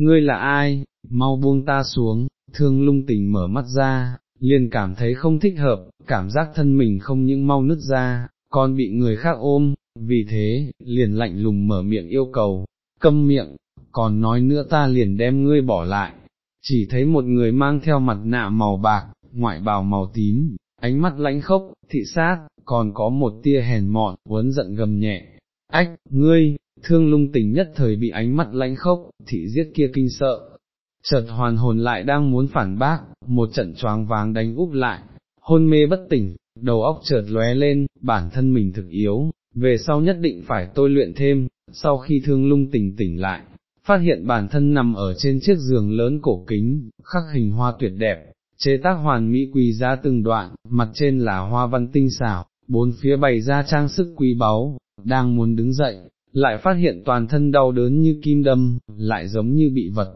ngươi là ai, mau buông ta xuống, thương lung tình mở mắt ra, liền cảm thấy không thích hợp, cảm giác thân mình không những mau nứt ra, còn bị người khác ôm, vì thế, liền lạnh lùng mở miệng yêu cầu, câm miệng, còn nói nữa ta liền đem ngươi bỏ lại, chỉ thấy một người mang theo mặt nạ màu bạc, ngoại bào màu tím, ánh mắt lãnh khốc, thị sát, còn có một tia hèn mọn, uốn giận gầm nhẹ, ách, ngươi, thương lung tình nhất thời bị ánh mắt lãnh khốc, thị giết kia kinh sợ, chợt hoàn hồn lại đang muốn phản bác, một trận choáng váng đánh úp lại, hôn mê bất tỉnh, đầu óc chợt lóe lên, bản thân mình thực yếu, về sau nhất định phải tôi luyện thêm, sau khi thương lung tỉnh tỉnh lại, phát hiện bản thân nằm ở trên chiếc giường lớn cổ kính, khắc hình hoa tuyệt đẹp, chế tác hoàn mỹ quỳ ra từng đoạn, mặt trên là hoa văn tinh xảo, bốn phía bày ra trang sức quý báu, đang muốn đứng dậy, lại phát hiện toàn thân đau đớn như kim đâm, lại giống như bị vật.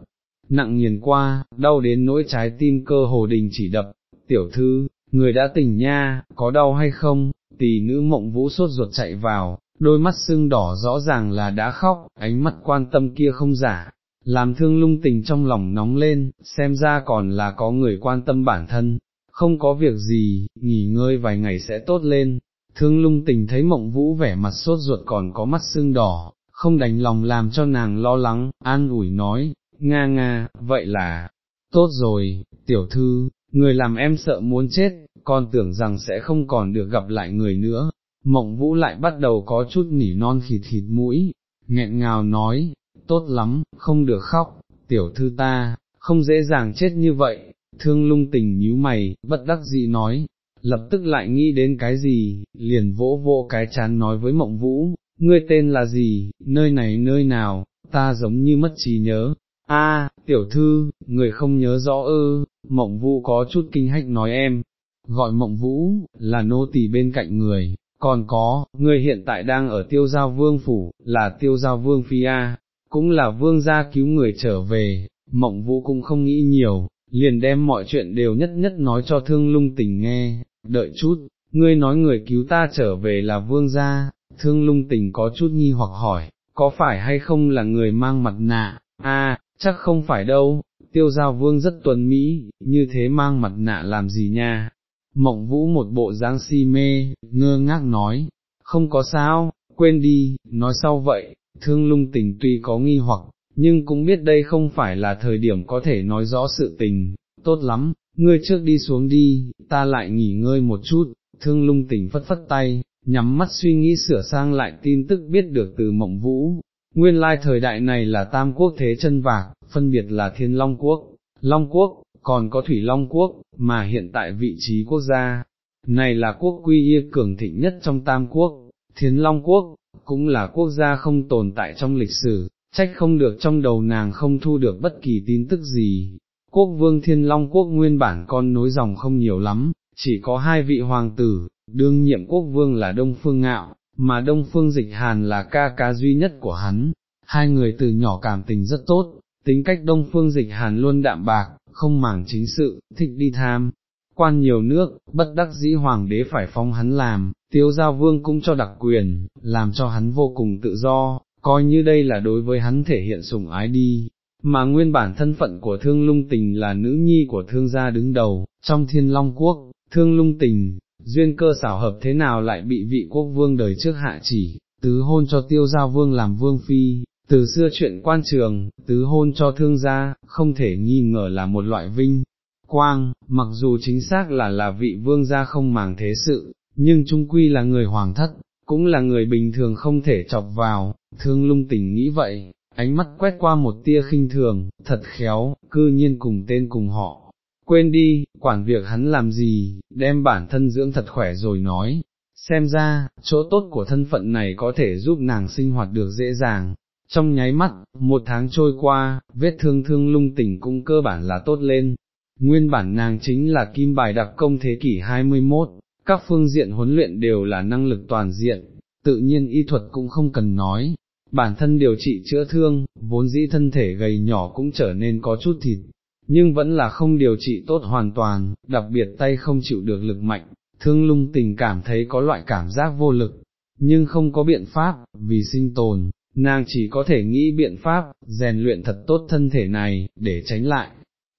Nặng nghiền qua, đau đến nỗi trái tim cơ hồ đình chỉ đập, tiểu thư, người đã tỉnh nha, có đau hay không, tỷ nữ mộng vũ sốt ruột chạy vào, đôi mắt sưng đỏ rõ ràng là đã khóc, ánh mắt quan tâm kia không giả, làm thương lung tình trong lòng nóng lên, xem ra còn là có người quan tâm bản thân, không có việc gì, nghỉ ngơi vài ngày sẽ tốt lên. Thương lung tình thấy mộng vũ vẻ mặt sốt ruột còn có mắt sưng đỏ, không đành lòng làm cho nàng lo lắng, an ủi nói, nga nga, vậy là, tốt rồi, tiểu thư, người làm em sợ muốn chết, con tưởng rằng sẽ không còn được gặp lại người nữa, mộng vũ lại bắt đầu có chút nỉ non khịt khịt mũi, nghẹn ngào nói, tốt lắm, không được khóc, tiểu thư ta, không dễ dàng chết như vậy, thương lung tình nhíu mày, bất đắc dĩ nói, lập tức lại nghĩ đến cái gì, liền vỗ vỗ cái chán nói với mộng vũ, ngươi tên là gì, nơi này nơi nào, ta giống như mất trí nhớ. A, tiểu thư, người không nhớ rõ ư, mộng vũ có chút kinh hách nói em, gọi mộng vũ, là nô tỳ bên cạnh người, còn có, người hiện tại đang ở tiêu giao vương phủ, là tiêu giao vương phi A, cũng là vương gia cứu người trở về, mộng vũ cũng không nghĩ nhiều, liền đem mọi chuyện đều nhất nhất nói cho thương lung tình nghe, đợi chút, ngươi nói người cứu ta trở về là vương gia, thương lung tình có chút nghi hoặc hỏi, có phải hay không là người mang mặt nạ, a chắc không phải đâu, tiêu giao vương rất tuần mỹ, như thế mang mặt nạ làm gì nha, mộng vũ một bộ dáng si mê, ngơ ngác nói, không có sao, quên đi, nói sau vậy, thương lung tình tuy có nghi hoặc, nhưng cũng biết đây không phải là thời điểm có thể nói rõ sự tình, tốt lắm, ngươi trước đi xuống đi, ta lại nghỉ ngơi một chút, thương lung tình phất phất tay, nhắm mắt suy nghĩ sửa sang lại tin tức biết được từ mộng vũ. Nguyên lai thời đại này là tam quốc thế chân vạc, phân biệt là thiên long quốc, long quốc, còn có thủy long quốc, mà hiện tại vị trí quốc gia, này là quốc quy y cường thịnh nhất trong tam quốc, thiên long quốc, cũng là quốc gia không tồn tại trong lịch sử, trách không được trong đầu nàng không thu được bất kỳ tin tức gì. Quốc vương thiên long quốc nguyên bản con nối dòng không nhiều lắm, chỉ có hai vị hoàng tử, đương nhiệm quốc vương là Đông Phương Ngạo, mà Đông Phương Dịch Hàn là ca ca duy nhất của hắn, hai người từ nhỏ cảm tình rất tốt, tính cách Đông Phương Dịch Hàn luôn đạm bạc, không màng chính sự, thích đi tham, quan nhiều nước, bất đắc dĩ hoàng đế phải phong hắn làm, tiêu giao vương cũng cho đặc quyền, làm cho hắn vô cùng tự do, coi như đây là đối với hắn thể hiện sủng ái đi, mà nguyên bản thân phận của thương lung tình là nữ nhi của thương gia đứng đầu, trong thiên long quốc, thương lung tình, duyên cơ xảo hợp thế nào lại bị vị quốc vương đời trước hạ chỉ, tứ hôn cho tiêu giao vương làm vương phi, từ xưa chuyện quan trường, tứ hôn cho thương gia, không thể nghi ngờ là một loại vinh. Quang, mặc dù chính xác là là vị vương gia không màng thế sự, nhưng trung quy là người hoàng thất, cũng là người bình thường không thể chọc vào, thương lung tình nghĩ vậy, ánh mắt quét qua một tia khinh thường, thật khéo, cư nhiên cùng tên cùng họ. Quên đi, quản việc hắn làm gì, đem bản thân dưỡng thật khỏe rồi nói, xem ra, chỗ tốt của thân phận này có thể giúp nàng sinh hoạt được dễ dàng. Trong nháy mắt, một tháng trôi qua, vết thương thương lung tỉnh cũng cơ bản là tốt lên. Nguyên bản nàng chính là kim bài đặc công thế kỷ 21, các phương diện huấn luyện đều là năng lực toàn diện, tự nhiên y thuật cũng không cần nói, bản thân điều trị chữa thương, vốn dĩ thân thể gầy nhỏ cũng trở nên có chút thịt, nhưng vẫn là không điều trị tốt hoàn toàn, đặc biệt tay không chịu được lực mạnh, thương lung tình cảm thấy có loại cảm giác vô lực, nhưng không có biện pháp, vì sinh tồn, nàng chỉ có thể nghĩ biện pháp, rèn luyện thật tốt thân thể này, để tránh lại.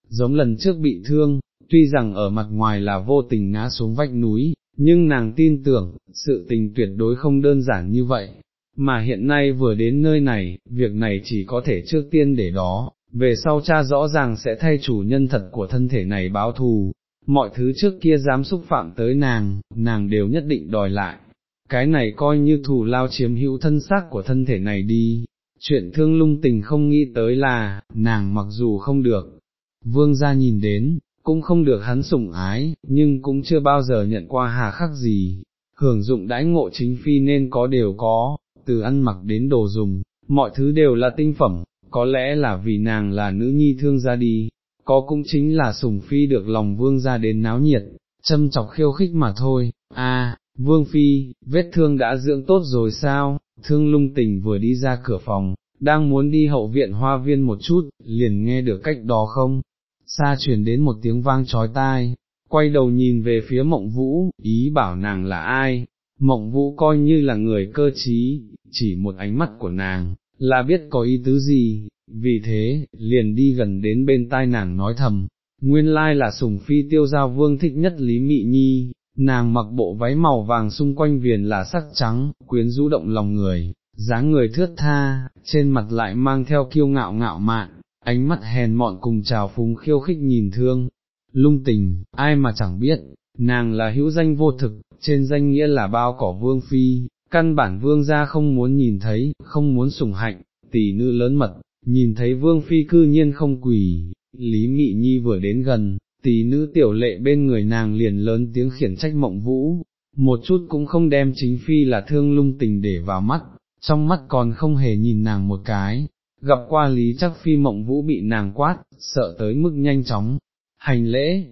Giống lần trước bị thương, tuy rằng ở mặt ngoài là vô tình ngã xuống vách núi, nhưng nàng tin tưởng, sự tình tuyệt đối không đơn giản như vậy, mà hiện nay vừa đến nơi này, việc này chỉ có thể trước tiên để đó, về sau cha rõ ràng sẽ thay chủ nhân thật của thân thể này báo thù, mọi thứ trước kia dám xúc phạm tới nàng, nàng đều nhất định đòi lại, cái này coi như thù lao chiếm hữu thân xác của thân thể này đi, chuyện thương lung tình không nghĩ tới là, nàng mặc dù không được, vương gia nhìn đến, cũng không được hắn sủng ái, nhưng cũng chưa bao giờ nhận qua hà khắc gì, hưởng dụng đãi ngộ chính phi nên có đều có, từ ăn mặc đến đồ dùng, mọi thứ đều là tinh phẩm, có lẽ là vì nàng là nữ nhi thương gia đi, có cũng chính là sủng phi được lòng vương ra đến náo nhiệt, châm chọc khiêu khích mà thôi, a vương phi, vết thương đã dưỡng tốt rồi sao, thương lung tình vừa đi ra cửa phòng, đang muốn đi hậu viện hoa viên một chút, liền nghe được cách đó không, xa truyền đến một tiếng vang trói tai, quay đầu nhìn về phía mộng vũ, ý bảo nàng là ai, mộng vũ coi như là người cơ trí, chỉ một ánh mắt của nàng, là biết có ý tứ gì, vì thế, liền đi gần đến bên tai nàng nói thầm, nguyên lai là sùng phi tiêu giao vương thích nhất Lý Mị Nhi, nàng mặc bộ váy màu vàng xung quanh viền là sắc trắng, quyến rũ động lòng người, dáng người thướt tha, trên mặt lại mang theo kiêu ngạo ngạo mạn, ánh mắt hèn mọn cùng trào phúng khiêu khích nhìn thương, lung tình, ai mà chẳng biết, nàng là hữu danh vô thực, trên danh nghĩa là bao cỏ vương phi, căn bản vương gia không muốn nhìn thấy, không muốn sủng hạnh, tỷ nữ lớn mật, nhìn thấy vương phi cư nhiên không quỳ, Lý Mị Nhi vừa đến gần, tỷ nữ tiểu lệ bên người nàng liền lớn tiếng khiển trách mộng vũ, một chút cũng không đem chính phi là thương lung tình để vào mắt, trong mắt còn không hề nhìn nàng một cái, gặp qua lý chắc phi mộng vũ bị nàng quát, sợ tới mức nhanh chóng, hành lễ,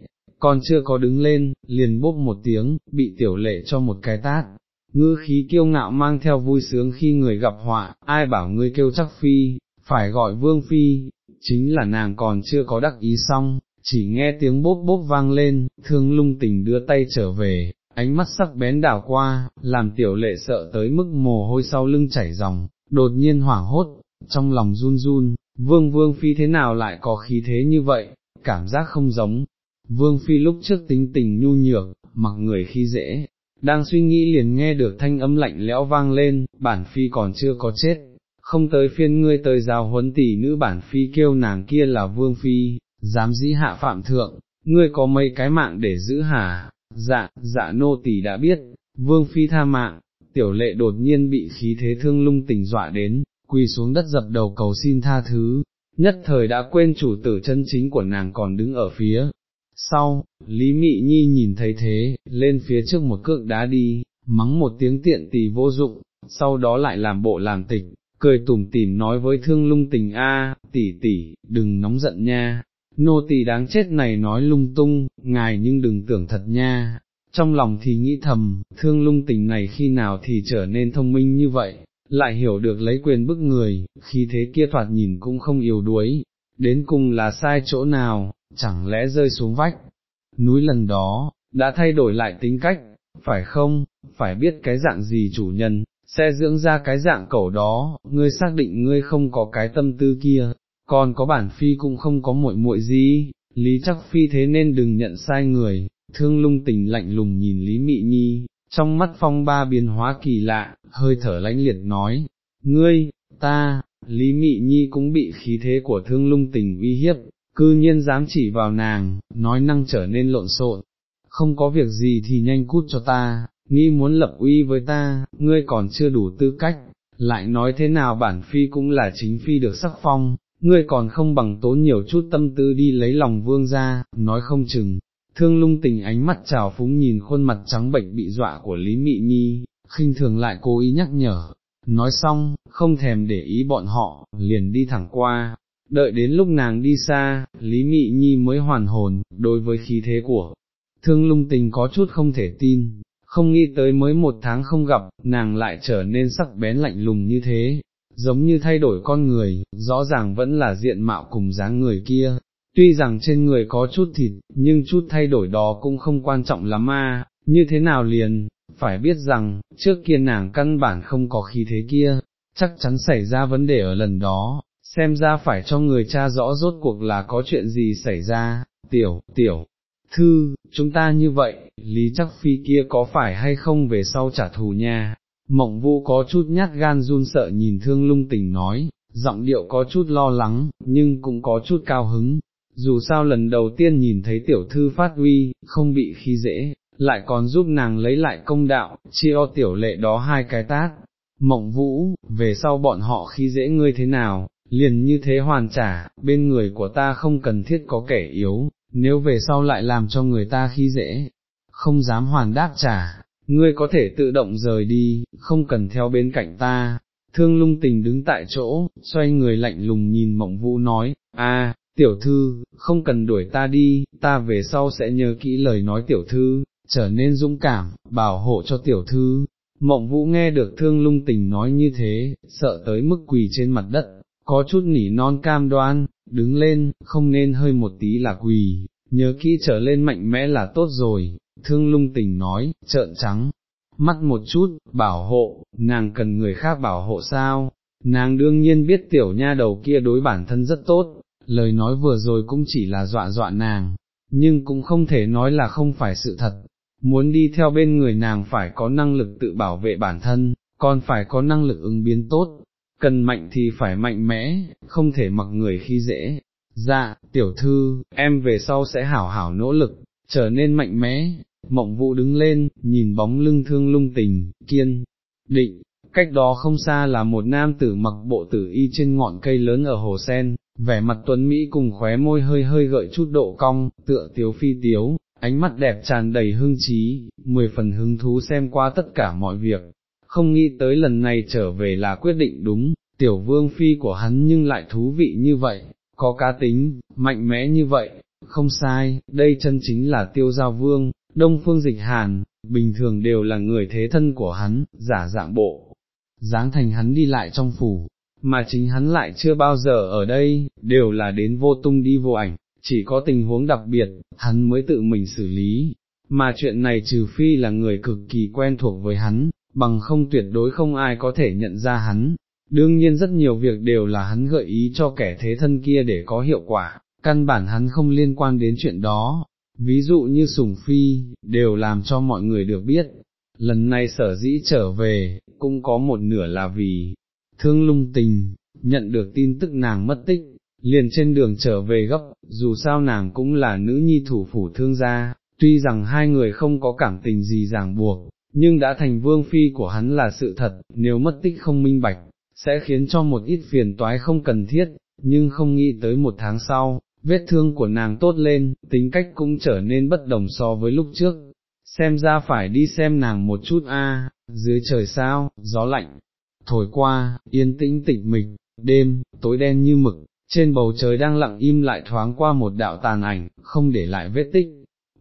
còn chưa có đứng lên, liền bốp một tiếng, bị tiểu lệ cho một cái tát. Ngư khí kiêu ngạo mang theo vui sướng khi người gặp họa, ai bảo ngươi kêu chắc phi, phải gọi vương phi, chính là nàng còn chưa có đắc ý xong, chỉ nghe tiếng bốp bốp vang lên, thương lung tình đưa tay trở về, ánh mắt sắc bén đảo qua, làm tiểu lệ sợ tới mức mồ hôi sau lưng chảy ròng, đột nhiên hoảng hốt, trong lòng run run, vương vương phi thế nào lại có khí thế như vậy, cảm giác không giống, vương phi lúc trước tính tình nhu nhược, mặc người khi dễ, đang suy nghĩ liền nghe được thanh âm lạnh lẽo vang lên, bản phi còn chưa có chết, không tới phiên ngươi tới giáo huấn tỷ nữ bản phi kêu nàng kia là vương phi, dám dĩ hạ phạm thượng, ngươi có mấy cái mạng để giữ hả, dạ, dạ nô tỷ đã biết, vương phi tha mạng, tiểu lệ đột nhiên bị khí thế thương lung tình dọa đến, quỳ xuống đất dập đầu cầu xin tha thứ, nhất thời đã quên chủ tử chân chính của nàng còn đứng ở phía. Sau, Lý Mị Nhi nhìn thấy thế, lên phía trước một cước đá đi, mắng một tiếng tiện tỳ vô dụng, sau đó lại làm bộ làm tịch, cười tủm tỉm nói với thương lung tình a, tỷ tỷ, đừng nóng giận nha, nô tỳ đáng chết này nói lung tung, ngài nhưng đừng tưởng thật nha, trong lòng thì nghĩ thầm, thương lung tình này khi nào thì trở nên thông minh như vậy, lại hiểu được lấy quyền bức người, khi thế kia thoạt nhìn cũng không yếu đuối, đến cùng là sai chỗ nào, chẳng lẽ rơi xuống vách, núi lần đó, đã thay đổi lại tính cách, phải không, phải biết cái dạng gì chủ nhân, sẽ dưỡng ra cái dạng cẩu đó, ngươi xác định ngươi không có cái tâm tư kia, còn có bản phi cũng không có muội muội gì, lý chắc phi thế nên đừng nhận sai người, thương lung tình lạnh lùng nhìn Lý Mị Nhi, trong mắt phong ba biến hóa kỳ lạ, hơi thở lãnh liệt nói, ngươi, ta, Lý Mị Nhi cũng bị khí thế của thương lung tình uy hiếp, cư nhiên dám chỉ vào nàng, nói năng trở nên lộn xộn, không có việc gì thì nhanh cút cho ta, nghĩ muốn lập uy với ta, ngươi còn chưa đủ tư cách, lại nói thế nào bản phi cũng là chính phi được sắc phong, ngươi còn không bằng tốn nhiều chút tâm tư đi lấy lòng vương ra, nói không chừng, thương lung tình ánh mắt trào phúng nhìn khuôn mặt trắng bệnh bị dọa của Lý Mị Nhi, khinh thường lại cố ý nhắc nhở, nói xong, không thèm để ý bọn họ, liền đi thẳng qua, đợi đến lúc nàng đi xa, Lý Mị Nhi mới hoàn hồn, đối với khí thế của, thương lung tình có chút không thể tin, không nghĩ tới mới một tháng không gặp, nàng lại trở nên sắc bén lạnh lùng như thế, giống như thay đổi con người, rõ ràng vẫn là diện mạo cùng dáng người kia, tuy rằng trên người có chút thịt, nhưng chút thay đổi đó cũng không quan trọng lắm a. như thế nào liền, phải biết rằng, trước kia nàng căn bản không có khí thế kia, chắc chắn xảy ra vấn đề ở lần đó, xem ra phải cho người cha rõ rốt cuộc là có chuyện gì xảy ra, tiểu, tiểu, thư, chúng ta như vậy, lý chắc phi kia có phải hay không về sau trả thù nha, mộng vũ có chút nhát gan run sợ nhìn thương lung tình nói, giọng điệu có chút lo lắng, nhưng cũng có chút cao hứng, dù sao lần đầu tiên nhìn thấy tiểu thư phát uy, không bị khi dễ, lại còn giúp nàng lấy lại công đạo, chia tiểu lệ đó hai cái tát. Mộng vũ, về sau bọn họ khi dễ ngươi thế nào, liền như thế hoàn trả, bên người của ta không cần thiết có kẻ yếu, nếu về sau lại làm cho người ta khi dễ, không dám hoàn đáp trả, ngươi có thể tự động rời đi, không cần theo bên cạnh ta. Thương lung tình đứng tại chỗ, xoay người lạnh lùng nhìn mộng vũ nói, a, tiểu thư, không cần đuổi ta đi, ta về sau sẽ nhớ kỹ lời nói tiểu thư, trở nên dũng cảm, bảo hộ cho tiểu thư. Mộng vũ nghe được thương lung tình nói như thế, sợ tới mức quỳ trên mặt đất, có chút nỉ non cam đoan, đứng lên, không nên hơi một tí là quỳ, nhớ kỹ trở lên mạnh mẽ là tốt rồi, thương lung tình nói, trợn trắng, mắt một chút, bảo hộ, nàng cần người khác bảo hộ sao, nàng đương nhiên biết tiểu nha đầu kia đối bản thân rất tốt, lời nói vừa rồi cũng chỉ là dọa dọa nàng, nhưng cũng không thể nói là không phải sự thật, muốn đi theo bên người nàng phải có năng lực tự bảo vệ bản thân, còn phải có năng lực ứng biến tốt, cần mạnh thì phải mạnh mẽ, không thể mặc người khi dễ. Dạ, tiểu thư, em về sau sẽ hảo hảo nỗ lực, trở nên mạnh mẽ, mộng vụ đứng lên, nhìn bóng lưng thương lung tình, kiên, định, cách đó không xa là một nam tử mặc bộ tử y trên ngọn cây lớn ở hồ sen, vẻ mặt tuấn Mỹ cùng khóe môi hơi hơi gợi chút độ cong, tựa tiếu phi tiếu, ánh mắt đẹp tràn đầy hương trí, mười phần hứng thú xem qua tất cả mọi việc, không nghĩ tới lần này trở về là quyết định đúng, tiểu vương phi của hắn nhưng lại thú vị như vậy, có cá tính, mạnh mẽ như vậy, không sai, đây chân chính là tiêu giao vương, đông phương dịch hàn, bình thường đều là người thế thân của hắn, giả dạng bộ, dáng thành hắn đi lại trong phủ, mà chính hắn lại chưa bao giờ ở đây, đều là đến vô tung đi vô ảnh, chỉ có tình huống đặc biệt, hắn mới tự mình xử lý, mà chuyện này trừ phi là người cực kỳ quen thuộc với hắn, bằng không tuyệt đối không ai có thể nhận ra hắn. Đương nhiên rất nhiều việc đều là hắn gợi ý cho kẻ thế thân kia để có hiệu quả, căn bản hắn không liên quan đến chuyện đó, ví dụ như sùng phi, đều làm cho mọi người được biết. Lần này sở dĩ trở về, cũng có một nửa là vì, thương lung tình, nhận được tin tức nàng mất tích, liền trên đường trở về gấp, dù sao nàng cũng là nữ nhi thủ phủ thương gia, tuy rằng hai người không có cảm tình gì ràng buộc, nhưng đã thành vương phi của hắn là sự thật, nếu mất tích không minh bạch, sẽ khiến cho một ít phiền toái không cần thiết, nhưng không nghĩ tới một tháng sau, vết thương của nàng tốt lên, tính cách cũng trở nên bất đồng so với lúc trước, xem ra phải đi xem nàng một chút a. dưới trời sao, gió lạnh, thổi qua, yên tĩnh tịch mịch, đêm, tối đen như mực, trên bầu trời đang lặng im lại thoáng qua một đạo tàn ảnh, không để lại vết tích.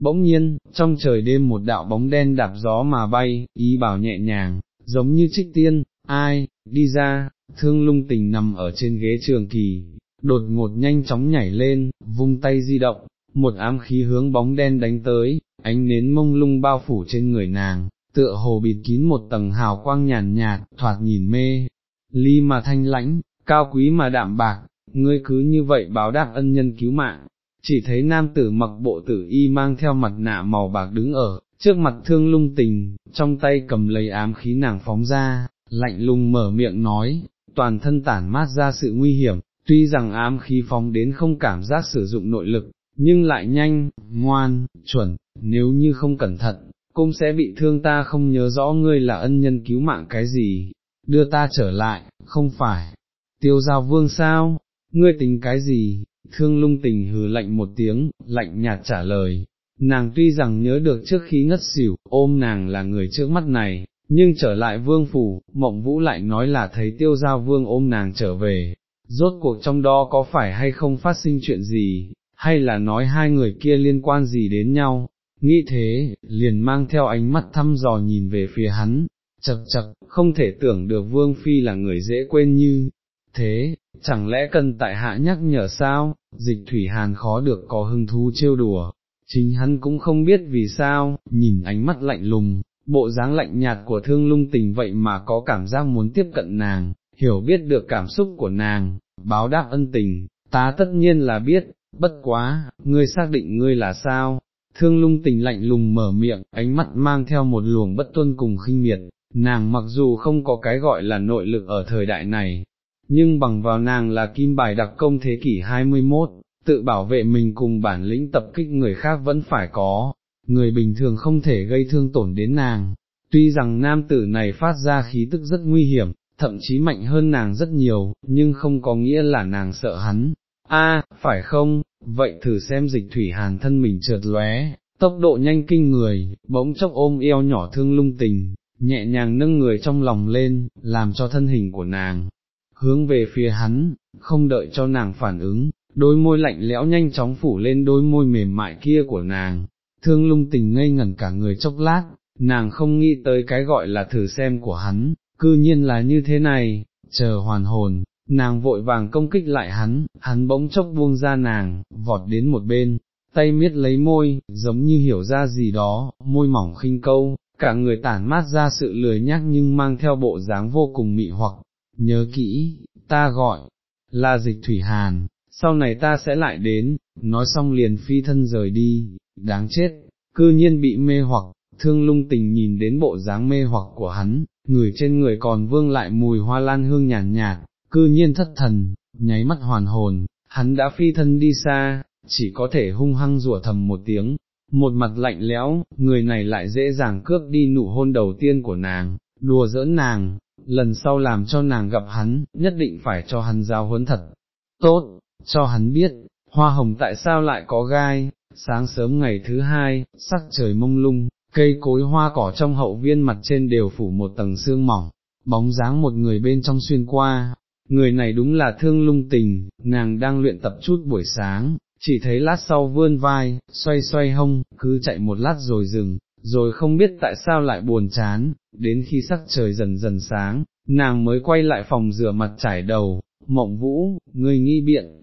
Bỗng nhiên, trong trời đêm một đạo bóng đen đạp gió mà bay, ý bảo nhẹ nhàng, giống như trích tiên, ai, đi ra, thương lung tình nằm ở trên ghế trường kỳ, đột ngột nhanh chóng nhảy lên, vung tay di động, một ám khí hướng bóng đen đánh tới, ánh nến mông lung bao phủ trên người nàng, tựa hồ bịt kín một tầng hào quang nhàn nhạt, thoạt nhìn mê, ly mà thanh lãnh, cao quý mà đạm bạc, ngươi cứ như vậy báo đáp ân nhân cứu mạng. Chỉ thấy nam tử mặc bộ tử y mang theo mặt nạ màu bạc đứng ở, trước mặt thương lung tình, trong tay cầm lấy ám khí nàng phóng ra, lạnh lùng mở miệng nói, toàn thân tản mát ra sự nguy hiểm, tuy rằng ám khí phóng đến không cảm giác sử dụng nội lực, nhưng lại nhanh, ngoan, chuẩn, nếu như không cẩn thận, cũng sẽ bị thương ta không nhớ rõ ngươi là ân nhân cứu mạng cái gì, đưa ta trở lại, không phải, tiêu giao vương sao, ngươi tính cái gì, thương lung tình hừ lạnh một tiếng, lạnh nhạt trả lời, nàng tuy rằng nhớ được trước khi ngất xỉu, ôm nàng là người trước mắt này, nhưng trở lại vương phủ, mộng vũ lại nói là thấy tiêu giao vương ôm nàng trở về, rốt cuộc trong đó có phải hay không phát sinh chuyện gì, hay là nói hai người kia liên quan gì đến nhau, nghĩ thế, liền mang theo ánh mắt thăm dò nhìn về phía hắn, chật chật, không thể tưởng được vương phi là người dễ quên như, thế, chẳng lẽ cần tại hạ nhắc nhở sao, dịch thủy hàn khó được có hứng thú trêu đùa, chính hắn cũng không biết vì sao, nhìn ánh mắt lạnh lùng, bộ dáng lạnh nhạt của thương lung tình vậy mà có cảm giác muốn tiếp cận nàng, hiểu biết được cảm xúc của nàng, báo đáp ân tình, ta tất nhiên là biết, bất quá, ngươi xác định ngươi là sao, thương lung tình lạnh lùng mở miệng, ánh mắt mang theo một luồng bất tuân cùng khinh miệt, nàng mặc dù không có cái gọi là nội lực ở thời đại này, nhưng bằng vào nàng là kim bài đặc công thế kỷ 21, tự bảo vệ mình cùng bản lĩnh tập kích người khác vẫn phải có, người bình thường không thể gây thương tổn đến nàng. Tuy rằng nam tử này phát ra khí tức rất nguy hiểm, thậm chí mạnh hơn nàng rất nhiều, nhưng không có nghĩa là nàng sợ hắn. A, phải không, vậy thử xem dịch thủy hàn thân mình trượt lóe, tốc độ nhanh kinh người, bỗng chốc ôm eo nhỏ thương lung tình, nhẹ nhàng nâng người trong lòng lên, làm cho thân hình của nàng, hướng về phía hắn, không đợi cho nàng phản ứng, đôi môi lạnh lẽo nhanh chóng phủ lên đôi môi mềm mại kia của nàng, thương lung tình ngây ngẩn cả người chốc lát, nàng không nghĩ tới cái gọi là thử xem của hắn, cư nhiên là như thế này, chờ hoàn hồn, nàng vội vàng công kích lại hắn, hắn bỗng chốc buông ra nàng, vọt đến một bên, tay miết lấy môi, giống như hiểu ra gì đó, môi mỏng khinh câu, cả người tản mát ra sự lười nhác nhưng mang theo bộ dáng vô cùng mị hoặc, nhớ kỹ, ta gọi, là dịch thủy hàn, sau này ta sẽ lại đến, nói xong liền phi thân rời đi, đáng chết, cư nhiên bị mê hoặc, thương lung tình nhìn đến bộ dáng mê hoặc của hắn, người trên người còn vương lại mùi hoa lan hương nhàn nhạt, nhạt, cư nhiên thất thần, nháy mắt hoàn hồn, hắn đã phi thân đi xa, chỉ có thể hung hăng rủa thầm một tiếng, một mặt lạnh lẽo, người này lại dễ dàng cướp đi nụ hôn đầu tiên của nàng, đùa giỡn nàng, lần sau làm cho nàng gặp hắn, nhất định phải cho hắn giao huấn thật, tốt, cho hắn biết, hoa hồng tại sao lại có gai, sáng sớm ngày thứ hai, sắc trời mông lung, cây cối hoa cỏ trong hậu viên mặt trên đều phủ một tầng sương mỏng, bóng dáng một người bên trong xuyên qua, người này đúng là thương lung tình, nàng đang luyện tập chút buổi sáng, chỉ thấy lát sau vươn vai, xoay xoay hông, cứ chạy một lát rồi dừng, rồi không biết tại sao lại buồn chán, đến khi sắc trời dần dần sáng, nàng mới quay lại phòng rửa mặt trải đầu, mộng vũ, ngươi nghi biện,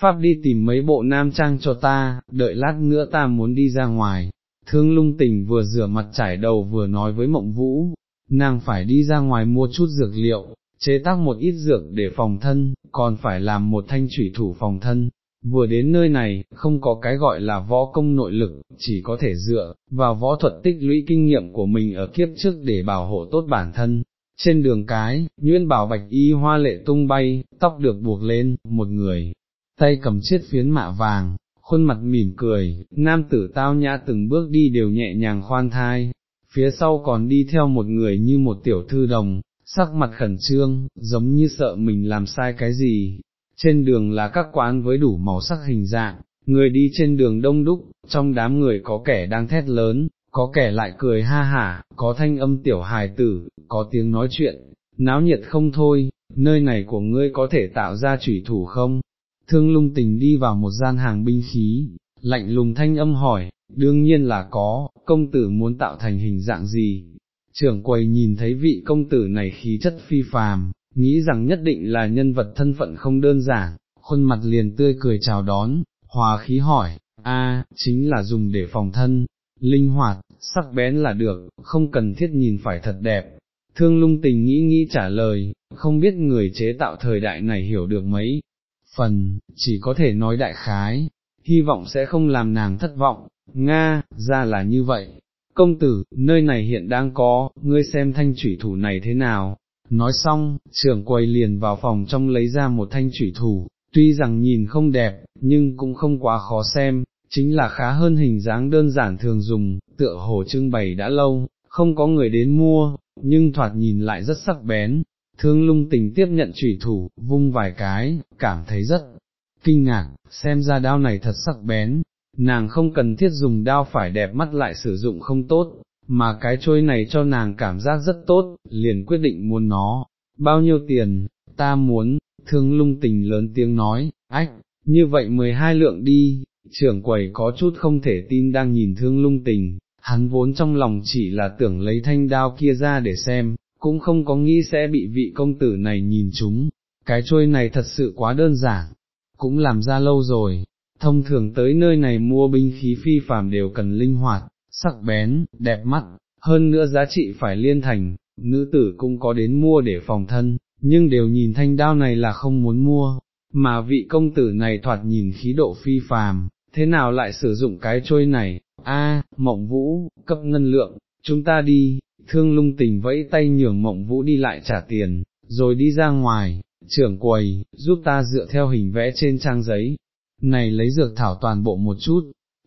pháp đi tìm mấy bộ nam trang cho ta, đợi lát nữa ta muốn đi ra ngoài. Thương lung tình vừa rửa mặt trải đầu vừa nói với mộng vũ, nàng phải đi ra ngoài mua chút dược liệu, chế tác một ít dược để phòng thân, còn phải làm một thanh thủy thủ phòng thân. Vừa đến nơi này, không có cái gọi là võ công nội lực, chỉ có thể dựa vào võ thuật tích lũy kinh nghiệm của mình ở kiếp trước để bảo hộ tốt bản thân. Trên đường cái, Nguyễn Bảo Bạch y hoa lệ tung bay, tóc được buộc lên, một người, tay cầm chiếc phiến mạ vàng, khuôn mặt mỉm cười, nam tử tao nhã từng bước đi đều nhẹ nhàng khoan thai, phía sau còn đi theo một người như một tiểu thư đồng, sắc mặt khẩn trương, giống như sợ mình làm sai cái gì. Trên đường là các quán với đủ màu sắc hình dạng, người đi trên đường đông đúc, trong đám người có kẻ đang thét lớn, có kẻ lại cười ha hả, có thanh âm tiểu hài tử, có tiếng nói chuyện, náo nhiệt không thôi, nơi này của ngươi có thể tạo ra chủy thủ không? Thương lung tình đi vào một gian hàng binh khí, lạnh lùng thanh âm hỏi, đương nhiên là có, công tử muốn tạo thành hình dạng gì, trưởng quầy nhìn thấy vị công tử này khí chất phi phàm, nghĩ rằng nhất định là nhân vật thân phận không đơn giản, khuôn mặt liền tươi cười chào đón, hòa khí hỏi, a, chính là dùng để phòng thân, linh hoạt, sắc bén là được, không cần thiết nhìn phải thật đẹp. Thương lung tình nghĩ nghĩ trả lời, không biết người chế tạo thời đại này hiểu được mấy phần, chỉ có thể nói đại khái, hy vọng sẽ không làm nàng thất vọng, Nga, ra là như vậy, công tử, nơi này hiện đang có, ngươi xem thanh thủy thủ này thế nào, nói xong, trưởng quầy liền vào phòng trong lấy ra một thanh thủy thủ, tuy rằng nhìn không đẹp, nhưng cũng không quá khó xem, chính là khá hơn hình dáng đơn giản thường dùng, tựa hồ trưng bày đã lâu, không có người đến mua, nhưng thoạt nhìn lại rất sắc bén. Thương lung tình tiếp nhận trùy thủ, vung vài cái, cảm thấy rất kinh ngạc, xem ra đao này thật sắc bén, nàng không cần thiết dùng đao phải đẹp mắt lại sử dụng không tốt, mà cái trôi này cho nàng cảm giác rất tốt, liền quyết định muốn nó, bao nhiêu tiền, ta muốn, thương lung tình lớn tiếng nói, ách, như vậy 12 lượng đi, trưởng quầy có chút không thể tin đang nhìn thương lung tình, hắn vốn trong lòng chỉ là tưởng lấy thanh đao kia ra để xem, cũng không có nghĩ sẽ bị vị công tử này nhìn chúng, cái trôi này thật sự quá đơn giản, cũng làm ra lâu rồi, thông thường tới nơi này mua binh khí phi phàm đều cần linh hoạt, sắc bén, đẹp mắt, hơn nữa giá trị phải liên thành, nữ tử cũng có đến mua để phòng thân, nhưng đều nhìn thanh đao này là không muốn mua, mà vị công tử này thoạt nhìn khí độ phi phàm, thế nào lại sử dụng cái trôi này, a mộng vũ, cấp ngân lượng, chúng ta đi, thương lung tình vẫy tay nhường mộng vũ đi lại trả tiền, rồi đi ra ngoài, trưởng quầy, giúp ta dựa theo hình vẽ trên trang giấy, này lấy dược thảo toàn bộ một chút,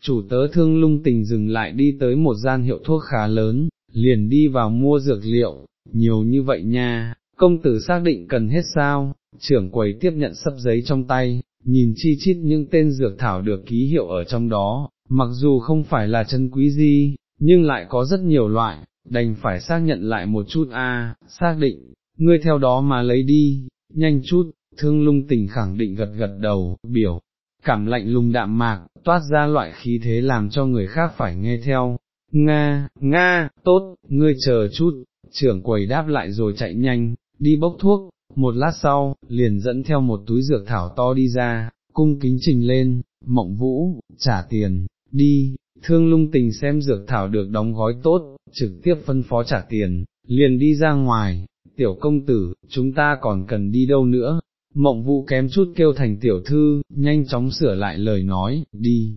chủ tớ thương lung tình dừng lại đi tới một gian hiệu thuốc khá lớn, liền đi vào mua dược liệu, nhiều như vậy nha, công tử xác định cần hết sao, trưởng quầy tiếp nhận sấp giấy trong tay, nhìn chi chít những tên dược thảo được ký hiệu ở trong đó, mặc dù không phải là chân quý gì, nhưng lại có rất nhiều loại, đành phải xác nhận lại một chút a, xác định, ngươi theo đó mà lấy đi, nhanh chút, thương lung tình khẳng định gật gật đầu, biểu, cảm lạnh lùng đạm mạc, toát ra loại khí thế làm cho người khác phải nghe theo. Nga, Nga, tốt, ngươi chờ chút, trưởng quầy đáp lại rồi chạy nhanh, đi bốc thuốc, một lát sau, liền dẫn theo một túi dược thảo to đi ra, cung kính trình lên, mộng vũ, trả tiền, đi, thương lung tình xem dược thảo được đóng gói tốt, trực tiếp phân phó trả tiền, liền đi ra ngoài, tiểu công tử, chúng ta còn cần đi đâu nữa, mộng vũ kém chút kêu thành tiểu thư, nhanh chóng sửa lại lời nói, đi,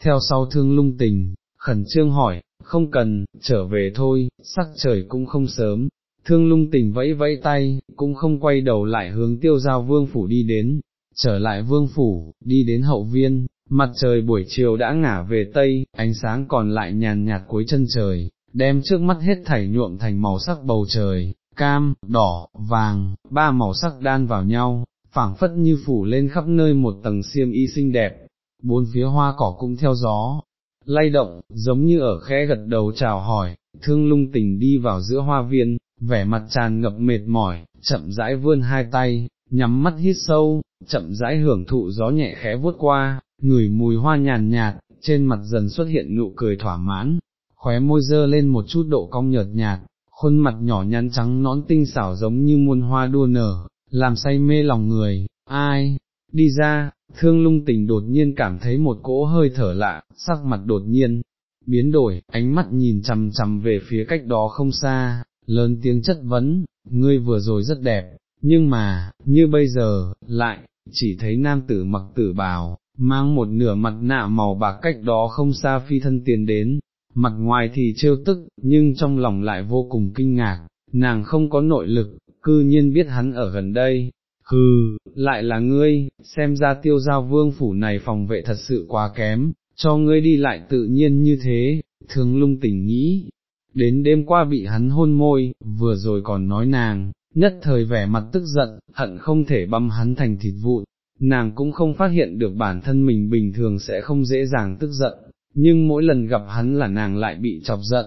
theo sau thương lung tình, khẩn trương hỏi, không cần, trở về thôi, sắc trời cũng không sớm, thương lung tình vẫy vẫy tay, cũng không quay đầu lại hướng tiêu giao vương phủ đi đến, trở lại vương phủ, đi đến hậu viên, mặt trời buổi chiều đã ngả về tây, ánh sáng còn lại nhàn nhạt cuối chân trời, đem trước mắt hết thảy nhuộm thành màu sắc bầu trời, cam, đỏ, vàng, ba màu sắc đan vào nhau, phảng phất như phủ lên khắp nơi một tầng xiêm y xinh đẹp, bốn phía hoa cỏ cũng theo gió, lay động, giống như ở khẽ gật đầu chào hỏi, thương lung tình đi vào giữa hoa viên, vẻ mặt tràn ngập mệt mỏi, chậm rãi vươn hai tay, nhắm mắt hít sâu, chậm rãi hưởng thụ gió nhẹ khẽ vuốt qua, ngửi mùi hoa nhàn nhạt, trên mặt dần xuất hiện nụ cười thỏa mãn, khóe môi dơ lên một chút độ cong nhợt nhạt, khuôn mặt nhỏ nhắn trắng nõn tinh xảo giống như muôn hoa đua nở, làm say mê lòng người, ai, đi ra, thương lung tình đột nhiên cảm thấy một cỗ hơi thở lạ, sắc mặt đột nhiên, biến đổi, ánh mắt nhìn chằm chằm về phía cách đó không xa, lớn tiếng chất vấn, ngươi vừa rồi rất đẹp, nhưng mà, như bây giờ, lại, chỉ thấy nam tử mặc tử bào, mang một nửa mặt nạ màu bạc cách đó không xa phi thân tiền đến, mặt ngoài thì trêu tức, nhưng trong lòng lại vô cùng kinh ngạc, nàng không có nội lực, cư nhiên biết hắn ở gần đây, hừ, lại là ngươi, xem ra tiêu giao vương phủ này phòng vệ thật sự quá kém, cho ngươi đi lại tự nhiên như thế, thường lung tỉnh nghĩ, đến đêm qua bị hắn hôn môi, vừa rồi còn nói nàng, nhất thời vẻ mặt tức giận, hận không thể băm hắn thành thịt vụn, nàng cũng không phát hiện được bản thân mình bình thường sẽ không dễ dàng tức giận, nhưng mỗi lần gặp hắn là nàng lại bị chọc giận.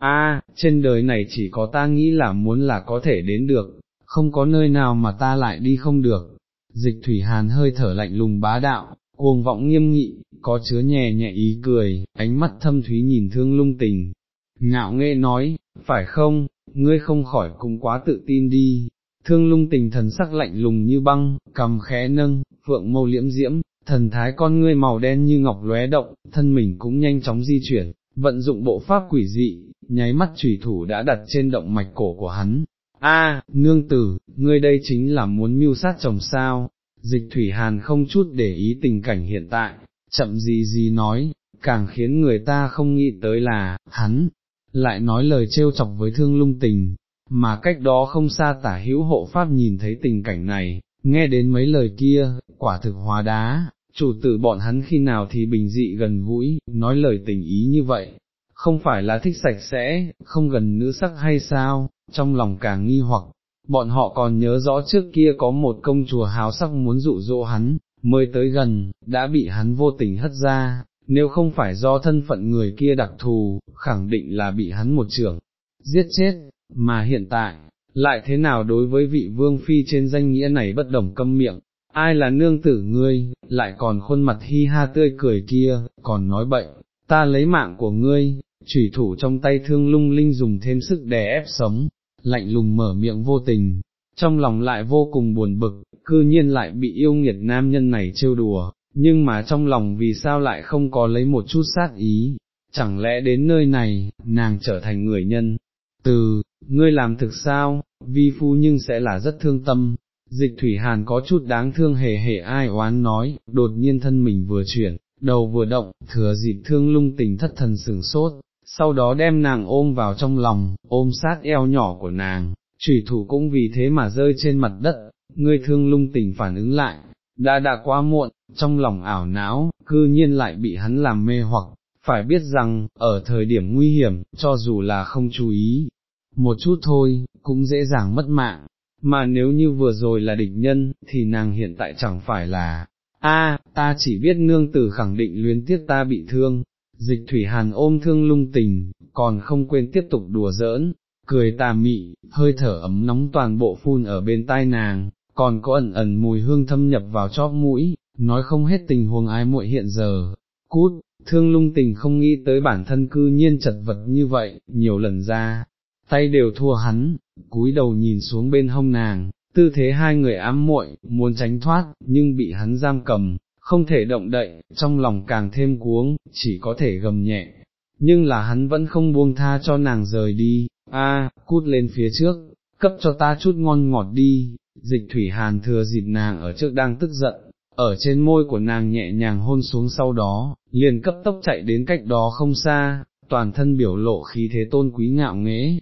A, trên đời này chỉ có ta nghĩ là muốn là có thể đến được, không có nơi nào mà ta lại đi không được. Dịch thủy hàn hơi thở lạnh lùng bá đạo, cuồng vọng nghiêm nghị, có chứa nhẹ nhẹ ý cười, ánh mắt thâm thúy nhìn thương lung tình. Ngạo nghệ nói, phải không, ngươi không khỏi cũng quá tự tin đi, thương lung tình thần sắc lạnh lùng như băng, cầm khẽ nâng, phượng mâu liễm diễm, thần thái con ngươi màu đen như ngọc lóe động, thân mình cũng nhanh chóng di chuyển, vận dụng bộ pháp quỷ dị, nháy mắt trùy thủ đã đặt trên động mạch cổ của hắn. A, nương tử, ngươi đây chính là muốn mưu sát chồng sao, dịch thủy hàn không chút để ý tình cảnh hiện tại, chậm gì gì nói, càng khiến người ta không nghĩ tới là, hắn, lại nói lời trêu chọc với thương lung tình, mà cách đó không xa tả hữu hộ pháp nhìn thấy tình cảnh này, nghe đến mấy lời kia, quả thực hóa đá, chủ tử bọn hắn khi nào thì bình dị gần gũi, nói lời tình ý như vậy, không phải là thích sạch sẽ, không gần nữ sắc hay sao, trong lòng càng nghi hoặc, bọn họ còn nhớ rõ trước kia có một công chùa hào sắc muốn dụ dỗ hắn, mới tới gần, đã bị hắn vô tình hất ra, nếu không phải do thân phận người kia đặc thù, khẳng định là bị hắn một trưởng, giết chết, mà hiện tại, lại thế nào đối với vị vương phi trên danh nghĩa này bất đồng câm miệng, ai là nương tử ngươi, lại còn khuôn mặt hi ha tươi cười kia, còn nói bệnh, ta lấy mạng của ngươi, chủy thủ trong tay thương lung linh dùng thêm sức đè ép sống, lạnh lùng mở miệng vô tình, trong lòng lại vô cùng buồn bực, cư nhiên lại bị yêu nghiệt nam nhân này trêu đùa, nhưng mà trong lòng vì sao lại không có lấy một chút sát ý, chẳng lẽ đến nơi này, nàng trở thành người nhân, từ, ngươi làm thực sao, vi phu nhưng sẽ là rất thương tâm. Dịch thủy hàn có chút đáng thương hề hề ai oán nói, đột nhiên thân mình vừa chuyển, đầu vừa động, thừa dịp thương lung tình thất thần sừng sốt, sau đó đem nàng ôm vào trong lòng, ôm sát eo nhỏ của nàng, trùy thủ cũng vì thế mà rơi trên mặt đất, ngươi thương lung tình phản ứng lại, đã đã quá muộn, trong lòng ảo não, cư nhiên lại bị hắn làm mê hoặc, phải biết rằng, ở thời điểm nguy hiểm, cho dù là không chú ý, một chút thôi, cũng dễ dàng mất mạng, mà nếu như vừa rồi là địch nhân, thì nàng hiện tại chẳng phải là, a, ta chỉ biết nương tử khẳng định luyến tiếc ta bị thương, dịch thủy hàn ôm thương lung tình, còn không quên tiếp tục đùa giỡn, cười tà mị, hơi thở ấm nóng toàn bộ phun ở bên tai nàng, còn có ẩn ẩn mùi hương thâm nhập vào chóp mũi, nói không hết tình huống ái muội hiện giờ, cút, thương lung tình không nghĩ tới bản thân cư nhiên chật vật như vậy, nhiều lần ra, tay đều thua hắn, cúi đầu nhìn xuống bên hông nàng, tư thế hai người ám muội, muốn tránh thoát, nhưng bị hắn giam cầm, không thể động đậy, trong lòng càng thêm cuống, chỉ có thể gầm nhẹ, nhưng là hắn vẫn không buông tha cho nàng rời đi, a, cút lên phía trước, cấp cho ta chút ngon ngọt đi, dịch thủy hàn thừa dịp nàng ở trước đang tức giận, ở trên môi của nàng nhẹ nhàng hôn xuống sau đó, liền cấp tốc chạy đến cách đó không xa, toàn thân biểu lộ khí thế tôn quý ngạo nghễ.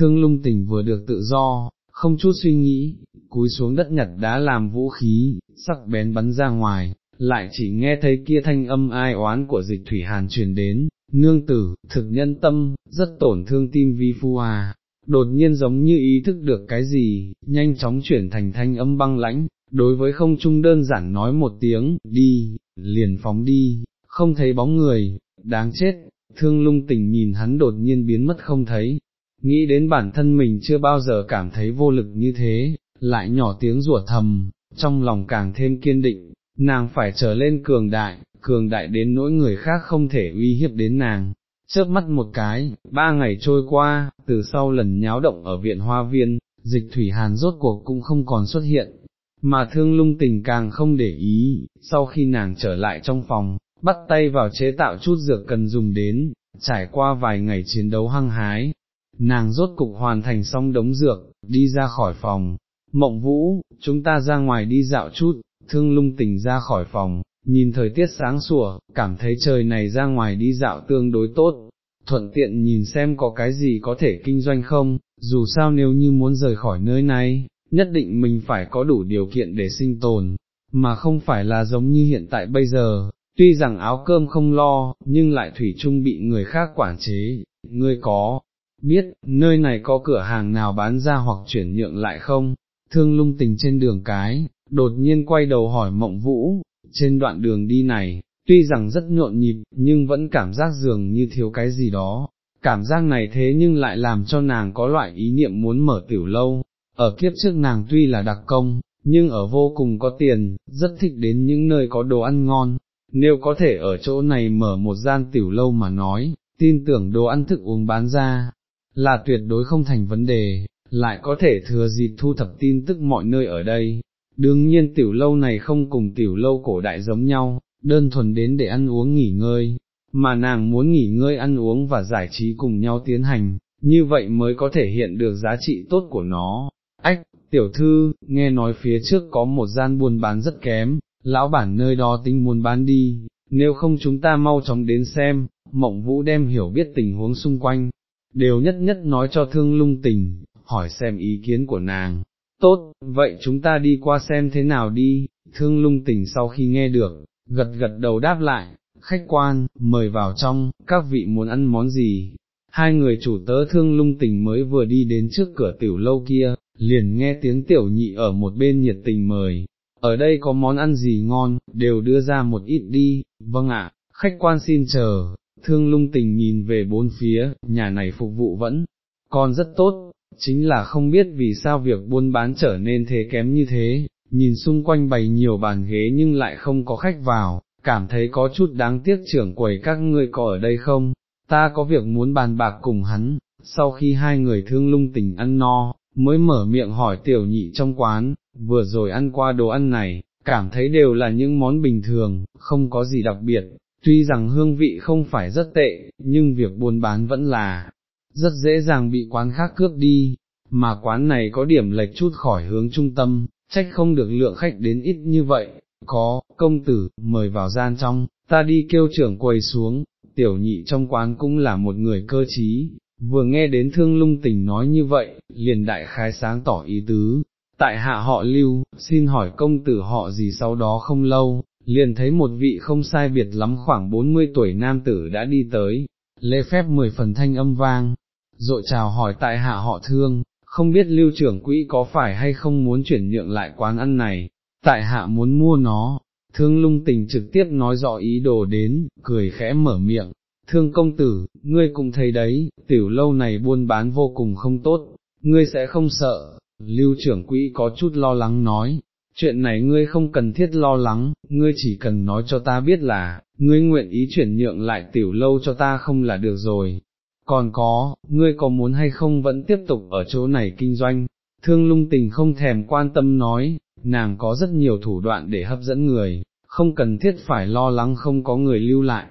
Thương lung tình vừa được tự do, không chút suy nghĩ, cúi xuống đất nhặt đá làm vũ khí, sắc bén bắn ra ngoài, lại chỉ nghe thấy kia thanh âm ai oán của dịch thủy hàn truyền đến, nương tử, thực nhân tâm, rất tổn thương tim vi phu à, đột nhiên giống như ý thức được cái gì, nhanh chóng chuyển thành thanh âm băng lãnh, đối với không trung đơn giản nói một tiếng, đi, liền phóng đi, không thấy bóng người, đáng chết, thương lung tình nhìn hắn đột nhiên biến mất không thấy, nghĩ đến bản thân mình chưa bao giờ cảm thấy vô lực như thế, lại nhỏ tiếng rủa thầm, trong lòng càng thêm kiên định, nàng phải trở lên cường đại, cường đại đến nỗi người khác không thể uy hiếp đến nàng. Chớp mắt một cái, ba ngày trôi qua, từ sau lần nháo động ở viện hoa viên, dịch thủy hàn rốt cuộc cũng không còn xuất hiện, mà thương lung tình càng không để ý, sau khi nàng trở lại trong phòng, bắt tay vào chế tạo chút dược cần dùng đến, trải qua vài ngày chiến đấu hăng hái, nàng rốt cục hoàn thành xong đống dược, đi ra khỏi phòng, mộng vũ, chúng ta ra ngoài đi dạo chút, thương lung tình ra khỏi phòng, nhìn thời tiết sáng sủa, cảm thấy trời này ra ngoài đi dạo tương đối tốt, thuận tiện nhìn xem có cái gì có thể kinh doanh không, dù sao nếu như muốn rời khỏi nơi này, nhất định mình phải có đủ điều kiện để sinh tồn, mà không phải là giống như hiện tại bây giờ, tuy rằng áo cơm không lo, nhưng lại thủy chung bị người khác quản chế, ngươi có, biết, nơi này có cửa hàng nào bán ra hoặc chuyển nhượng lại không, thương lung tình trên đường cái, đột nhiên quay đầu hỏi mộng vũ, trên đoạn đường đi này, tuy rằng rất nhộn nhịp, nhưng vẫn cảm giác dường như thiếu cái gì đó, cảm giác này thế nhưng lại làm cho nàng có loại ý niệm muốn mở tiểu lâu, ở kiếp trước nàng tuy là đặc công, nhưng ở vô cùng có tiền, rất thích đến những nơi có đồ ăn ngon, nếu có thể ở chỗ này mở một gian tiểu lâu mà nói, tin tưởng đồ ăn thức uống bán ra, là tuyệt đối không thành vấn đề, lại có thể thừa dịp thu thập tin tức mọi nơi ở đây. Đương nhiên tiểu lâu này không cùng tiểu lâu cổ đại giống nhau, đơn thuần đến để ăn uống nghỉ ngơi, mà nàng muốn nghỉ ngơi ăn uống và giải trí cùng nhau tiến hành, như vậy mới có thể hiện được giá trị tốt của nó. Ách, tiểu thư, nghe nói phía trước có một gian buôn bán rất kém, lão bản nơi đó tính muốn bán đi, nếu không chúng ta mau chóng đến xem, mộng vũ đem hiểu biết tình huống xung quanh, đều nhất nhất nói cho thương lung tình, hỏi xem ý kiến của nàng. Tốt, vậy chúng ta đi qua xem thế nào đi, thương lung tình sau khi nghe được, gật gật đầu đáp lại, khách quan, mời vào trong, các vị muốn ăn món gì. Hai người chủ tớ thương lung tình mới vừa đi đến trước cửa tiểu lâu kia, liền nghe tiếng tiểu nhị ở một bên nhiệt tình mời, ở đây có món ăn gì ngon, đều đưa ra một ít đi, vâng ạ, khách quan xin chờ, thương lung tình nhìn về bốn phía, nhà này phục vụ vẫn còn rất tốt, chính là không biết vì sao việc buôn bán trở nên thế kém như thế, nhìn xung quanh bày nhiều bàn ghế nhưng lại không có khách vào, cảm thấy có chút đáng tiếc trưởng quầy các ngươi có ở đây không, ta có việc muốn bàn bạc cùng hắn, sau khi hai người thương lung tình ăn no, mới mở miệng hỏi tiểu nhị trong quán, vừa rồi ăn qua đồ ăn này, cảm thấy đều là những món bình thường, không có gì đặc biệt, tuy rằng hương vị không phải rất tệ, nhưng việc buôn bán vẫn là rất dễ dàng bị quán khác cướp đi. mà quán này có điểm lệch chút khỏi hướng trung tâm, trách không được lượng khách đến ít như vậy, có, công tử, mời vào gian trong, ta đi kêu trưởng quầy xuống, tiểu nhị trong quán cũng là một người cơ trí, vừa nghe đến thương lung tình nói như vậy, liền đại khai sáng tỏ ý tứ, tại hạ họ lưu, xin hỏi công tử họ gì sau đó không lâu, liền thấy một vị không sai biệt lắm khoảng 40 tuổi nam tử đã đi tới, lễ phép mười phần thanh âm vang, rồi chào hỏi tại hạ họ thương, không biết lưu trưởng quỹ có phải hay không muốn chuyển nhượng lại quán ăn này, tại hạ muốn mua nó, thương lung tình trực tiếp nói rõ ý đồ đến, cười khẽ mở miệng, thương công tử, ngươi cũng thấy đấy, tiểu lâu này buôn bán vô cùng không tốt, ngươi sẽ không sợ, lưu trưởng quỹ có chút lo lắng nói, chuyện này ngươi không cần thiết lo lắng, ngươi chỉ cần nói cho ta biết là, ngươi nguyện ý chuyển nhượng lại tiểu lâu cho ta không là được rồi. Còn có, ngươi có muốn hay không vẫn tiếp tục ở chỗ này kinh doanh, thương lung tình không thèm quan tâm nói, nàng có rất nhiều thủ đoạn để hấp dẫn người, không cần thiết phải lo lắng không có người lưu lại.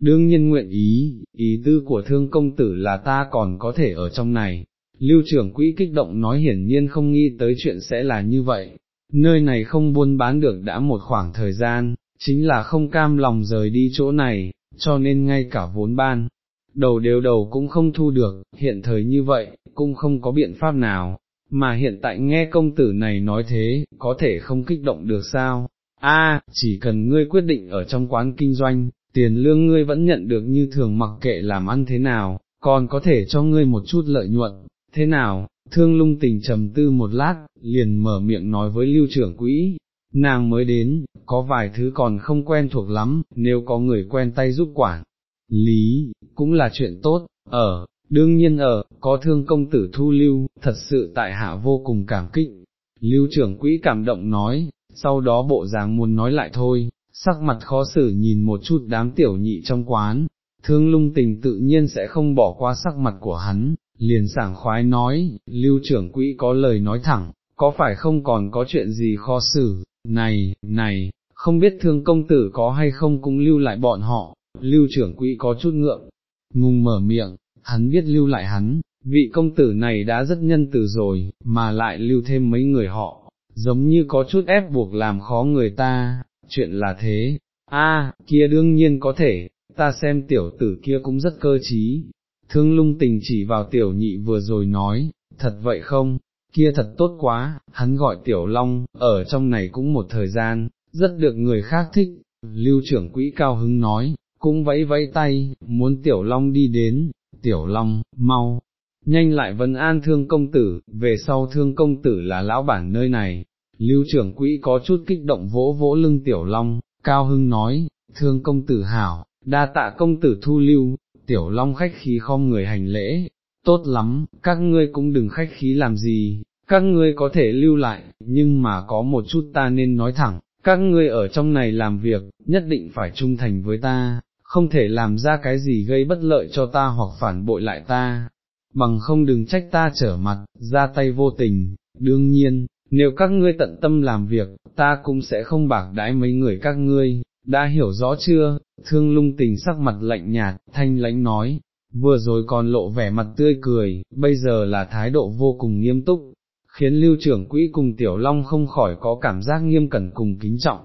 Đương nhiên nguyện ý, ý tư của thương công tử là ta còn có thể ở trong này. Lưu trưởng quỹ kích động nói hiển nhiên không nghĩ tới chuyện sẽ là như vậy, nơi này không buôn bán được đã một khoảng thời gian, chính là không cam lòng rời đi chỗ này, cho nên ngay cả vốn ban, đầu đều đầu cũng không thu được, hiện thời như vậy, cũng không có biện pháp nào, mà hiện tại nghe công tử này nói thế, có thể không kích động được sao, a chỉ cần ngươi quyết định ở trong quán kinh doanh, tiền lương ngươi vẫn nhận được như thường mặc kệ làm ăn thế nào, còn có thể cho ngươi một chút lợi nhuận, thế nào, thương lung tình trầm tư một lát, liền mở miệng nói với lưu trưởng quỹ, nàng mới đến, có vài thứ còn không quen thuộc lắm, nếu có người quen tay giúp quản. Lý, cũng là chuyện tốt, ở, đương nhiên ở, có thương công tử thu lưu, thật sự tại hạ vô cùng cảm kích. Lưu trưởng quỹ cảm động nói, sau đó bộ dáng muốn nói lại thôi, sắc mặt khó xử nhìn một chút đám tiểu nhị trong quán, thương lung tình tự nhiên sẽ không bỏ qua sắc mặt của hắn, liền sảng khoái nói, lưu trưởng quỹ có lời nói thẳng, có phải không còn có chuyện gì khó xử, này, này, không biết thương công tử có hay không cũng lưu lại bọn họ, lưu trưởng quỹ có chút ngượng, ngùng mở miệng, hắn biết lưu lại hắn, vị công tử này đã rất nhân từ rồi, mà lại lưu thêm mấy người họ, giống như có chút ép buộc làm khó người ta, chuyện là thế, a à, kia đương nhiên có thể, ta xem tiểu tử kia cũng rất cơ trí, thương lung tình chỉ vào tiểu nhị vừa rồi nói, thật vậy không, kia thật tốt quá, hắn gọi tiểu long, ở trong này cũng một thời gian, rất được người khác thích, lưu trưởng quỹ cao hứng nói, cũng vẫy vẫy tay, muốn tiểu long đi đến, tiểu long, mau, nhanh lại vấn an thương công tử, về sau thương công tử là lão bản nơi này, lưu trưởng quỹ có chút kích động vỗ vỗ lưng tiểu long, cao hưng nói, thương công tử hảo, đa tạ công tử thu lưu, tiểu long khách khí không người hành lễ, tốt lắm, các ngươi cũng đừng khách khí làm gì, các ngươi có thể lưu lại, nhưng mà có một chút ta nên nói thẳng, các ngươi ở trong này làm việc, nhất định phải trung thành với ta, không thể làm ra cái gì gây bất lợi cho ta hoặc phản bội lại ta, bằng không đừng trách ta trở mặt, ra tay vô tình, đương nhiên, nếu các ngươi tận tâm làm việc, ta cũng sẽ không bạc đãi mấy người các ngươi, đã hiểu rõ chưa, thương lung tình sắc mặt lạnh nhạt, thanh lãnh nói, vừa rồi còn lộ vẻ mặt tươi cười, bây giờ là thái độ vô cùng nghiêm túc, khiến lưu trưởng quỹ cùng tiểu long không khỏi có cảm giác nghiêm cẩn cùng kính trọng,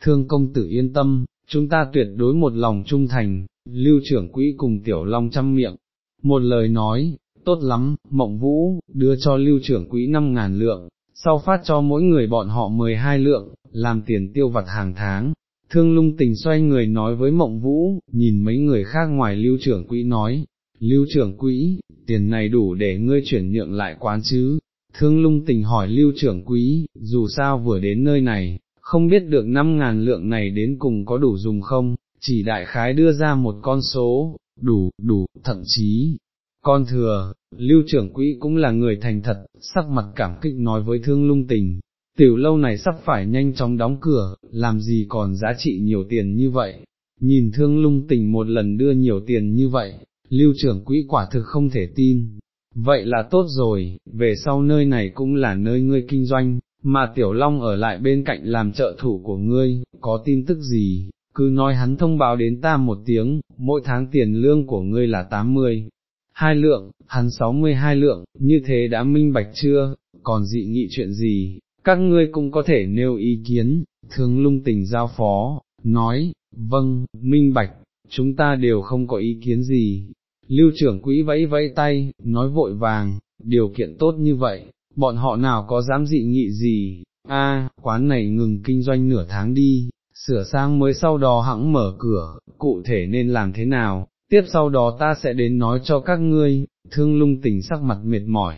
thương công tử yên tâm, chúng ta tuyệt đối một lòng trung thành, lưu trưởng quỹ cùng tiểu long chăm miệng, một lời nói, tốt lắm, mộng vũ, đưa cho lưu trưởng quỹ năm ngàn lượng, sau phát cho mỗi người bọn họ mười hai lượng, làm tiền tiêu vặt hàng tháng, Thương lung tình xoay người nói với mộng vũ, nhìn mấy người khác ngoài lưu trưởng quỹ nói, lưu trưởng quỹ, tiền này đủ để ngươi chuyển nhượng lại quán chứ, thương lung tình hỏi lưu trưởng quỹ, dù sao vừa đến nơi này, không biết được năm ngàn lượng này đến cùng có đủ dùng không, chỉ đại khái đưa ra một con số, đủ, đủ, thậm chí, con thừa, lưu trưởng quỹ cũng là người thành thật, sắc mặt cảm kích nói với thương lung tình, tiểu lâu này sắp phải nhanh chóng đóng cửa, làm gì còn giá trị nhiều tiền như vậy, nhìn thương lung tình một lần đưa nhiều tiền như vậy, lưu trưởng quỹ quả thực không thể tin, vậy là tốt rồi, về sau nơi này cũng là nơi ngươi kinh doanh, mà tiểu long ở lại bên cạnh làm trợ thủ của ngươi, có tin tức gì, cứ nói hắn thông báo đến ta một tiếng, mỗi tháng tiền lương của ngươi là 80. hai lượng, hắn sáu mươi hai lượng, như thế đã minh bạch chưa, còn dị nghị chuyện gì, các ngươi cũng có thể nêu ý kiến, thương lung tình giao phó, nói, vâng, minh bạch, chúng ta đều không có ý kiến gì. Lưu trưởng quỹ vẫy vẫy tay, nói vội vàng, điều kiện tốt như vậy, bọn họ nào có dám dị nghị gì, a quán này ngừng kinh doanh nửa tháng đi, sửa sang mới sau đó hãng mở cửa, cụ thể nên làm thế nào, tiếp sau đó ta sẽ đến nói cho các ngươi, thương lung tình sắc mặt mệt mỏi,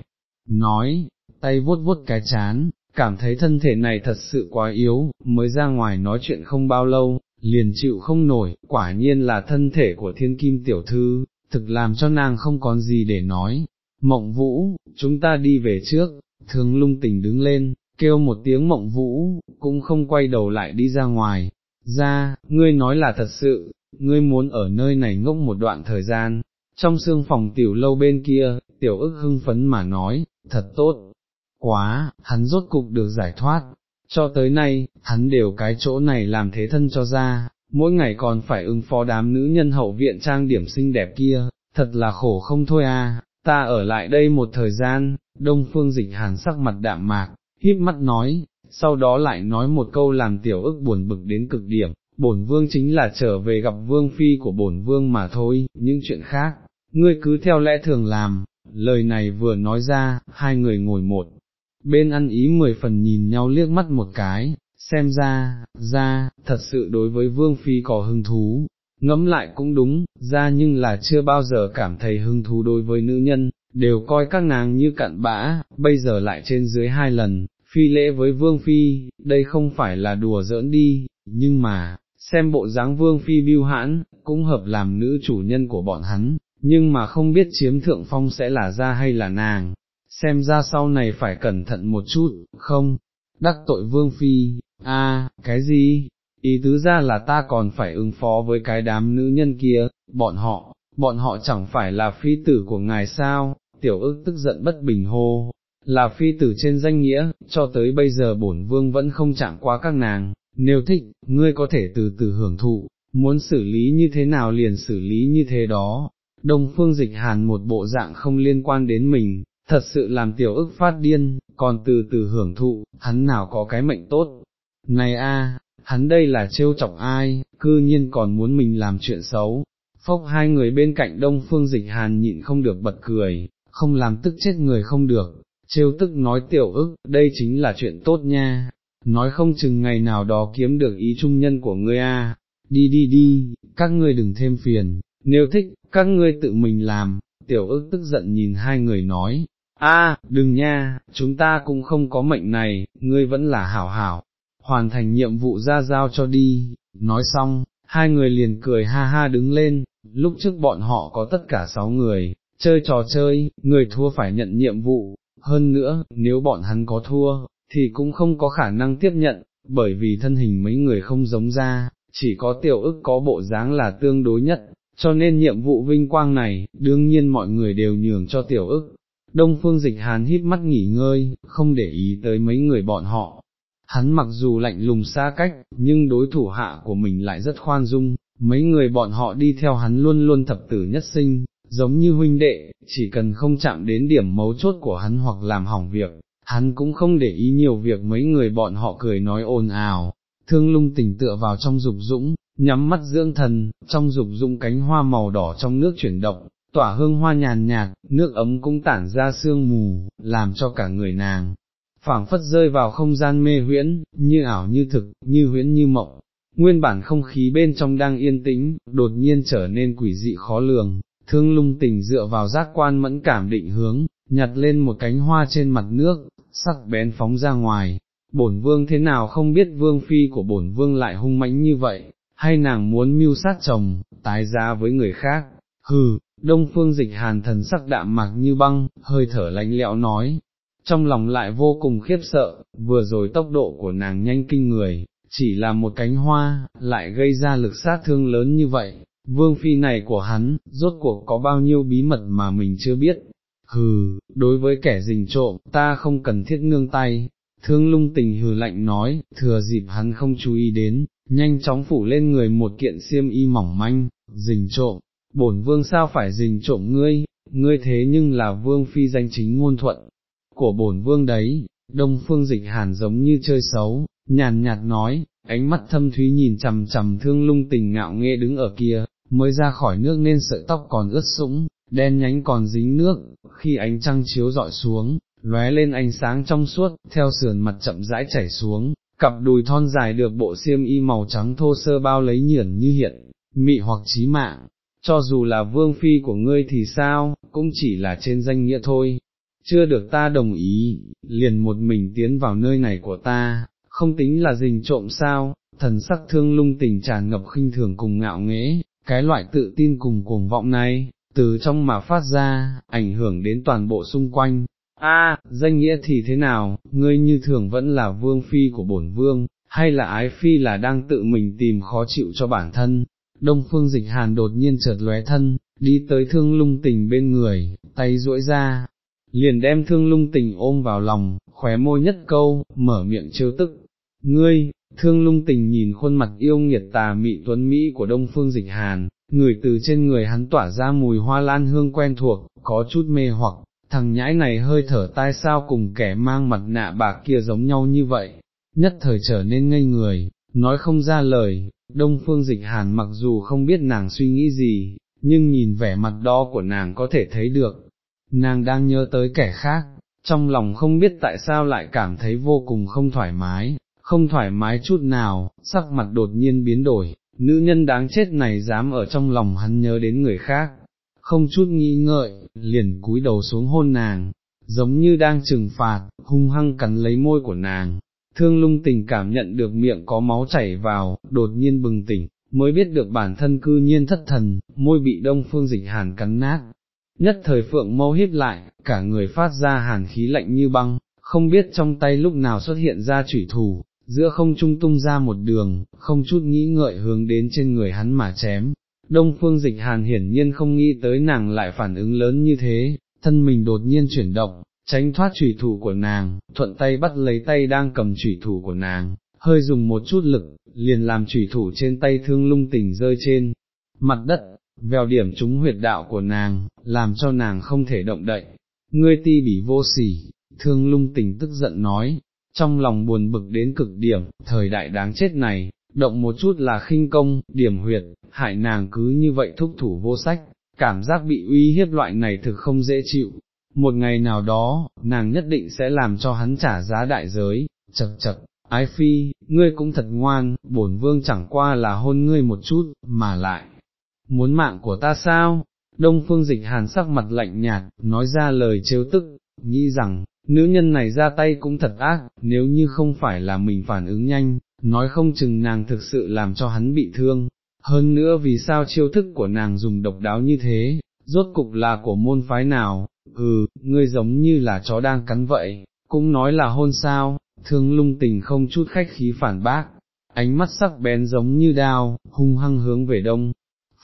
nói, tay vuốt vuốt cái chán, cảm thấy thân thể này thật sự quá yếu, mới ra ngoài nói chuyện không bao lâu, liền chịu không nổi, quả nhiên là thân thể của thiên kim tiểu thư, thực làm cho nàng không còn gì để nói. Mộng vũ, chúng ta đi về trước, thường lung tỉnh đứng lên, kêu một tiếng mộng vũ, cũng không quay đầu lại đi ra ngoài, ra, ngươi nói là thật sự, ngươi muốn ở nơi này ngốc một đoạn thời gian, trong xương phòng tiểu lâu bên kia, tiểu ức hưng phấn mà nói, thật tốt, quá, hắn rốt cục được giải thoát, cho tới nay, hắn đều cái chỗ này làm thế thân cho ra, mỗi ngày còn phải ứng phó đám nữ nhân hậu viện trang điểm xinh đẹp kia, thật là khổ không thôi à, ta ở lại đây một thời gian, đông phương dịch hàn sắc mặt đạm mạc, híp mắt nói, sau đó lại nói một câu làm tiểu ức buồn bực đến cực điểm, bổn vương chính là trở về gặp vương phi của bổn vương mà thôi, những chuyện khác, ngươi cứ theo lẽ thường làm, lời này vừa nói ra, hai người ngồi một, bên ăn ý mười phần nhìn nhau liếc mắt một cái, xem ra, ra, thật sự đối với vương phi có hứng thú, ngẫm lại cũng đúng, ra nhưng là chưa bao giờ cảm thấy hứng thú đối với nữ nhân, đều coi các nàng như cặn bã, bây giờ lại trên dưới hai lần, phi lễ với vương phi, đây không phải là đùa giỡn đi, nhưng mà, xem bộ dáng vương phi biêu hãn, cũng hợp làm nữ chủ nhân của bọn hắn, nhưng mà không biết chiếm thượng phong sẽ là ra hay là nàng, xem ra sau này phải cẩn thận một chút, không, đắc tội vương phi, a cái gì, ý tứ ra là ta còn phải ứng phó với cái đám nữ nhân kia, bọn họ, bọn họ chẳng phải là phi tử của ngài sao, tiểu ức tức giận bất bình hô, là phi tử trên danh nghĩa, cho tới bây giờ bổn vương vẫn không chạm qua các nàng, nếu thích, ngươi có thể từ từ hưởng thụ, muốn xử lý như thế nào liền xử lý như thế đó. Đông phương dịch hàn một bộ dạng không liên quan đến mình, thật sự làm tiểu ức phát điên, còn từ từ hưởng thụ, hắn nào có cái mệnh tốt. Này a, hắn đây là trêu chọc ai, cư nhiên còn muốn mình làm chuyện xấu. Phốc hai người bên cạnh đông phương dịch hàn nhịn không được bật cười, không làm tức chết người không được, trêu tức nói tiểu ức, đây chính là chuyện tốt nha, nói không chừng ngày nào đó kiếm được ý trung nhân của ngươi a, đi đi đi, các ngươi đừng thêm phiền, nếu thích, các ngươi tự mình làm, tiểu ức tức giận nhìn hai người nói, a, đừng nha, chúng ta cũng không có mệnh này, ngươi vẫn là hảo hảo, hoàn thành nhiệm vụ ra giao cho đi, nói xong, hai người liền cười ha ha đứng lên, lúc trước bọn họ có tất cả sáu người, chơi trò chơi, người thua phải nhận nhiệm vụ, hơn nữa, nếu bọn hắn có thua, thì cũng không có khả năng tiếp nhận, bởi vì thân hình mấy người không giống ra, chỉ có tiểu ức có bộ dáng là tương đối nhất, cho nên nhiệm vụ vinh quang này, đương nhiên mọi người đều nhường cho tiểu ức. Đông phương dịch hàn hít mắt nghỉ ngơi, không để ý tới mấy người bọn họ. Hắn mặc dù lạnh lùng xa cách, nhưng đối thủ hạ của mình lại rất khoan dung, mấy người bọn họ đi theo hắn luôn luôn thập tử nhất sinh, giống như huynh đệ, chỉ cần không chạm đến điểm mấu chốt của hắn hoặc làm hỏng việc, hắn cũng không để ý nhiều việc mấy người bọn họ cười nói ồn ào, thương lung tỉnh tựa vào trong dục dũng, nhắm mắt dưỡng thần, trong dục dũng cánh hoa màu đỏ trong nước chuyển động, tỏa hương hoa nhàn nhạt, nước ấm cũng tản ra sương mù, làm cho cả người nàng, phảng phất rơi vào không gian mê huyễn, như ảo như thực, như huyễn như mộng. Nguyên bản không khí bên trong đang yên tĩnh, đột nhiên trở nên quỷ dị khó lường, thương lung tình dựa vào giác quan mẫn cảm định hướng, nhặt lên một cánh hoa trên mặt nước, sắc bén phóng ra ngoài, bổn vương thế nào không biết vương phi của bổn vương lại hung mãnh như vậy, hay nàng muốn mưu sát chồng, tái giá với người khác, hừ, đông phương dịch hàn thần sắc đạm mạc như băng, hơi thở lạnh lẽo nói, trong lòng lại vô cùng khiếp sợ, vừa rồi tốc độ của nàng nhanh kinh người, chỉ là một cánh hoa, lại gây ra lực sát thương lớn như vậy, vương phi này của hắn, rốt cuộc có bao nhiêu bí mật mà mình chưa biết, hừ, đối với kẻ rình trộm, ta không cần thiết nương tay, thương lung tình hừ lạnh nói, thừa dịp hắn không chú ý đến, nhanh chóng phủ lên người một kiện xiêm y mỏng manh, rình trộm, bổn vương sao phải rình trộm ngươi, ngươi thế nhưng là vương phi danh chính ngôn thuận của bổn vương đấy, đông phương dịch hàn giống như chơi xấu, nhàn nhạt nói, ánh mắt thâm thúy nhìn chằm chằm thương lung tình ngạo nghệ đứng ở kia, mới ra khỏi nước nên sợi tóc còn ướt sũng, đen nhánh còn dính nước, khi ánh trăng chiếu dọi xuống, lóe lên ánh sáng trong suốt, theo sườn mặt chậm rãi chảy xuống, cặp đùi thon dài được bộ xiêm y màu trắng thô sơ bao lấy nhiển như hiện, mị hoặc trí mạng, cho dù là vương phi của ngươi thì sao, cũng chỉ là trên danh nghĩa thôi, chưa được ta đồng ý, liền một mình tiến vào nơi này của ta, không tính là rình trộm sao, thần sắc thương lung tình tràn ngập khinh thường cùng ngạo nghễ, cái loại tự tin cùng cuồng vọng này, từ trong mà phát ra, ảnh hưởng đến toàn bộ xung quanh. A, danh nghĩa thì thế nào, ngươi như thường vẫn là vương phi của bổn vương, hay là ái phi là đang tự mình tìm khó chịu cho bản thân. Đông phương dịch hàn đột nhiên chợt lóe thân, đi tới thương lung tình bên người, tay duỗi ra, liền đem thương lung tình ôm vào lòng, khóe môi nhất câu, mở miệng trêu tức. Ngươi, thương lung tình nhìn khuôn mặt yêu nghiệt tà mị tuấn Mỹ của đông phương dịch hàn, người từ trên người hắn tỏa ra mùi hoa lan hương quen thuộc, có chút mê hoặc, thằng nhãi này hơi thở tai sao cùng kẻ mang mặt nạ bạc kia giống nhau như vậy, nhất thời trở nên ngây người, nói không ra lời, đông phương dịch hàn mặc dù không biết nàng suy nghĩ gì, nhưng nhìn vẻ mặt đó của nàng có thể thấy được, nàng đang nhớ tới kẻ khác, trong lòng không biết tại sao lại cảm thấy vô cùng không thoải mái, không thoải mái chút nào, sắc mặt đột nhiên biến đổi, nữ nhân đáng chết này dám ở trong lòng hắn nhớ đến người khác, không chút nghi ngợi, liền cúi đầu xuống hôn nàng, giống như đang trừng phạt, hung hăng cắn lấy môi của nàng. Thương lung tình cảm nhận được miệng có máu chảy vào, đột nhiên bừng tỉnh, mới biết được bản thân cư nhiên thất thần, môi bị đông phương dịch hàn cắn nát. Nhất thời phượng mâu hiếp lại, cả người phát ra hàn khí lạnh như băng, không biết trong tay lúc nào xuất hiện ra chủy thủ, giữa không trung tung ra một đường, không chút nghĩ ngợi hướng đến trên người hắn mà chém. Đông phương dịch hàn hiển nhiên không nghĩ tới nàng lại phản ứng lớn như thế, thân mình đột nhiên chuyển động, tránh thoát chủy thủ của nàng, thuận tay bắt lấy tay đang cầm chủy thủ của nàng, hơi dùng một chút lực, liền làm chủy thủ trên tay thương lung tình rơi trên mặt đất, vèo điểm trúng huyệt đạo của nàng, làm cho nàng không thể động đậy. Ngươi ti bỉ vô sỉ, thương lung tình tức giận nói, trong lòng buồn bực đến cực điểm, thời đại đáng chết này, động một chút là khinh công, điểm huyệt, hại nàng cứ như vậy thúc thủ vô sách, cảm giác bị uy hiếp loại này thực không dễ chịu. Một ngày nào đó, nàng nhất định sẽ làm cho hắn trả giá đại giới, chật chật, ái phi, ngươi cũng thật ngoan, bổn vương chẳng qua là hôn ngươi một chút, mà lại, muốn mạng của ta sao? Đông phương dịch hàn sắc mặt lạnh nhạt, nói ra lời trêu tức, nghĩ rằng, nữ nhân này ra tay cũng thật ác, nếu như không phải là mình phản ứng nhanh, nói không chừng nàng thực sự làm cho hắn bị thương. Hơn nữa vì sao chiêu thức của nàng dùng độc đáo như thế, rốt cục là của môn phái nào, ừ, ngươi giống như là chó đang cắn vậy, cũng nói là hôn sao, thương lung tình không chút khách khí phản bác, ánh mắt sắc bén giống như đao, hung hăng hướng về đông,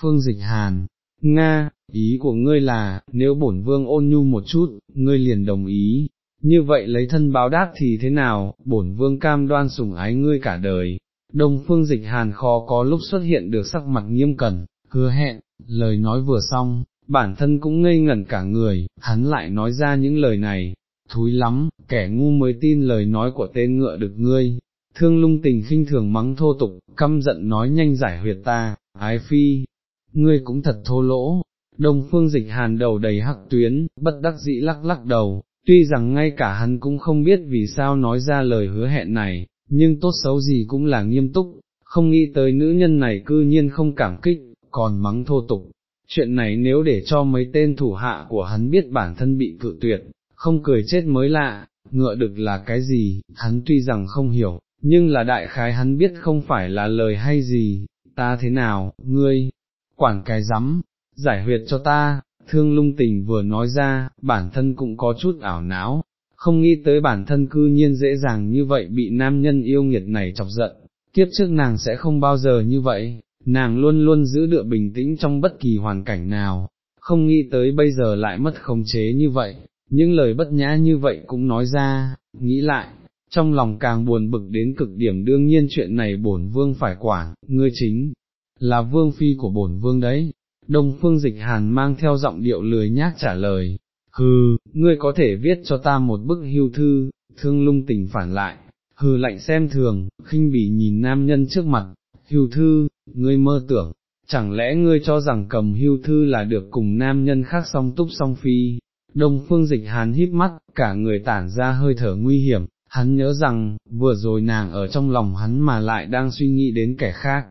phương dịch hàn, Nga, ý của ngươi là, nếu bổn vương ôn nhu một chút, ngươi liền đồng ý, như vậy lấy thân báo đáp thì thế nào, bổn vương cam đoan sủng ái ngươi cả đời. Đông phương dịch hàn khó có lúc xuất hiện được sắc mặt nghiêm cẩn, hứa hẹn, lời nói vừa xong, bản thân cũng ngây ngẩn cả người, hắn lại nói ra những lời này, thúi lắm, kẻ ngu mới tin lời nói của tên ngựa được ngươi, thương lung tình khinh thường mắng thô tục, căm giận nói nhanh giải huyệt ta, ái phi, ngươi cũng thật thô lỗ, đông phương dịch hàn đầu đầy hắc tuyến, bất đắc dĩ lắc lắc đầu, tuy rằng ngay cả hắn cũng không biết vì sao nói ra lời hứa hẹn này, nhưng tốt xấu gì cũng là nghiêm túc, không nghĩ tới nữ nhân này cư nhiên không cảm kích, còn mắng thô tục. Chuyện này nếu để cho mấy tên thủ hạ của hắn biết bản thân bị cự tuyệt, không cười chết mới lạ, ngựa được là cái gì, hắn tuy rằng không hiểu, nhưng là đại khái hắn biết không phải là lời hay gì, ta thế nào, ngươi, quản cái rắm, giải huyệt cho ta, thương lung tình vừa nói ra, bản thân cũng có chút ảo não, không nghĩ tới bản thân cư nhiên dễ dàng như vậy bị nam nhân yêu nghiệt này chọc giận, kiếp trước nàng sẽ không bao giờ như vậy, nàng luôn luôn giữ được bình tĩnh trong bất kỳ hoàn cảnh nào, không nghĩ tới bây giờ lại mất khống chế như vậy, những lời bất nhã như vậy cũng nói ra, nghĩ lại, trong lòng càng buồn bực đến cực điểm đương nhiên chuyện này bổn vương phải quản, ngươi chính là vương phi của bổn vương đấy, Đông phương dịch hàn mang theo giọng điệu lười nhác trả lời, hừ, ngươi có thể viết cho ta một bức hưu thư, thương lung tình phản lại, hừ lạnh xem thường, khinh bỉ nhìn nam nhân trước mặt, hưu thư, ngươi mơ tưởng, chẳng lẽ ngươi cho rằng cầm hưu thư là được cùng nam nhân khác song túc song phi, đông phương dịch hàn híp mắt, cả người tản ra hơi thở nguy hiểm, hắn nhớ rằng, vừa rồi nàng ở trong lòng hắn mà lại đang suy nghĩ đến kẻ khác,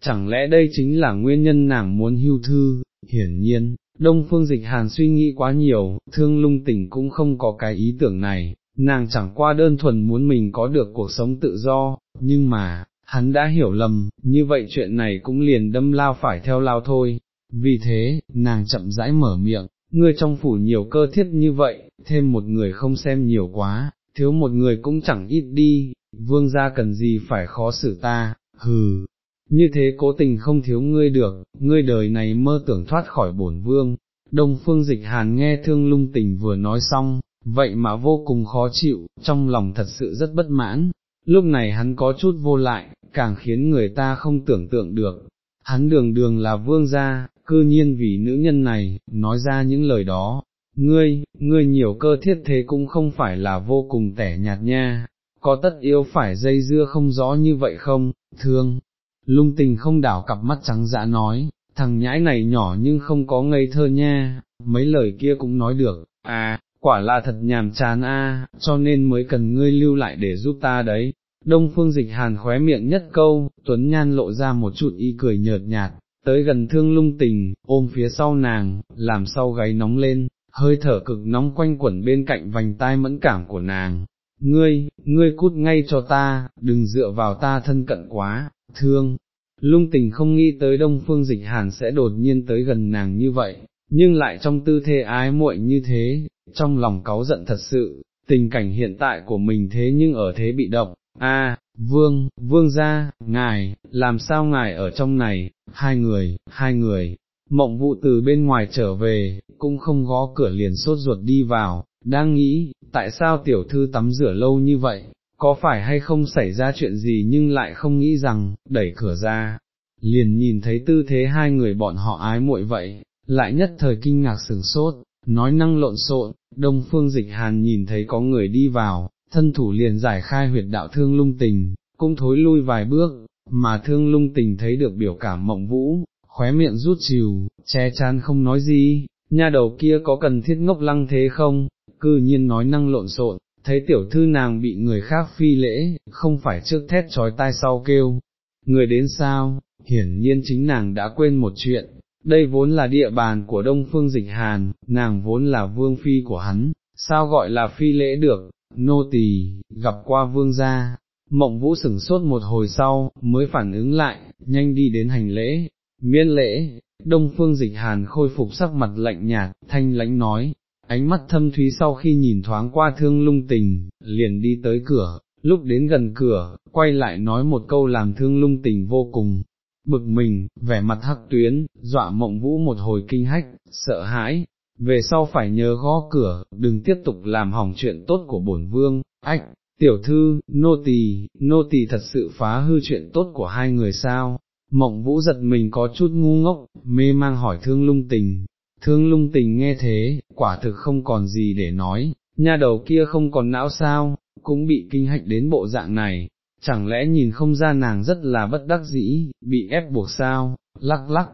chẳng lẽ đây chính là nguyên nhân nàng muốn hưu thư, hiển nhiên, đông phương dịch hàn suy nghĩ quá nhiều, thương lung tỉnh cũng không có cái ý tưởng này, nàng chẳng qua đơn thuần muốn mình có được cuộc sống tự do, nhưng mà, hắn đã hiểu lầm, như vậy chuyện này cũng liền đâm lao phải theo lao thôi, vì thế, nàng chậm rãi mở miệng, ngươi trong phủ nhiều cơ thiết như vậy, thêm một người không xem nhiều quá, thiếu một người cũng chẳng ít đi, vương gia cần gì phải khó xử ta, hừ, như thế cố tình không thiếu ngươi được, ngươi đời này mơ tưởng thoát khỏi bổn vương. Đông phương dịch hàn nghe thương lung tình vừa nói xong, vậy mà vô cùng khó chịu, trong lòng thật sự rất bất mãn, lúc này hắn có chút vô lại, càng khiến người ta không tưởng tượng được. Hắn đường đường là vương gia, cư nhiên vì nữ nhân này, nói ra những lời đó, ngươi, ngươi nhiều cơ thiết thế cũng không phải là vô cùng tẻ nhạt nha, có tất yếu phải dây dưa không rõ như vậy không, thương, lung tình không đảo cặp mắt trắng dã nói, thằng nhãi này nhỏ nhưng không có ngây thơ nha, mấy lời kia cũng nói được, à, quả là thật nhàm chán a, cho nên mới cần ngươi lưu lại để giúp ta đấy. Đông phương dịch hàn khóe miệng nhất câu, Tuấn Nhan lộ ra một chút y cười nhợt nhạt, tới gần thương lung tình, ôm phía sau nàng, làm sau gáy nóng lên, hơi thở cực nóng quanh quẩn bên cạnh vành tai mẫn cảm của nàng. Ngươi, ngươi cút ngay cho ta, đừng dựa vào ta thân cận quá, thương. Lung tình không nghĩ tới đông phương dịch hàn sẽ đột nhiên tới gần nàng như vậy, nhưng lại trong tư thế ái muội như thế, trong lòng cáu giận thật sự, tình cảnh hiện tại của mình thế nhưng ở thế bị động, a vương, vương gia, ngài, làm sao ngài ở trong này, hai người, hai người, mộng vụ từ bên ngoài trở về, cũng không gõ cửa liền sốt ruột đi vào, đang nghĩ, tại sao tiểu thư tắm rửa lâu như vậy, có phải hay không xảy ra chuyện gì nhưng lại không nghĩ rằng, đẩy cửa ra, liền nhìn thấy tư thế hai người bọn họ ái muội vậy, lại nhất thời kinh ngạc sửng sốt, nói năng lộn xộn, đông phương dịch hàn nhìn thấy có người đi vào, thân thủ liền giải khai huyệt đạo thương lung tình, cũng thối lui vài bước, mà thương lung tình thấy được biểu cảm mộng vũ, khóe miệng rút chiều, che chắn không nói gì, nha đầu kia có cần thiết ngốc lăng thế không, cư nhiên nói năng lộn xộn, thấy tiểu thư nàng bị người khác phi lễ, không phải trước thét trói tai sau kêu, người đến sao, hiển nhiên chính nàng đã quên một chuyện, đây vốn là địa bàn của Đông Phương Dịch Hàn, nàng vốn là vương phi của hắn, sao gọi là phi lễ được, nô tỳ gặp qua vương gia, mộng vũ sửng sốt một hồi sau, mới phản ứng lại, nhanh đi đến hành lễ, miễn lễ, Đông Phương Dịch Hàn khôi phục sắc mặt lạnh nhạt, thanh lãnh nói, ánh mắt thâm thúy sau khi nhìn thoáng qua thương lung tình, liền đi tới cửa, lúc đến gần cửa, quay lại nói một câu làm thương lung tình vô cùng, bực mình, vẻ mặt hắc tuyến, dọa mộng vũ một hồi kinh hách, sợ hãi, về sau phải nhớ gõ cửa, đừng tiếp tục làm hỏng chuyện tốt của bổn vương, ách, tiểu thư, nô tỳ, nô tỳ thật sự phá hư chuyện tốt của hai người sao, mộng vũ giật mình có chút ngu ngốc, mê mang hỏi thương lung tình, thương lung tình nghe thế, quả thực không còn gì để nói, nha đầu kia không còn não sao, cũng bị kinh hạch đến bộ dạng này, chẳng lẽ nhìn không ra nàng rất là bất đắc dĩ, bị ép buộc sao, lắc lắc,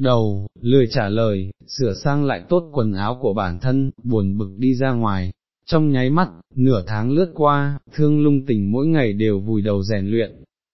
đầu, lười trả lời, sửa sang lại tốt quần áo của bản thân, buồn bực đi ra ngoài. Trong nháy mắt, nửa tháng lướt qua, thương lung tình mỗi ngày đều vùi đầu rèn luyện,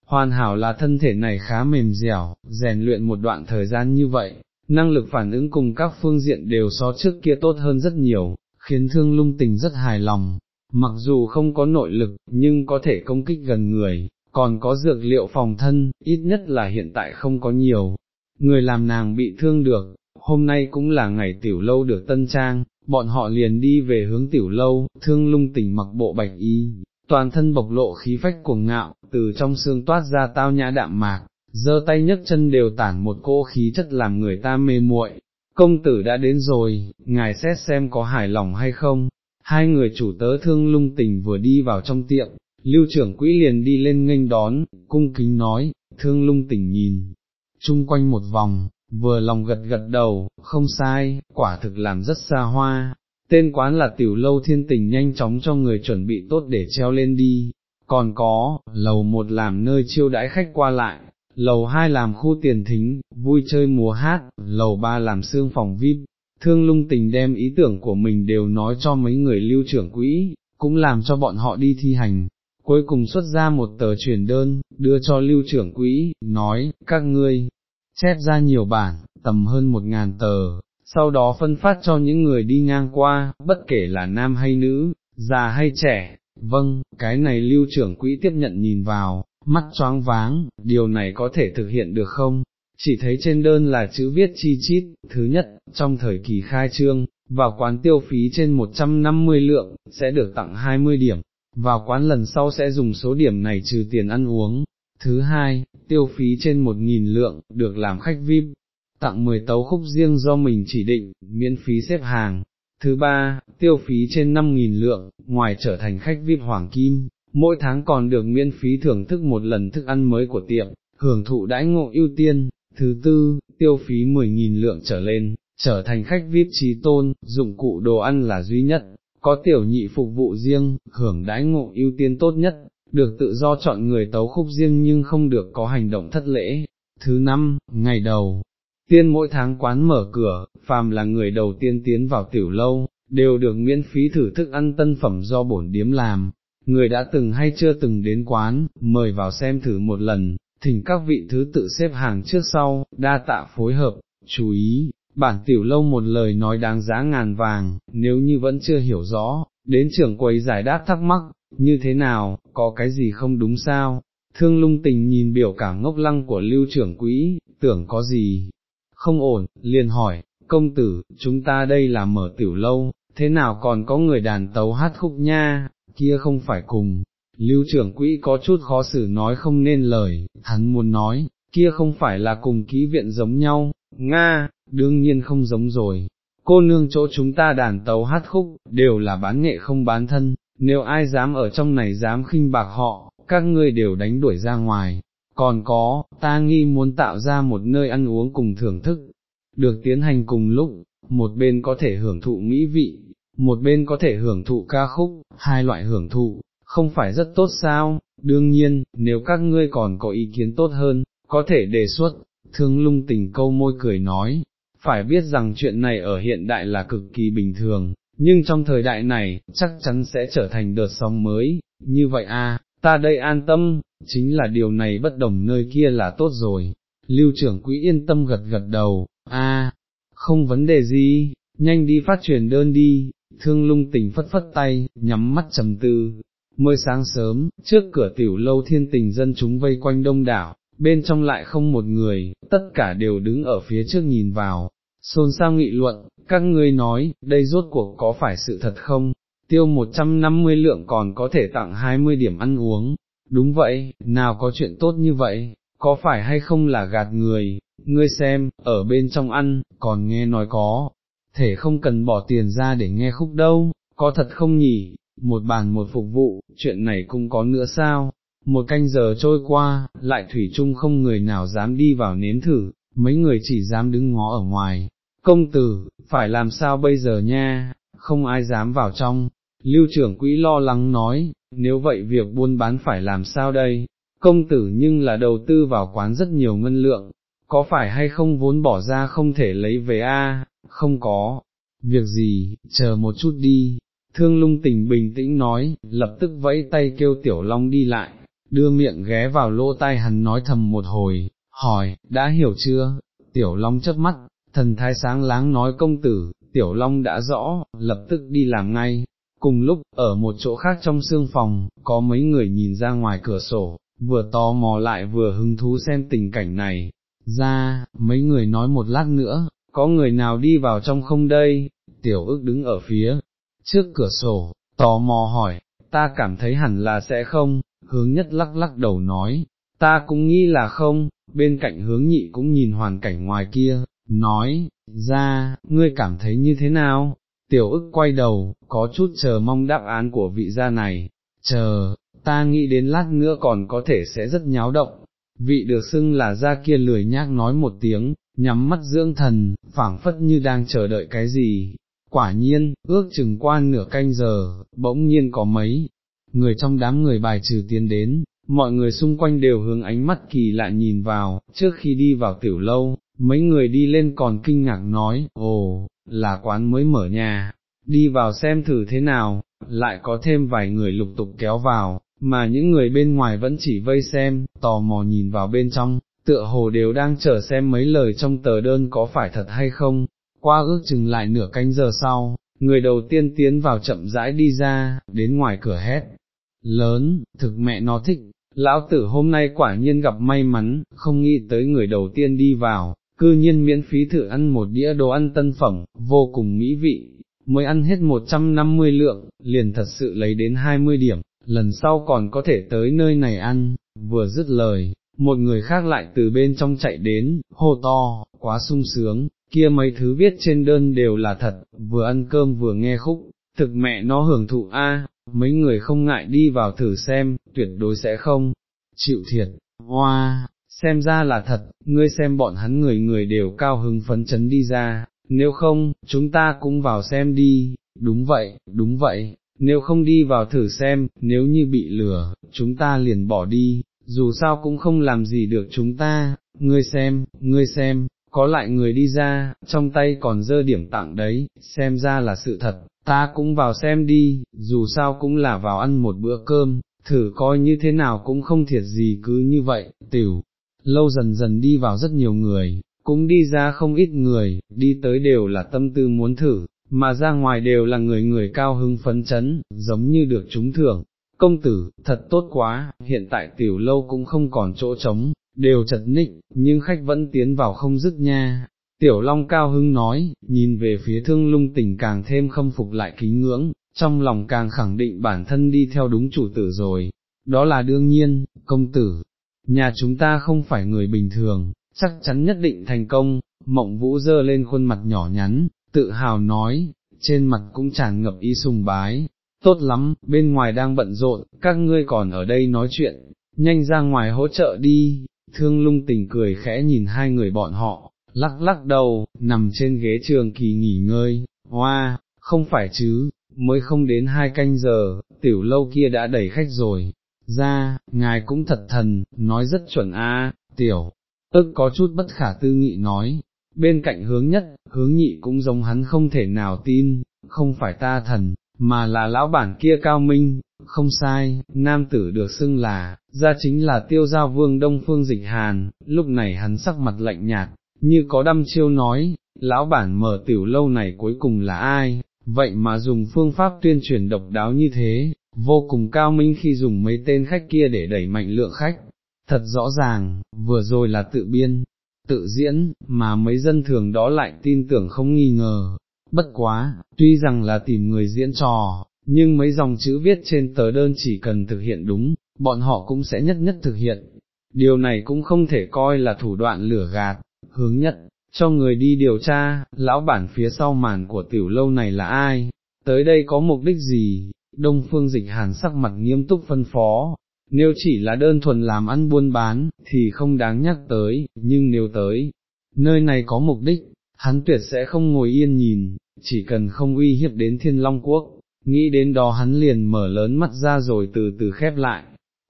hoàn hảo là thân thể này khá mềm dẻo, rèn luyện một đoạn thời gian như vậy, năng lực phản ứng cùng các phương diện đều so trước kia tốt hơn rất nhiều, khiến thương lung tình rất hài lòng, mặc dù không có nội lực, nhưng có thể công kích gần người, còn có dược liệu phòng thân, ít nhất là hiện tại không có nhiều, người làm nàng bị thương được, hôm nay cũng là ngày tiểu lâu được tân trang, bọn họ liền đi về hướng tiểu lâu, thương lung Tỉnh mặc bộ bạch y, toàn thân bộc lộ khí phách cuồng ngạo, từ trong xương toát ra tao nhã đạm mạc, giơ tay nhấc chân đều tản một cô khí chất làm người ta mê muội. Công tử đã đến rồi, ngài xét xem có hài lòng hay không, hai người chủ tớ thương lung tình vừa đi vào trong tiệm, lưu trưởng quỹ liền đi lên nghênh đón, cung kính nói, thương lung tình nhìn, chung quanh một vòng, vừa lòng gật gật đầu, không sai, quả thực làm rất xa hoa. Tên quán là tiểu lâu thiên tình nhanh chóng cho người chuẩn bị tốt để treo lên đi, còn có, lầu một làm nơi chiêu đãi khách qua lại, lầu hai làm khu tiền thính, vui chơi mùa hát, lầu ba làm xương phòng VIP. Thương lung tình đem ý tưởng của mình đều nói cho mấy người lưu trưởng quỹ, cũng làm cho bọn họ đi thi hành, cuối cùng xuất ra một tờ truyền đơn, đưa cho lưu trưởng quỹ, nói, các ngươi, chép ra nhiều bản, tầm hơn một ngàn tờ, sau đó phân phát cho những người đi ngang qua, bất kể là nam hay nữ, già hay trẻ, vâng, cái này lưu trưởng quỹ tiếp nhận nhìn vào, mắt choáng váng, điều này có thể thực hiện được không? Chỉ thấy trên đơn là chữ viết chi chít, thứ nhất, trong thời kỳ khai trương, vào quán tiêu phí trên 150 lượng, sẽ được tặng 20 điểm, vào quán lần sau sẽ dùng số điểm này trừ tiền ăn uống. Thứ hai, tiêu phí trên 1.000 lượng, được làm khách VIP, tặng 10 tấu khúc riêng do mình chỉ định, miễn phí xếp hàng. Thứ ba, tiêu phí trên 5.000 lượng, ngoài trở thành khách VIP hoàng kim, mỗi tháng còn được miễn phí thưởng thức một lần thức ăn mới của tiệm, hưởng thụ đãi ngộ ưu tiên. Thứ tư, tiêu phí 10.000 lượng trở lên, trở thành khách VIP trí tôn, dụng cụ đồ ăn là duy nhất, có tiểu nhị phục vụ riêng, hưởng đãi ngộ ưu tiên tốt nhất, được tự do chọn người tấu khúc riêng nhưng không được có hành động thất lễ. Thứ năm, ngày đầu, tiên mỗi tháng quán mở cửa, phàm là người đầu tiên tiến vào tiểu lâu, đều được miễn phí thử thức ăn tân phẩm do bổn điếm làm, người đã từng hay chưa từng đến quán, mời vào xem thử một lần, thỉnh các vị thứ tự xếp hàng trước sau, đa tạ phối hợp, chú ý, bản tiểu lâu một lời nói đáng giá ngàn vàng, nếu như vẫn chưa hiểu rõ, đến trưởng quầy giải đáp thắc mắc, như thế nào, có cái gì không đúng sao, thương lung tình nhìn biểu cảm ngốc lăng của lưu trưởng quỹ, tưởng có gì, không ổn, liền hỏi, công tử, chúng ta đây là mở tiểu lâu, thế nào còn có người đàn tấu hát khúc nha, kia không phải cùng. Lưu trưởng quỹ có chút khó xử nói không nên lời, hắn muốn nói, kia không phải là cùng ký viện giống nhau, Nga, đương nhiên không giống rồi, cô nương chỗ chúng ta đàn tấu hát khúc, đều là bán nghệ không bán thân, nếu ai dám ở trong này dám khinh bạc họ, các ngươi đều đánh đuổi ra ngoài, còn có, ta nghi muốn tạo ra một nơi ăn uống cùng thưởng thức, được tiến hành cùng lúc, một bên có thể hưởng thụ mỹ vị, một bên có thể hưởng thụ ca khúc, hai loại hưởng thụ, không phải rất tốt sao, đương nhiên, nếu các ngươi còn có ý kiến tốt hơn, có thể đề xuất, thương lung tình câu môi cười nói, phải biết rằng chuyện này ở hiện đại là cực kỳ bình thường, nhưng trong thời đại này, chắc chắn sẽ trở thành đợt sóng mới, như vậy a, ta đây an tâm, chính là điều này bất đồng nơi kia là tốt rồi, lưu trưởng quỹ yên tâm gật gật đầu, a, không vấn đề gì, nhanh đi phát truyền đơn đi, thương lung tình phất phất tay, nhắm mắt trầm tư, mới sáng sớm, trước cửa tiểu lâu thiên tình dân chúng vây quanh đông đảo, bên trong lại không một người, tất cả đều đứng ở phía trước nhìn vào, xôn xao nghị luận, các ngươi nói, đây rốt cuộc có phải sự thật không, tiêu 150 lượng còn có thể tặng 20 điểm ăn uống, đúng vậy, nào có chuyện tốt như vậy, có phải hay không là gạt người, ngươi xem, ở bên trong ăn, còn nghe nói có, thể không cần bỏ tiền ra để nghe khúc đâu, có thật không nhỉ, một bàn một phục vụ, chuyện này cũng có nữa sao, một canh giờ trôi qua, lại thủy chung không người nào dám đi vào nếm thử, mấy người chỉ dám đứng ngó ở ngoài, công tử, phải làm sao bây giờ nha, không ai dám vào trong, lưu trưởng quỹ lo lắng nói, nếu vậy việc buôn bán phải làm sao đây, công tử nhưng là đầu tư vào quán rất nhiều ngân lượng, có phải hay không vốn bỏ ra không thể lấy về a? không có, việc gì, chờ một chút đi, thương lung tình bình tĩnh nói, lập tức vẫy tay kêu tiểu long đi lại, đưa miệng ghé vào lỗ tai hắn nói thầm một hồi, hỏi, đã hiểu chưa, tiểu long chớp mắt, thần thái sáng láng nói công tử, tiểu long đã rõ, lập tức đi làm ngay. Cùng lúc, ở một chỗ khác trong xương phòng, có mấy người nhìn ra ngoài cửa sổ, vừa tò mò lại vừa hứng thú xem tình cảnh này. Ra, mấy người nói một lát nữa, có người nào đi vào trong không đây, tiểu ức đứng ở phía, trước cửa sổ, tò mò hỏi, ta cảm thấy hẳn là sẽ không, hướng nhất lắc lắc đầu nói, ta cũng nghĩ là không, bên cạnh hướng nhị cũng nhìn hoàn cảnh ngoài kia, nói, ra, ngươi cảm thấy như thế nào? Tiểu ức quay đầu, có chút chờ mong đáp án của vị gia này, chờ, ta nghĩ đến lát nữa còn có thể sẽ rất nháo động, vị được xưng là gia kia lười nhác nói một tiếng, nhắm mắt dưỡng thần, phảng phất như đang chờ đợi cái gì. Quả nhiên, ước chừng qua nửa canh giờ, bỗng nhiên có mấy, người trong đám người bài trừ tiến đến, mọi người xung quanh đều hướng ánh mắt kỳ lạ nhìn vào, trước khi đi vào tiểu lâu, mấy người đi lên còn kinh ngạc nói, ồ, là quán mới mở nhà, đi vào xem thử thế nào, lại có thêm vài người lục tục kéo vào, mà những người bên ngoài vẫn chỉ vây xem, tò mò nhìn vào bên trong, tựa hồ đều đang chờ xem mấy lời trong tờ đơn có phải thật hay không, qua ước chừng lại nửa canh giờ sau, người đầu tiên tiến vào chậm rãi đi ra, đến ngoài cửa hét, lớn, thực mẹ nó thích, lão tử hôm nay quả nhiên gặp may mắn, không nghĩ tới người đầu tiên đi vào, cư nhiên miễn phí thử ăn một đĩa đồ ăn tân phẩm, vô cùng mỹ vị, mới ăn hết 150 lượng, liền thật sự lấy đến 20 điểm, lần sau còn có thể tới nơi này ăn, vừa dứt lời, một người khác lại từ bên trong chạy đến, hô to, quá sung sướng, kia mấy thứ viết trên đơn đều là thật, vừa ăn cơm vừa nghe khúc, thực mẹ nó hưởng thụ a, mấy người không ngại đi vào thử xem, tuyệt đối sẽ không, chịu thiệt, hoa, xem ra là thật, ngươi xem bọn hắn người người đều cao hứng phấn chấn đi ra, nếu không, chúng ta cũng vào xem đi, đúng vậy, đúng vậy, nếu không đi vào thử xem, nếu như bị lừa, chúng ta liền bỏ đi, dù sao cũng không làm gì được chúng ta, ngươi xem, ngươi xem, có lại người đi ra, trong tay còn dơ điểm tặng đấy, xem ra là sự thật, ta cũng vào xem đi, dù sao cũng là vào ăn một bữa cơm, thử coi như thế nào cũng không thiệt gì cứ như vậy, tiểu, lâu dần dần đi vào rất nhiều người, cũng đi ra không ít người, đi tới đều là tâm tư muốn thử, mà ra ngoài đều là người người cao hưng phấn chấn, giống như được trúng thưởng. Công tử, thật tốt quá, hiện tại tiểu lâu cũng không còn chỗ trống, đều chật ních, nhưng khách vẫn tiến vào không dứt nha. Tiểu Long cao hưng nói, nhìn về phía thương lung tình càng thêm khâm phục lại kính ngưỡng, trong lòng càng khẳng định bản thân đi theo đúng chủ tử rồi. Đó là đương nhiên, công tử, nhà chúng ta không phải người bình thường, chắc chắn nhất định thành công, mộng vũ dơ lên khuôn mặt nhỏ nhắn, tự hào nói, trên mặt cũng tràn ngập ý sùng bái, tốt lắm, bên ngoài đang bận rộn, các ngươi còn ở đây nói chuyện, nhanh ra ngoài hỗ trợ đi, thương lung tình cười khẽ nhìn hai người bọn họ, lắc lắc đầu, nằm trên ghế trường kỳ nghỉ ngơi, hoa, không phải chứ, mới không đến hai canh giờ, tiểu lâu kia đã đẩy khách rồi, ra, ngài cũng thật thần, nói rất chuẩn a, tiểu, ức có chút bất khả tư nghị nói, bên cạnh hướng nhất, hướng nhị cũng giống hắn không thể nào tin, không phải ta thần, mà là lão bản kia cao minh, không sai, nam tử được xưng là, ra chính là tiêu giao vương đông phương dịch hàn, lúc này hắn sắc mặt lạnh nhạt, như có đăm chiêu nói, lão bản mở tiểu lâu này cuối cùng là ai, vậy mà dùng phương pháp tuyên truyền độc đáo như thế, vô cùng cao minh khi dùng mấy tên khách kia để đẩy mạnh lượng khách, thật rõ ràng, vừa rồi là tự biên, tự diễn, mà mấy dân thường đó lại tin tưởng không nghi ngờ, bất quá, tuy rằng là tìm người diễn trò, nhưng mấy dòng chữ viết trên tờ đơn chỉ cần thực hiện đúng, bọn họ cũng sẽ nhất nhất thực hiện. Điều này cũng không thể coi là thủ đoạn lửa gạt, hướng nhất, cho người đi điều tra, lão bản phía sau màn của tiểu lâu này là ai, tới đây có mục đích gì, đông phương dịch hàn sắc mặt nghiêm túc phân phó, nếu chỉ là đơn thuần làm ăn buôn bán, thì không đáng nhắc tới, nhưng nếu tới, nơi này có mục đích, hắn tuyệt sẽ không ngồi yên nhìn, chỉ cần không uy hiếp đến thiên long quốc, nghĩ đến đó hắn liền mở lớn mắt ra rồi từ từ khép lại.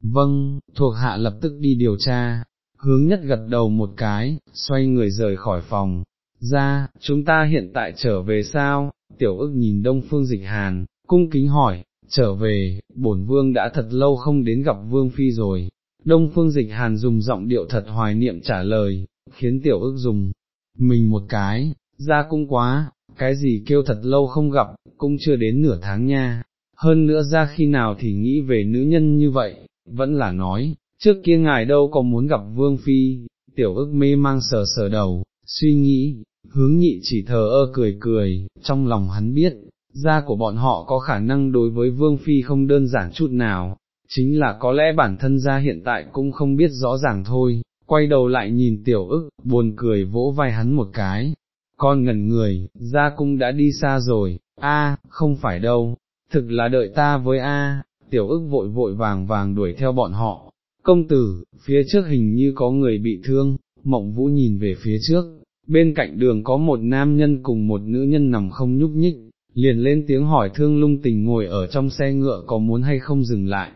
Vâng, thuộc hạ lập tức đi điều tra, hướng nhất gật đầu một cái, xoay người rời khỏi phòng. Ra, chúng ta hiện tại trở về sao? Tiểu ức nhìn đông phương dịch hàn, cung kính hỏi, trở về, bổn vương đã thật lâu không đến gặp vương phi rồi. Đông phương dịch hàn dùng giọng điệu thật hoài niệm trả lời, khiến tiểu ức dùng, mình một cái, ra cũng quá, cái gì kêu thật lâu không gặp, cũng chưa đến nửa tháng nha, hơn nữa ra khi nào thì nghĩ về nữ nhân như vậy, vẫn là nói, trước kia ngài đâu có muốn gặp vương phi, tiểu ức mê mang sờ sờ đầu, suy nghĩ, hướng nhị chỉ thờ ơ cười cười, trong lòng hắn biết, gia của bọn họ có khả năng đối với vương phi không đơn giản chút nào, chính là có lẽ bản thân gia hiện tại cũng không biết rõ ràng thôi, quay đầu lại nhìn tiểu ức, buồn cười vỗ vai hắn một cái, con ngẩn người, gia cung đã đi xa rồi, a, không phải đâu, thực là đợi ta với a, tiểu ức vội vội vàng vàng đuổi theo bọn họ, công tử, phía trước hình như có người bị thương, mộng vũ nhìn về phía trước, bên cạnh đường có một nam nhân cùng một nữ nhân nằm không nhúc nhích, liền lên tiếng hỏi thương lung tình ngồi ở trong xe ngựa có muốn hay không dừng lại,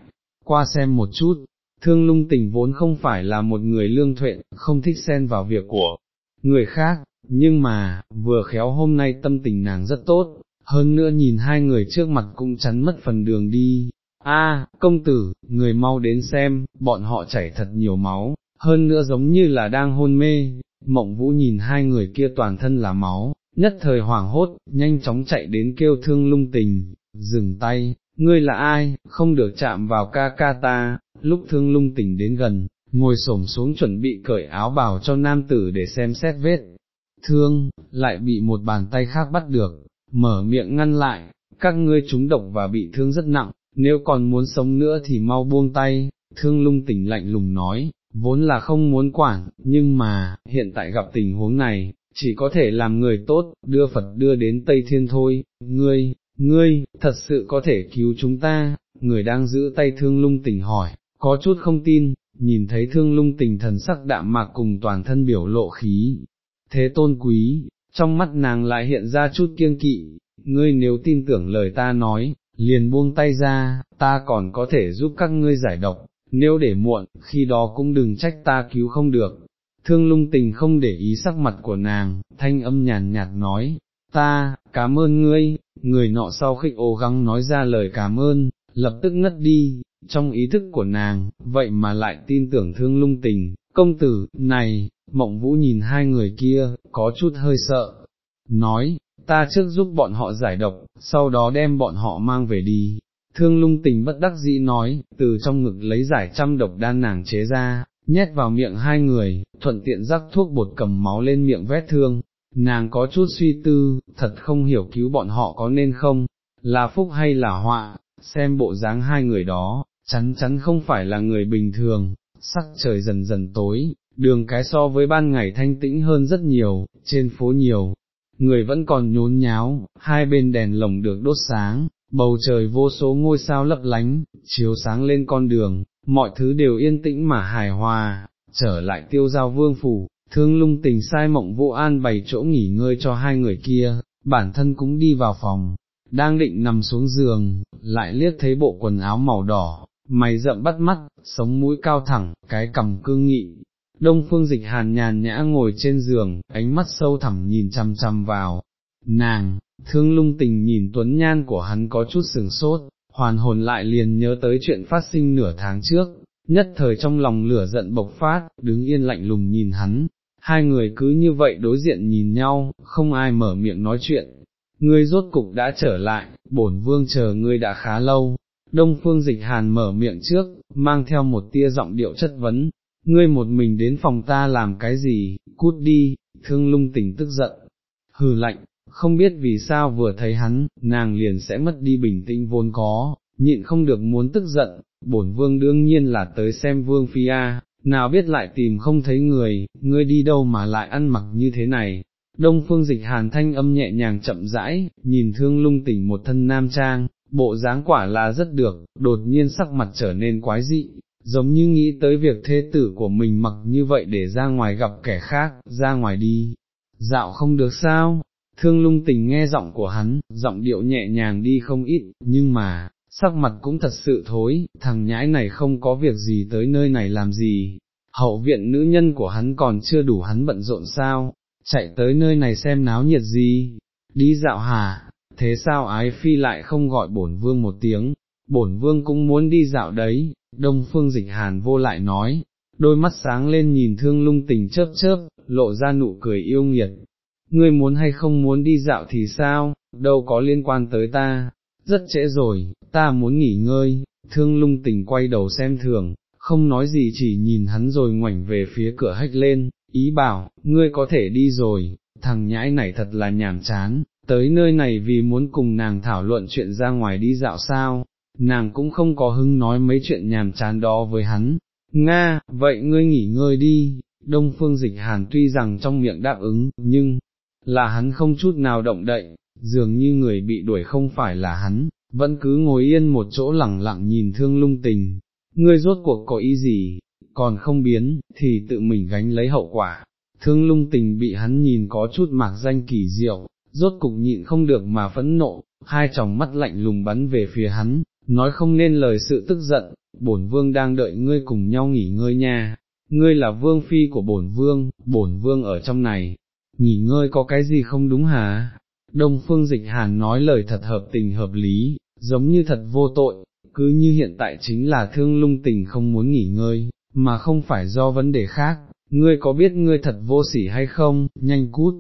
qua xem một chút, thương lung tình vốn không phải là một người lương thuện, không thích xen vào việc của người khác, nhưng mà, vừa khéo hôm nay tâm tình nàng rất tốt, hơn nữa nhìn hai người trước mặt cũng chắn mất phần đường đi. A, công tử, người mau đến xem, bọn họ chảy thật nhiều máu, hơn nữa giống như là đang hôn mê, mộng vũ nhìn hai người kia toàn thân là máu, nhất thời hoảng hốt, nhanh chóng chạy đến kêu thương lung tình, dừng tay, ngươi là ai, không được chạm vào ca ca ta, lúc thương lung tình đến gần, ngồi xổm xuống chuẩn bị cởi áo bào cho nam tử để xem xét vết, thương, lại bị một bàn tay khác bắt được, mở miệng ngăn lại, các ngươi trúng độc và bị thương rất nặng, nếu còn muốn sống nữa thì mau buông tay, thương lung tỉnh lạnh lùng nói, vốn là không muốn quản, nhưng mà, hiện tại gặp tình huống này, chỉ có thể làm người tốt, đưa Phật đưa đến Tây Thiên thôi, ngươi, ngươi, thật sự có thể cứu chúng ta, người đang giữ tay thương lung tỉnh hỏi, có chút không tin, nhìn thấy thương lung tình thần sắc đạm mạc cùng toàn thân biểu lộ khí, thế tôn quý, trong mắt nàng lại hiện ra chút kiêng kỵ, ngươi nếu tin tưởng lời ta nói, liền buông tay ra, ta còn có thể giúp các ngươi giải độc, nếu để muộn, khi đó cũng đừng trách ta cứu không được. Thương lung tình không để ý sắc mặt của nàng, thanh âm nhàn nhạt nói, ta, cảm ơn ngươi, người nọ sau khi ồ gắng nói ra lời cảm ơn, lập tức ngất đi, trong ý thức của nàng, vậy mà lại tin tưởng thương lung tình, công tử, này, mộng vũ nhìn hai người kia, có chút hơi sợ, nói, ta trước giúp bọn họ giải độc, sau đó đem bọn họ mang về đi. Thương lung tình bất đắc dĩ nói, từ trong ngực lấy giải trăm độc đan nàng chế ra, nhét vào miệng hai người, thuận tiện rắc thuốc bột cầm máu lên miệng vết thương. Nàng có chút suy tư, thật không hiểu cứu bọn họ có nên không, là phúc hay là họa, xem bộ dáng hai người đó, chắn chắn không phải là người bình thường, sắc trời dần dần tối, đường cái so với ban ngày thanh tĩnh hơn rất nhiều, trên phố nhiều, người vẫn còn nhốn nháo, hai bên đèn lồng được đốt sáng, bầu trời vô số ngôi sao lấp lánh, chiếu sáng lên con đường, mọi thứ đều yên tĩnh mà hài hòa, trở lại tiêu giao vương phủ, thương lung tình sai mộng vô an bày chỗ nghỉ ngơi cho hai người kia, bản thân cũng đi vào phòng, đang định nằm xuống giường, lại liếc thấy bộ quần áo màu đỏ, mày rậm bắt mắt, sống mũi cao thẳng, cái cằm cương nghị. Đông phương dịch hàn nhàn nhã ngồi trên giường, ánh mắt sâu thẳm nhìn chăm chăm vào, nàng, thương lung tình nhìn tuấn nhan của hắn có chút sừng sốt, hoàn hồn lại liền nhớ tới chuyện phát sinh nửa tháng trước, nhất thời trong lòng lửa giận bộc phát, đứng yên lạnh lùng nhìn hắn, hai người cứ như vậy đối diện nhìn nhau, không ai mở miệng nói chuyện, ngươi rốt cục đã trở lại, bổn vương chờ ngươi đã khá lâu, Đông phương dịch hàn mở miệng trước, mang theo một tia giọng điệu chất vấn, ngươi một mình đến phòng ta làm cái gì, cút đi, thương lung tỉnh tức giận, hừ lạnh, không biết vì sao vừa thấy hắn, nàng liền sẽ mất đi bình tĩnh vốn có, nhịn không được muốn tức giận, bổn vương đương nhiên là tới xem vương phi a, nào biết lại tìm không thấy người, ngươi đi đâu mà lại ăn mặc như thế này. Đông phương dịch hàn thanh âm nhẹ nhàng chậm rãi, nhìn thương lung tỉnh một thân nam trang, bộ dáng quả là rất được, đột nhiên sắc mặt trở nên quái dị, giống như nghĩ tới việc thế tử của mình mặc như vậy để ra ngoài gặp kẻ khác, ra ngoài đi, dạo không được sao, thương lung tình nghe giọng của hắn, giọng điệu nhẹ nhàng đi không ít, nhưng mà, sắc mặt cũng thật sự thối, thằng nhãi này không có việc gì tới nơi này làm gì, hậu viện nữ nhân của hắn còn chưa đủ hắn bận rộn sao, chạy tới nơi này xem náo nhiệt gì, đi dạo hà, thế sao ái phi lại không gọi bổn vương một tiếng, bổn vương cũng muốn đi dạo đấy, đông phương dịch hàn vô lại nói, đôi mắt sáng lên nhìn thương lung tình chớp chớp, lộ ra nụ cười yêu nghiệt, ngươi muốn hay không muốn đi dạo thì sao, đâu có liên quan tới ta, rất trễ rồi, ta muốn nghỉ ngơi, thương lung tình quay đầu xem thường, không nói gì chỉ nhìn hắn rồi ngoảnh về phía cửa hách lên, ý bảo, ngươi có thể đi rồi, thằng nhãi này thật là nhàm chán, tới nơi này vì muốn cùng nàng thảo luận chuyện ra ngoài đi dạo sao, nàng cũng không có hứng nói mấy chuyện nhàm chán đó với hắn. Nga, vậy ngươi nghỉ ngơi đi, Đông Phương Dịch Hàn tuy rằng trong miệng đáp ứng, nhưng, là hắn không chút nào động đậy, dường như người bị đuổi không phải là hắn, vẫn cứ ngồi yên một chỗ lẳng lặng nhìn thương lung tình. Ngươi rốt cuộc có ý gì, còn không biến, thì tự mình gánh lấy hậu quả. thương lung tình bị hắn nhìn có chút mạc danh kỳ diệu, rốt cục nhịn không được mà phẫn nộ, hai tròng mắt lạnh lùng bắn về phía hắn, nói không nên lời sự tức giận, bổn vương đang đợi ngươi cùng nhau nghỉ ngơi nha, ngươi là vương phi của bổn vương, bổn vương ở trong này, nghỉ ngơi có cái gì không đúng hả? Đông phương dịch hàn nói lời thật hợp tình hợp lý, giống như thật vô tội, cứ như hiện tại chính là thương lung tình không muốn nghỉ ngơi, mà không phải do vấn đề khác, ngươi có biết ngươi thật vô sỉ hay không, nhanh cút,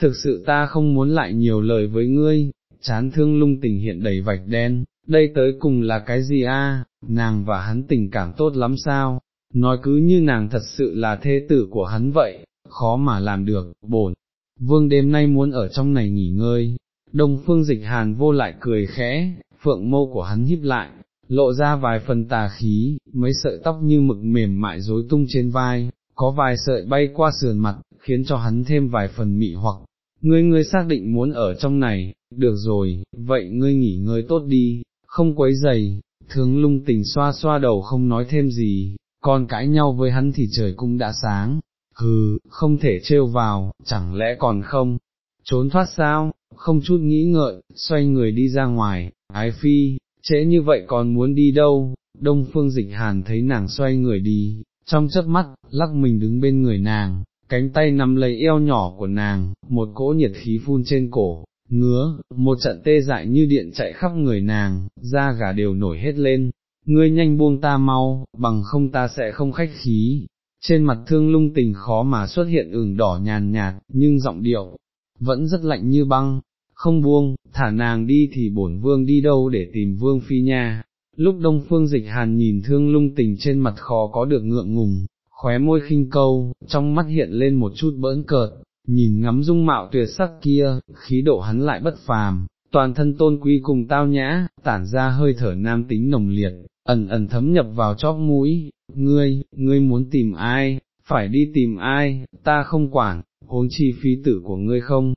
thực sự ta không muốn lại nhiều lời với ngươi, chán thương lung tình hiện đầy vạch đen, đây tới cùng là cái gì a? nàng và hắn tình cảm tốt lắm sao, nói cứ như nàng thật sự là thê tử của hắn vậy, khó mà làm được, bổn. Vương đêm nay muốn ở trong này nghỉ ngơi, đông phương dịch hàn vô lại cười khẽ, phượng mâu của hắn híp lại, lộ ra vài phần tà khí, mấy sợi tóc như mực mềm mại rối tung trên vai, có vài sợi bay qua sườn mặt, khiến cho hắn thêm vài phần mị hoặc. Ngươi ngươi xác định muốn ở trong này, được rồi, vậy ngươi nghỉ ngơi tốt đi, không quấy giày, thương lung tình xoa xoa đầu không nói thêm gì, còn cãi nhau với hắn thì trời cũng đã sáng, hừ, không thể trêu vào, chẳng lẽ còn không, trốn thoát sao, không chút nghĩ ngợi, xoay người đi ra ngoài, ái phi, trễ như vậy còn muốn đi đâu, đông phương dịch hàn thấy nàng xoay người đi, trong chớp mắt, lắc mình đứng bên người nàng, cánh tay nắm lấy eo nhỏ của nàng, một cỗ nhiệt khí phun trên cổ, ngứa, một trận tê dại như điện chạy khắp người nàng, da gà đều nổi hết lên, ngươi nhanh buông ta mau, bằng không ta sẽ không khách khí. Trên mặt thương lung tình khó mà xuất hiện ửng đỏ nhàn nhạt, nhưng giọng điệu, vẫn rất lạnh như băng, không buông, thả nàng đi thì bổn vương đi đâu để tìm vương phi nha. Lúc đông phương dịch hàn nhìn thương lung tình trên mặt khó có được ngượng ngùng, khóe môi khinh câu, trong mắt hiện lên một chút bỡn cợt, nhìn ngắm dung mạo tuyệt sắc kia, khí độ hắn lại bất phàm, toàn thân tôn quý cùng tao nhã, tản ra hơi thở nam tính nồng liệt, ẩn ẩn thấm nhập vào chóp mũi, ngươi, ngươi muốn tìm ai, phải đi tìm ai, ta không quản, huống chi phí tử của ngươi không,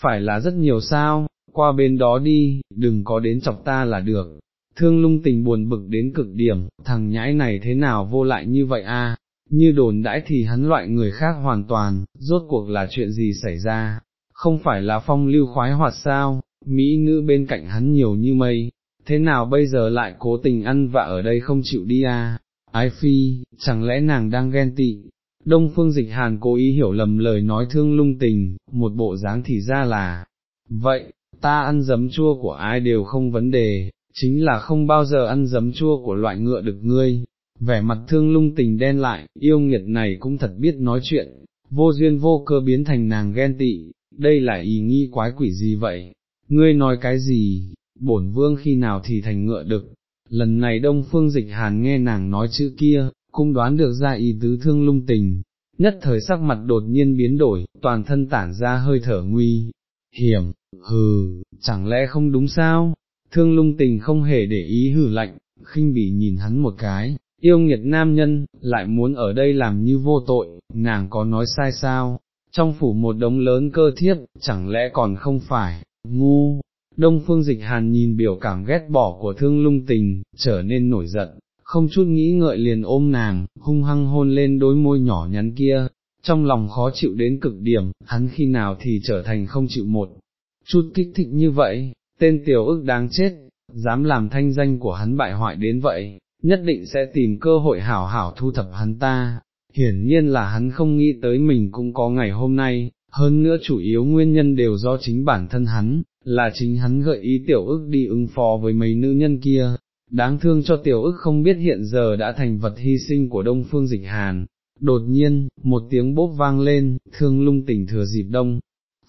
phải là rất nhiều sao, qua bên đó đi, đừng có đến chọc ta là được. Thương lung tình buồn bực đến cực điểm, thằng nhãi này thế nào vô lại như vậy a? như đồn đãi thì hắn loại người khác hoàn toàn, rốt cuộc là chuyện gì xảy ra, không phải là phong lưu khoái hoạt sao, mỹ nữ bên cạnh hắn nhiều như mây, thế nào bây giờ lại cố tình ăn vạ ở đây không chịu đi à, ái phi, chẳng lẽ nàng đang ghen tị, đông phương dịch hàn cố ý hiểu lầm lời nói thương lung tình, một bộ dáng thì ra là, vậy, ta ăn giấm chua của ai đều không vấn đề, chính là không bao giờ ăn giấm chua của loại ngựa được ngươi, vẻ mặt thương lung tình đen lại, yêu nghiệt này cũng thật biết nói chuyện, vô duyên vô cơ biến thành nàng ghen tị, đây là ý nghi quái quỷ gì vậy, ngươi nói cái gì, bổn vương khi nào thì thành ngựa được, lần này đông phương dịch hàn nghe nàng nói chữ kia, cũng đoán được ra ý tứ thương lung tình, nhất thời sắc mặt đột nhiên biến đổi, toàn thân tản ra hơi thở nguy, hiểm, hừ, chẳng lẽ không đúng sao, thương lung tình không hề để ý hử lạnh, khinh bỉ nhìn hắn một cái, yêu nghiệt nam nhân, lại muốn ở đây làm như vô tội, nàng có nói sai sao, trong phủ một đống lớn cơ thiết, chẳng lẽ còn không phải, ngu, đông phương dịch hàn nhìn biểu cảm ghét bỏ của thương lung tình, trở nên nổi giận, không chút nghĩ ngợi liền ôm nàng, hung hăng hôn lên đôi môi nhỏ nhắn kia, trong lòng khó chịu đến cực điểm, hắn khi nào thì trở thành không chịu một. Chút kích thích như vậy, tên tiểu ức đáng chết, dám làm thanh danh của hắn bại hoại đến vậy, nhất định sẽ tìm cơ hội hảo hảo thu thập hắn ta, hiển nhiên là hắn không nghĩ tới mình cũng có ngày hôm nay, hơn nữa chủ yếu nguyên nhân đều do chính bản thân hắn, là chính hắn gợi ý tiểu ức đi ứng phó với mấy nữ nhân kia, đáng thương cho tiểu ức không biết hiện giờ đã thành vật hy sinh của đông phương dịch hàn. Đột nhiên, một tiếng bốp vang lên, thương lung tỉnh thừa dịp đông,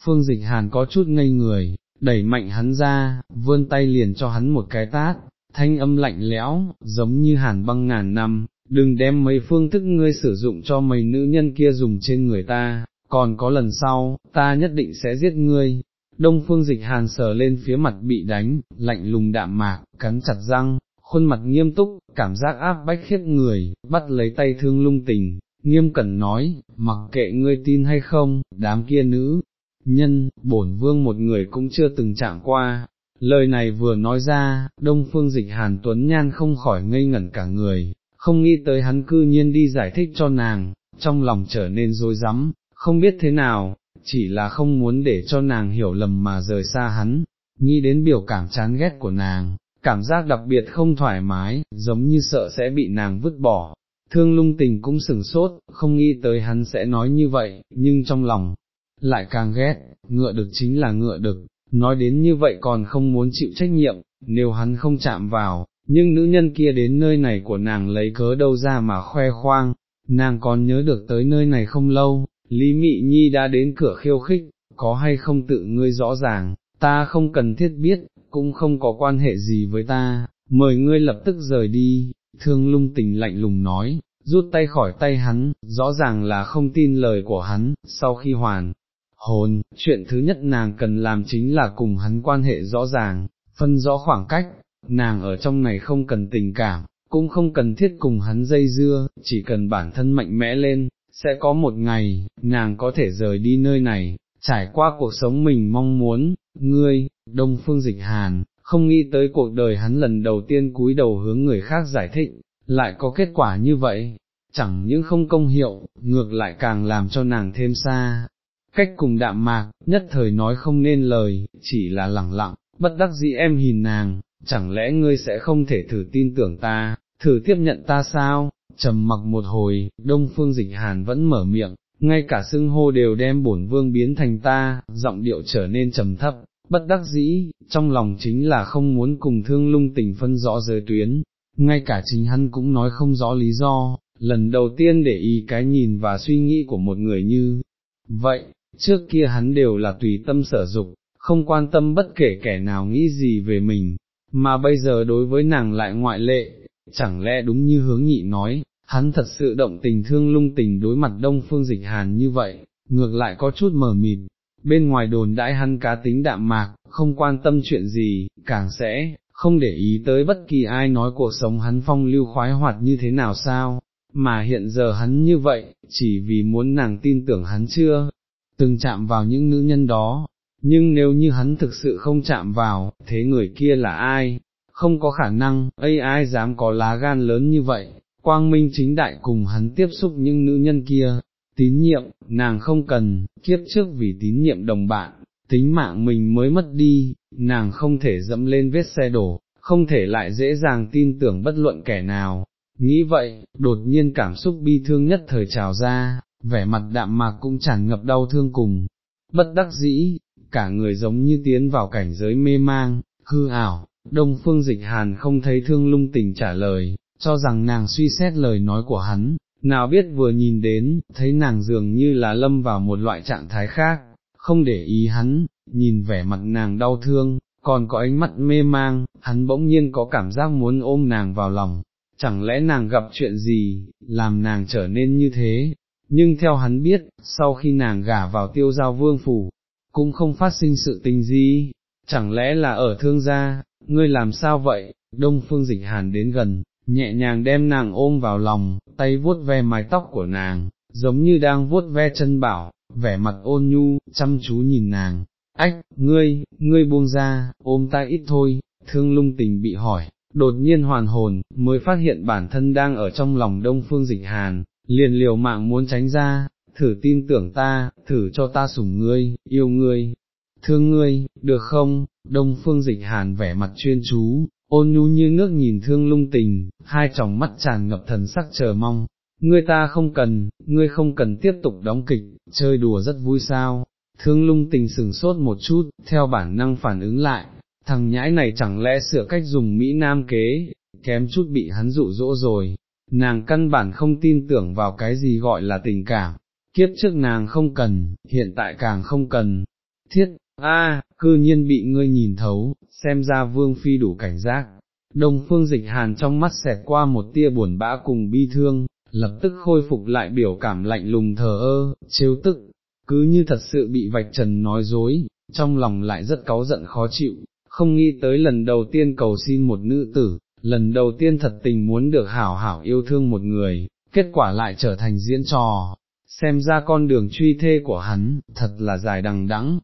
phương dịch hàn có chút ngây người, đẩy mạnh hắn ra, vươn tay liền cho hắn một cái tát, thanh âm lạnh lẽo, giống như hàn băng ngàn năm, đừng đem mấy phương thức ngươi sử dụng cho mấy nữ nhân kia dùng trên người ta, còn có lần sau, ta nhất định sẽ giết ngươi. Đông phương dịch hàn sờ lên phía mặt bị đánh, lạnh lùng đạm mạc, cắn chặt răng, khuôn mặt nghiêm túc, cảm giác áp bách khiếp người, bắt lấy tay thương lung tình, nghiêm cẩn nói, mặc kệ ngươi tin hay không, đám kia nữ, nhân, bổn vương một người cũng chưa từng chạm qua, Lời này vừa nói ra, đông phương dịch hàn tuấn nhan không khỏi ngây ngẩn cả người, không nghĩ tới hắn cư nhiên đi giải thích cho nàng, trong lòng trở nên dối rắm không biết thế nào, chỉ là không muốn để cho nàng hiểu lầm mà rời xa hắn, nghĩ đến biểu cảm chán ghét của nàng, cảm giác đặc biệt không thoải mái, giống như sợ sẽ bị nàng vứt bỏ. Thương lung tình cũng sừng sốt, không nghĩ tới hắn sẽ nói như vậy, nhưng trong lòng, lại càng ghét, ngựa được chính là ngựa được, nói đến như vậy còn không muốn chịu trách nhiệm, nếu hắn không chạm vào, nhưng nữ nhân kia đến nơi này của nàng lấy cớ đâu ra mà khoe khoang, nàng còn nhớ được tới nơi này không lâu, Lý Mị Nhi đã đến cửa khiêu khích, có hay không tự ngươi rõ ràng, ta không cần thiết biết, cũng không có quan hệ gì với ta, mời ngươi lập tức rời đi, thương lung tình lạnh lùng nói, rút tay khỏi tay hắn, rõ ràng là không tin lời của hắn, sau khi hoàn hồn, chuyện thứ nhất nàng cần làm chính là cùng hắn quan hệ rõ ràng, phân rõ khoảng cách, nàng ở trong này không cần tình cảm, cũng không cần thiết cùng hắn dây dưa, chỉ cần bản thân mạnh mẽ lên, sẽ có một ngày, nàng có thể rời đi nơi này, trải qua cuộc sống mình mong muốn, ngươi, Đông Phương Dịch Hàn, không nghĩ tới cuộc đời hắn lần đầu tiên cúi đầu hướng người khác giải thích, lại có kết quả như vậy, chẳng những không công hiệu, ngược lại càng làm cho nàng thêm xa. Cách cùng đạm mạc, nhất thời nói không nên lời, chỉ là lẳng lặng, bất đắc dĩ em nhìn nàng, chẳng lẽ ngươi sẽ không thể thử tin tưởng ta, thử tiếp nhận ta sao, trầm mặc một hồi, đông phương dịch hàn vẫn mở miệng, ngay cả xưng hô đều đem bổn vương biến thành ta, giọng điệu trở nên trầm thấp, bất đắc dĩ, trong lòng chính là không muốn cùng thương lung tình phân rõ giới tuyến, ngay cả chính hắn cũng nói không rõ lý do, lần đầu tiên để ý cái nhìn và suy nghĩ của một người như vậy, trước kia hắn đều là tùy tâm sở dục, không quan tâm bất kể kẻ nào nghĩ gì về mình, mà bây giờ đối với nàng lại ngoại lệ, chẳng lẽ đúng như hướng nhị nói, hắn thật sự động tình thương lung tình đối mặt đông phương dịch hàn như vậy, ngược lại có chút mờ mịt, bên ngoài đồn đãi hắn cá tính đạm mạc, không quan tâm chuyện gì, càng sẽ, không để ý tới bất kỳ ai nói cuộc sống hắn phong lưu khoái hoạt như thế nào sao, mà hiện giờ hắn như vậy, chỉ vì muốn nàng tin tưởng hắn chưa, từng chạm vào những nữ nhân đó, nhưng nếu như hắn thực sự không chạm vào, thế người kia là ai, không có khả năng, ấy ai dám có lá gan lớn như vậy, quang minh chính đại cùng hắn tiếp xúc những nữ nhân kia, tín nhiệm, nàng không cần, kiếp trước vì tín nhiệm đồng bạn, tính mạng mình mới mất đi, nàng không thể dẫm lên vết xe đổ, không thể lại dễ dàng tin tưởng bất luận kẻ nào. Nghĩ vậy, đột nhiên cảm xúc bi thương nhất thời trào ra, vẻ mặt đạm mạc cũng tràn ngập đau thương cùng, bất đắc dĩ, cả người giống như tiến vào cảnh giới mê mang, hư ảo, đông phương dịch hàn không thấy thương lung tình trả lời, cho rằng nàng suy xét lời nói của hắn, nào biết vừa nhìn đến, thấy nàng dường như là lâm vào một loại trạng thái khác, không để ý hắn, nhìn vẻ mặt nàng đau thương, còn có ánh mắt mê mang, hắn bỗng nhiên có cảm giác muốn ôm nàng vào lòng, chẳng lẽ nàng gặp chuyện gì, làm nàng trở nên như thế, nhưng theo hắn biết, sau khi nàng gả vào tiêu giao vương phủ, cũng không phát sinh sự tình gì, chẳng lẽ là ở thương gia, ngươi làm sao vậy, đông phương dịch hàn đến gần, nhẹ nhàng đem nàng ôm vào lòng, tay vuốt ve mái tóc của nàng, giống như đang vuốt ve chân bảo, vẻ mặt ôn nhu, chăm chú nhìn nàng, ách, ngươi, ngươi buông ra, ôm ta ít thôi, thương lung tình bị hỏi, đột nhiên hoàn hồn, mới phát hiện bản thân đang ở trong lòng đông phương dịch hàn, liền liều mạng muốn tránh ra, thử tin tưởng ta, thử cho ta sủng ngươi, yêu ngươi, thương ngươi, được không, đông phương dịch hàn vẻ mặt chuyên chú, ôn nhu như nước nhìn thương lung tình, hai tròng mắt tràn ngập thần sắc chờ mong, ngươi ta không cần, ngươi không cần tiếp tục đóng kịch, chơi đùa rất vui sao, thương lung tình sừng sốt một chút, theo bản năng phản ứng lại, thằng nhãi này chẳng lẽ sửa cách dùng Mỹ Nam kế, kém chút bị hắn dụ dỗ rồi, nàng căn bản không tin tưởng vào cái gì gọi là tình cảm, kiếp trước nàng không cần, hiện tại càng không cần, thiết, a, cư nhiên bị ngươi nhìn thấu, xem ra vương phi đủ cảnh giác. Đông phương dịch hàn trong mắt xẹt qua một tia buồn bã cùng bi thương, lập tức khôi phục lại biểu cảm lạnh lùng thờ ơ, trêu tức, cứ như thật sự bị vạch trần nói dối, trong lòng lại rất cáu giận khó chịu, không nghĩ tới lần đầu tiên cầu xin một nữ tử, lần đầu tiên thật tình muốn được hảo hảo yêu thương một người, kết quả lại trở thành diễn trò, xem ra con đường truy thê của hắn, thật là dài đằng đẵng.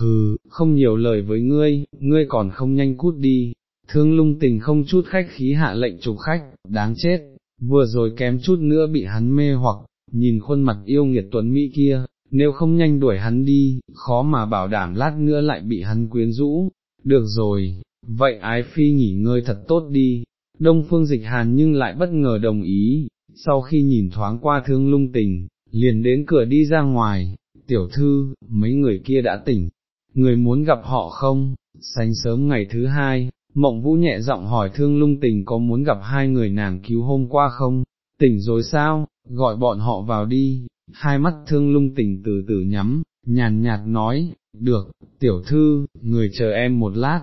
Hừ, không nhiều lời với ngươi, ngươi còn không nhanh cút đi, thương lung tình không chút khách khí hạ lệnh trục khách, đáng chết, vừa rồi kém chút nữa bị hắn mê hoặc, nhìn khuôn mặt yêu nghiệt tuấn Mỹ kia, nếu không nhanh đuổi hắn đi, khó mà bảo đảm lát nữa lại bị hắn quyến rũ, được rồi, vậy ái phi nghỉ ngơi thật tốt đi, đông phương dịch hàn nhưng lại bất ngờ đồng ý, sau khi nhìn thoáng qua thương lung tình, liền đến cửa đi ra ngoài, tiểu thư, mấy người kia đã tỉnh, người muốn gặp họ không, sáng sớm ngày thứ hai, mộng vũ nhẹ giọng hỏi thương lung tình có muốn gặp hai người nàng cứu hôm qua không, tỉnh rồi sao, gọi bọn họ vào đi, hai mắt thương lung tình từ từ nhắm, nhàn nhạt nói, được, tiểu thư, người chờ em một lát,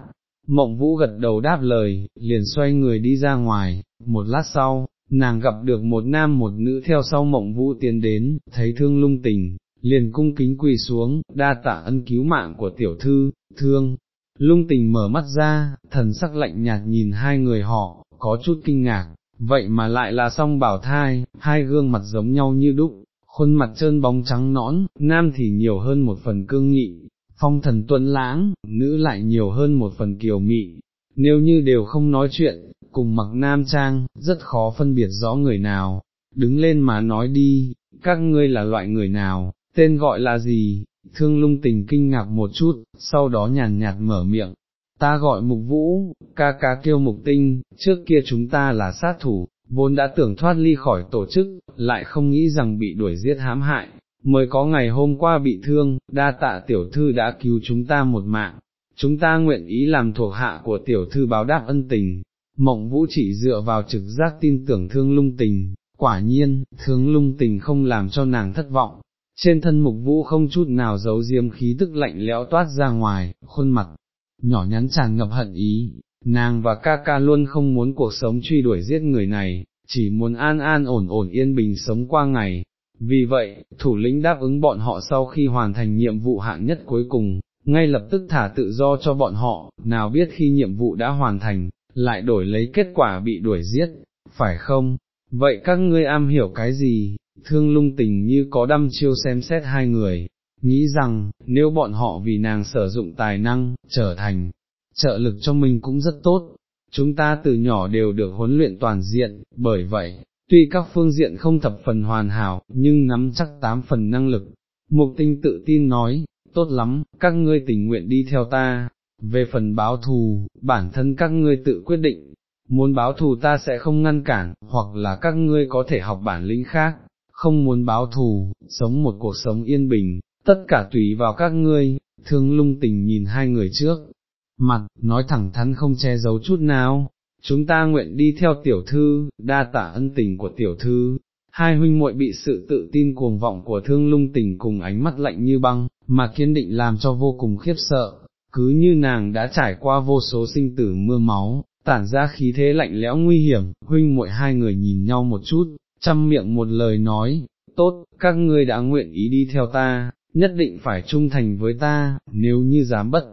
mộng vũ gật đầu đáp lời, liền xoay người đi ra ngoài, một lát sau, nàng gặp được một nam một nữ theo sau mộng vũ tiến đến, thấy thương lung tình, liền cung kính quỳ xuống, đa tạ ân cứu mạng của tiểu thư, thương. Lung tình mở mắt ra, thần sắc lạnh nhạt nhìn hai người họ, có chút kinh ngạc, vậy mà lại là song bảo thai, hai gương mặt giống nhau như đúc, khuôn mặt trơn bóng trắng nõn, nam thì nhiều hơn một phần cương nghị, phong thần tuấn lãng, nữ lại nhiều hơn một phần kiều mị, nếu như đều không nói chuyện, cùng mặc nam trang, rất khó phân biệt rõ người nào, đứng lên mà nói đi, các ngươi là loại người nào, tên gọi là gì, thương lung tình kinh ngạc một chút, sau đó nhàn nhạt mở miệng, ta gọi mục vũ, ca ca kêu mục tinh, trước kia chúng ta là sát thủ, vốn đã tưởng thoát ly khỏi tổ chức, lại không nghĩ rằng bị đuổi giết hãm hại, mới có ngày hôm qua bị thương, đa tạ tiểu thư đã cứu chúng ta một mạng, chúng ta nguyện ý làm thuộc hạ của tiểu thư báo đáp ân tình, mộng vũ chỉ dựa vào trực giác tin tưởng thương lung tình, quả nhiên, thương lung tình không làm cho nàng thất vọng, trên thân mục vũ không chút nào giấu diếm khí tức lạnh lẽo toát ra ngoài, khuôn mặt, nhỏ nhắn tràn ngập hận ý, nàng và ca ca luôn không muốn cuộc sống truy đuổi giết người này, chỉ muốn an an ổn ổn yên bình sống qua ngày. Vì vậy, thủ lĩnh đáp ứng bọn họ sau khi hoàn thành nhiệm vụ hạng nhất cuối cùng, ngay lập tức thả tự do cho bọn họ, nào biết khi nhiệm vụ đã hoàn thành, lại đổi lấy kết quả bị đuổi giết, phải không? Vậy các ngươi am hiểu cái gì? Thương lung tình như có đăm chiêu xem xét hai người, nghĩ rằng, nếu bọn họ vì nàng sử dụng tài năng, trở thành, trợ lực cho mình cũng rất tốt, chúng ta từ nhỏ đều được huấn luyện toàn diện, bởi vậy, tuy các phương diện không thập phần hoàn hảo, nhưng nắm chắc tám phần năng lực. Mục tinh tự tin nói, tốt lắm, các ngươi tình nguyện đi theo ta, về phần báo thù, bản thân các ngươi tự quyết định, muốn báo thù ta sẽ không ngăn cản, hoặc là các ngươi có thể học bản lĩnh khác, không muốn báo thù, sống một cuộc sống yên bình, tất cả tùy vào các ngươi, thương lung tình nhìn hai người trước, mặt, nói thẳng thắn không che giấu chút nào, chúng ta nguyện đi theo tiểu thư, đa tả ân tình của tiểu thư. Hai huynh muội bị sự tự tin cuồng vọng của thương lung tình cùng ánh mắt lạnh như băng, mà kiên định làm cho vô cùng khiếp sợ, cứ như nàng đã trải qua vô số sinh tử mưa máu, tản ra khí thế lạnh lẽo nguy hiểm, huynh muội hai người nhìn nhau một chút, chăm miệng một lời nói, tốt, các ngươi đã nguyện ý đi theo ta, nhất định phải trung thành với ta, nếu như dám bất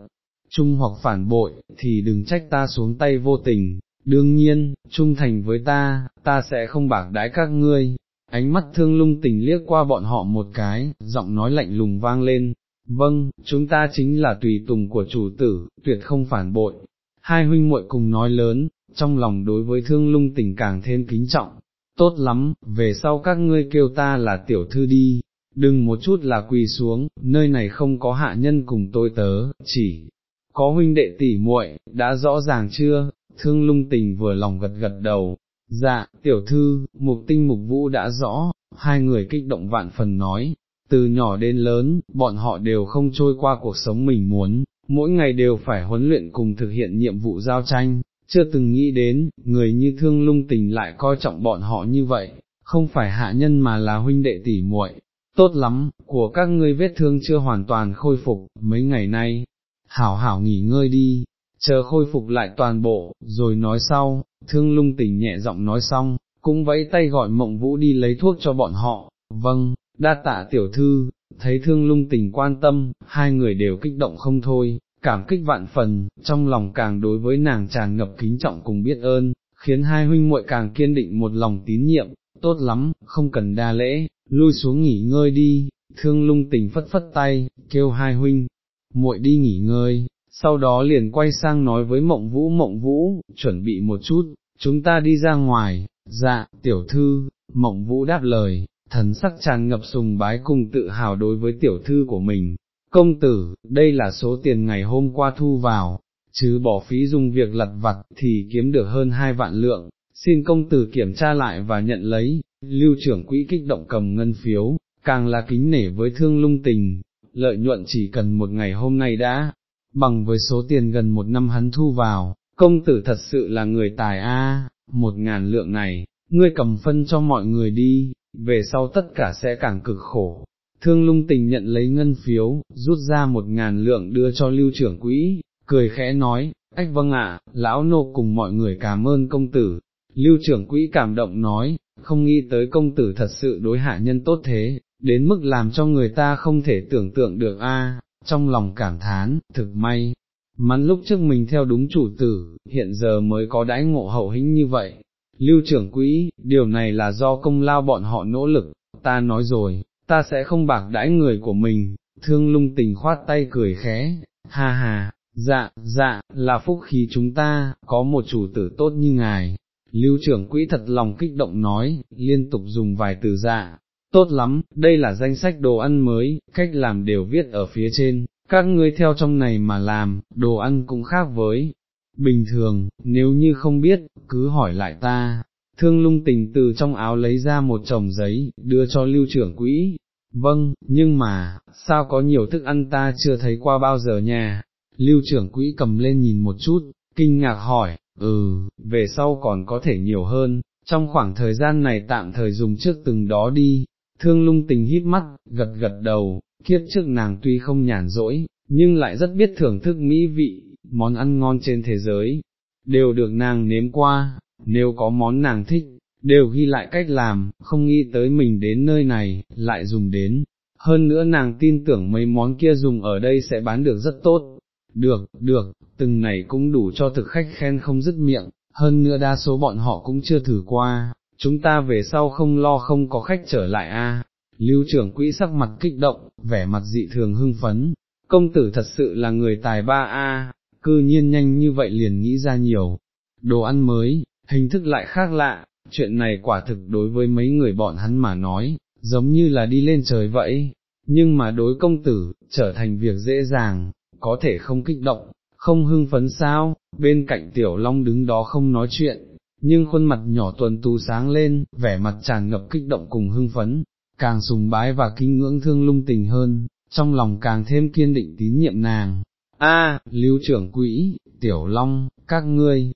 trung hoặc phản bội, thì đừng trách ta xuống tay vô tình, đương nhiên, trung thành với ta, ta sẽ không bạc đái các ngươi. Ánh mắt thương lung tình liếc qua bọn họ một cái, giọng nói lạnh lùng vang lên, vâng, chúng ta chính là tùy tùng của chủ tử, tuyệt không phản bội. Hai huynh muội cùng nói lớn, trong lòng đối với thương lung tình càng thêm kính trọng, tốt lắm, về sau các ngươi kêu ta là tiểu thư đi, đừng một chút là quỳ xuống, nơi này không có hạ nhân cùng tôi tớ, chỉ có huynh đệ tỷ muội, đã rõ ràng chưa, thương lung tình vừa lòng gật gật đầu, dạ, tiểu thư, mục tinh mục vũ đã rõ, hai người kích động vạn phần nói, từ nhỏ đến lớn, bọn họ đều không trôi qua cuộc sống mình muốn, mỗi ngày đều phải huấn luyện cùng thực hiện nhiệm vụ giao tranh, chưa từng nghĩ đến, người như thương lung tình lại coi trọng bọn họ như vậy, không phải hạ nhân mà là huynh đệ tỷ muội. Tốt lắm, của các ngươi vết thương chưa hoàn toàn khôi phục, mấy ngày nay, hảo hảo nghỉ ngơi đi, chờ khôi phục lại toàn bộ, rồi nói sau, thương lung tỉnh nhẹ giọng nói xong, cũng vẫy tay gọi mộng vũ đi lấy thuốc cho bọn họ, vâng, đa tạ tiểu thư, thấy thương lung tình quan tâm, hai người đều kích động không thôi, cảm kích vạn phần, trong lòng càng đối với nàng tràn ngập kính trọng cùng biết ơn, khiến hai huynh muội càng kiên định một lòng tín nhiệm, tốt lắm, không cần đa lễ, lui xuống nghỉ ngơi đi, thương lung tình phất phất tay, kêu hai huynh, muội đi nghỉ ngơi, sau đó liền quay sang nói với mộng vũ mộng vũ, chuẩn bị một chút, chúng ta đi ra ngoài, dạ, tiểu thư, mộng vũ đáp lời, thần sắc tràn ngập sùng bái cùng tự hào đối với tiểu thư của mình. Công tử, đây là số tiền ngày hôm qua thu vào, chứ bỏ phí dùng việc lặt vặt thì kiếm được hơn hai vạn lượng, xin công tử kiểm tra lại và nhận lấy, lưu trưởng quỹ kích động cầm ngân phiếu, càng là kính nể với thương lung tình, lợi nhuận chỉ cần một ngày hôm nay đã, bằng với số tiền gần một năm hắn thu vào, công tử thật sự là người tài a, một ngàn lượng này, ngươi cầm phân cho mọi người đi, về sau tất cả sẽ càng cực khổ. Thương lung tình nhận lấy ngân phiếu, rút ra một ngàn lượng đưa cho lưu trưởng quỹ, cười khẽ nói, ách vâng ạ, lão nô cùng mọi người cảm ơn công tử. Lưu trưởng quỹ cảm động nói, không nghĩ tới công tử thật sự đối hạ nhân tốt thế, đến mức làm cho người ta không thể tưởng tượng được a. trong lòng cảm thán, thực may, mắn lúc trước mình theo đúng chủ tử, hiện giờ mới có đãi ngộ hậu hĩnh như vậy. Lưu trưởng quỹ, điều này là do công lao bọn họ nỗ lực, ta nói rồi, ta sẽ không bạc đãi người của mình, thương lung tình khoát tay cười khẽ, ha ha, dạ, dạ, là phúc khí chúng ta, có một chủ tử tốt như ngài. Lưu trưởng quỹ thật lòng kích động nói, liên tục dùng vài từ dạ, tốt lắm, đây là danh sách đồ ăn mới, cách làm đều viết ở phía trên, các ngươi theo trong này mà làm, đồ ăn cũng khác với. Bình thường, nếu như không biết, cứ hỏi lại ta, thương lung tình từ trong áo lấy ra một chồng giấy, đưa cho lưu trưởng quỹ. Vâng, nhưng mà, sao có nhiều thức ăn ta chưa thấy qua bao giờ nha? Lưu trưởng quỹ cầm lên nhìn một chút, kinh ngạc hỏi, ừ, về sau còn có thể nhiều hơn, trong khoảng thời gian này tạm thời dùng trước từng đó đi, thương lung tình hít mắt, gật gật đầu, kiếp trước nàng tuy không nhàn rỗi, nhưng lại rất biết thưởng thức mỹ vị, món ăn ngon trên thế giới, đều được nàng nếm qua, nếu có món nàng thích, đều ghi lại cách làm, không nghĩ tới mình đến nơi này, lại dùng đến. Hơn nữa nàng tin tưởng mấy món kia dùng ở đây sẽ bán được rất tốt. Được, được, từng này cũng đủ cho thực khách khen không dứt miệng, hơn nữa đa số bọn họ cũng chưa thử qua, chúng ta về sau không lo không có khách trở lại a. Lưu trưởng quỹ sắc mặt kích động, vẻ mặt dị thường hưng phấn, công tử thật sự là người tài ba a, cư nhiên nhanh như vậy liền nghĩ ra nhiều, đồ ăn mới, hình thức lại khác lạ, chuyện này quả thực đối với mấy người bọn hắn mà nói, giống như là đi lên trời vậy, nhưng mà đối công tử, trở thành việc dễ dàng, có thể không kích động, không hưng phấn sao, bên cạnh tiểu long đứng đó không nói chuyện, nhưng khuôn mặt nhỏ tuần tu sáng lên, vẻ mặt tràn ngập kích động cùng hưng phấn, càng sùng bái và kinh ngưỡng thương lung tình hơn, trong lòng càng thêm kiên định tín nhiệm nàng. A, lưu trưởng quỹ, tiểu long, các ngươi,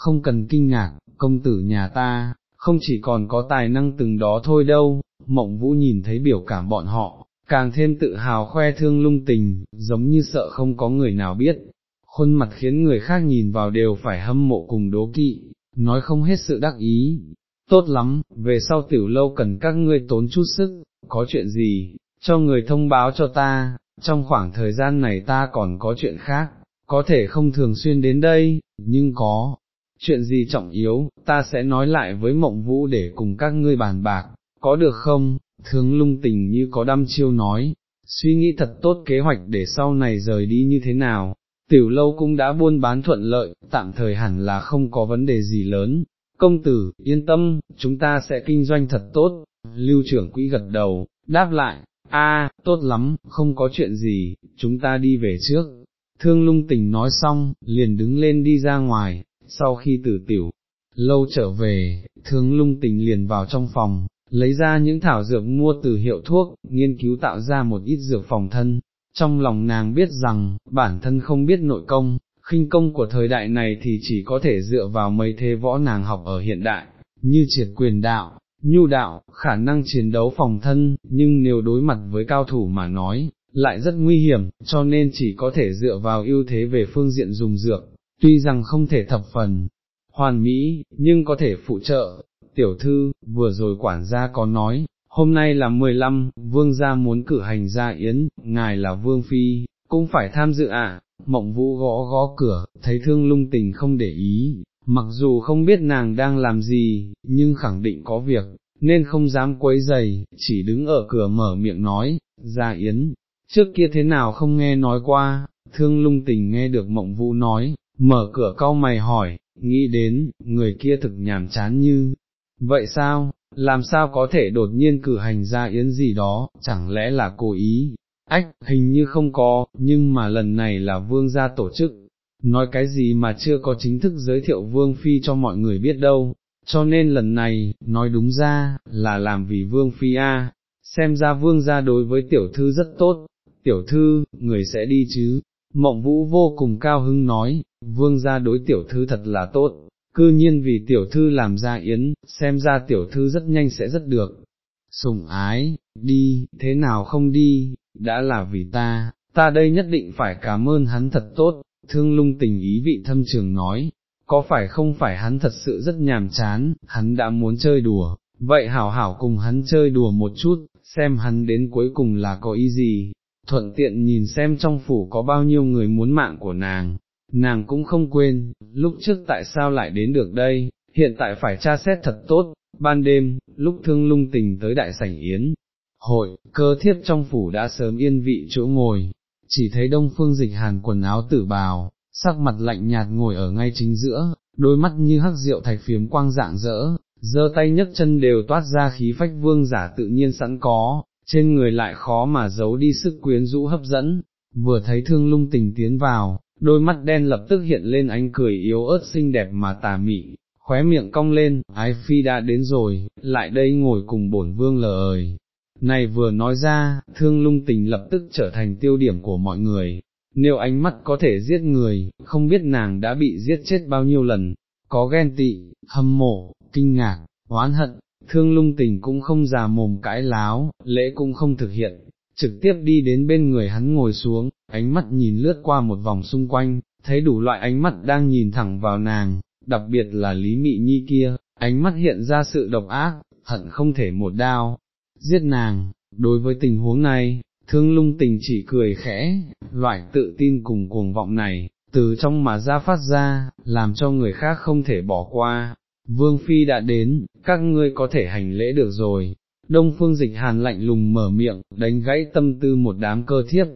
không cần kinh ngạc, công tử nhà ta, không chỉ còn có tài năng từng đó thôi đâu, mộng vũ nhìn thấy biểu cảm bọn họ, càng thêm tự hào khoe thương lung tình, giống như sợ không có người nào biết, khuôn mặt khiến người khác nhìn vào đều phải hâm mộ cùng đố kỵ, nói không hết sự đắc ý. Tốt lắm, về sau tiểu lâu cần các ngươi tốn chút sức, có chuyện gì, cho người thông báo cho ta, trong khoảng thời gian này ta còn có chuyện khác, có thể không thường xuyên đến đây, nhưng có, chuyện gì trọng yếu, ta sẽ nói lại với mộng vũ để cùng các ngươi bàn bạc, có được không, thương lung tình như có đăm chiêu nói, suy nghĩ thật tốt kế hoạch để sau này rời đi như thế nào, tiểu lâu cũng đã buôn bán thuận lợi, tạm thời hẳn là không có vấn đề gì lớn, công tử, yên tâm, chúng ta sẽ kinh doanh thật tốt, lưu trưởng quỹ gật đầu, đáp lại, a, tốt lắm, không có chuyện gì, chúng ta đi về trước. Thương lung tình nói xong, liền đứng lên đi ra ngoài, sau khi tử tiểu, lâu trở về, thương lung tình liền vào trong phòng, lấy ra những thảo dược mua từ hiệu thuốc, nghiên cứu tạo ra một ít dược phòng thân. Trong lòng nàng biết rằng, bản thân không biết nội công, khinh công của thời đại này thì chỉ có thể dựa vào mấy thế võ nàng học ở hiện đại, như triệt quyền đạo, nhu đạo, khả năng chiến đấu phòng thân, nhưng nếu đối mặt với cao thủ mà nói, lại rất nguy hiểm, cho nên chỉ có thể dựa vào ưu thế về phương diện dùng dược, tuy rằng không thể thập phần, hoàn mỹ, nhưng có thể phụ trợ. Tiểu thư, vừa rồi quản gia có nói, hôm nay là 15, vương gia muốn cử hành gia yến, ngài là vương phi, cũng phải tham dự ạ, à? mộng vũ gõ gõ cửa, thấy thương lung tình không để ý, mặc dù không biết nàng đang làm gì, nhưng khẳng định có việc, nên không dám quấy giày, chỉ đứng ở cửa mở miệng nói, gia yến, trước kia thế nào không nghe nói qua, thương lung tình nghe được mộng vũ nói, mở cửa cau mày hỏi, nghĩ đến, người kia thực nhàm chán như, vậy sao, làm sao có thể đột nhiên cử hành ra yến gì đó, chẳng lẽ là cố ý, ách, hình như không có, nhưng mà lần này là vương gia tổ chức, nói cái gì mà chưa có chính thức giới thiệu vương phi cho mọi người biết đâu, cho nên lần này, nói đúng ra, là làm vì vương phi a. xem ra vương gia đối với tiểu thư rất tốt, tiểu thư, người sẽ đi chứ, mộng vũ vô cùng cao hưng nói, vương gia đối tiểu thư thật là tốt, cư nhiên vì tiểu thư làm ra yến, xem ra tiểu thư rất nhanh sẽ rất được, Sùng ái, đi, thế nào không đi, đã là vì ta, ta đây nhất định phải cảm ơn hắn thật tốt, thương lung tình ý vị thâm trường nói, có phải không phải hắn thật sự rất nhàm chán, hắn đã muốn chơi đùa, vậy hảo hảo cùng hắn chơi đùa một chút, xem hắn đến cuối cùng là có ý gì, thuận tiện nhìn xem trong phủ có bao nhiêu người muốn mạng của nàng, nàng cũng không quên, lúc trước tại sao lại đến được đây, hiện tại phải tra xét thật tốt, ban đêm, lúc thương lung tình tới đại sảnh yến, hội, cơ thiếp trong phủ đã sớm yên vị chỗ ngồi, chỉ thấy đông phương dịch hàn quần áo tử bào, sắc mặt lạnh nhạt ngồi ở ngay chính giữa, đôi mắt như hắc rượu thạch phiếm quang dạng dỡ, giơ tay nhấc chân đều toát ra khí phách vương giả tự nhiên sẵn có, trên người lại khó mà giấu đi sức quyến rũ hấp dẫn, vừa thấy thương lung tình tiến vào, đôi mắt đen lập tức hiện lên ánh cười yếu ớt xinh đẹp mà tà mị, khóe miệng cong lên, ái phi đã đến rồi, lại đây ngồi cùng bổn vương lờ ời. Này vừa nói ra, thương lung tình lập tức trở thành tiêu điểm của mọi người, nếu ánh mắt có thể giết người, không biết nàng đã bị giết chết bao nhiêu lần, có ghen tị, hâm mộ, kinh ngạc, oán hận, thương lung tình cũng không già mồm cãi láo, lễ cũng không thực hiện, trực tiếp đi đến bên người hắn ngồi xuống, ánh mắt nhìn lướt qua một vòng xung quanh, thấy đủ loại ánh mắt đang nhìn thẳng vào nàng, đặc biệt là Lý Mị Nhi kia, ánh mắt hiện ra sự độc ác, hận không thể một đao, giết nàng, đối với tình huống này, thương lung tình chỉ cười khẽ, loại tự tin cùng cuồng vọng này, từ trong mà ra phát ra, làm cho người khác không thể bỏ qua. Vương Phi đã đến, các ngươi có thể hành lễ được rồi. Đông phương dịch hàn lạnh lùng mở miệng, đánh gãy tâm tư một đám cơ thiếp,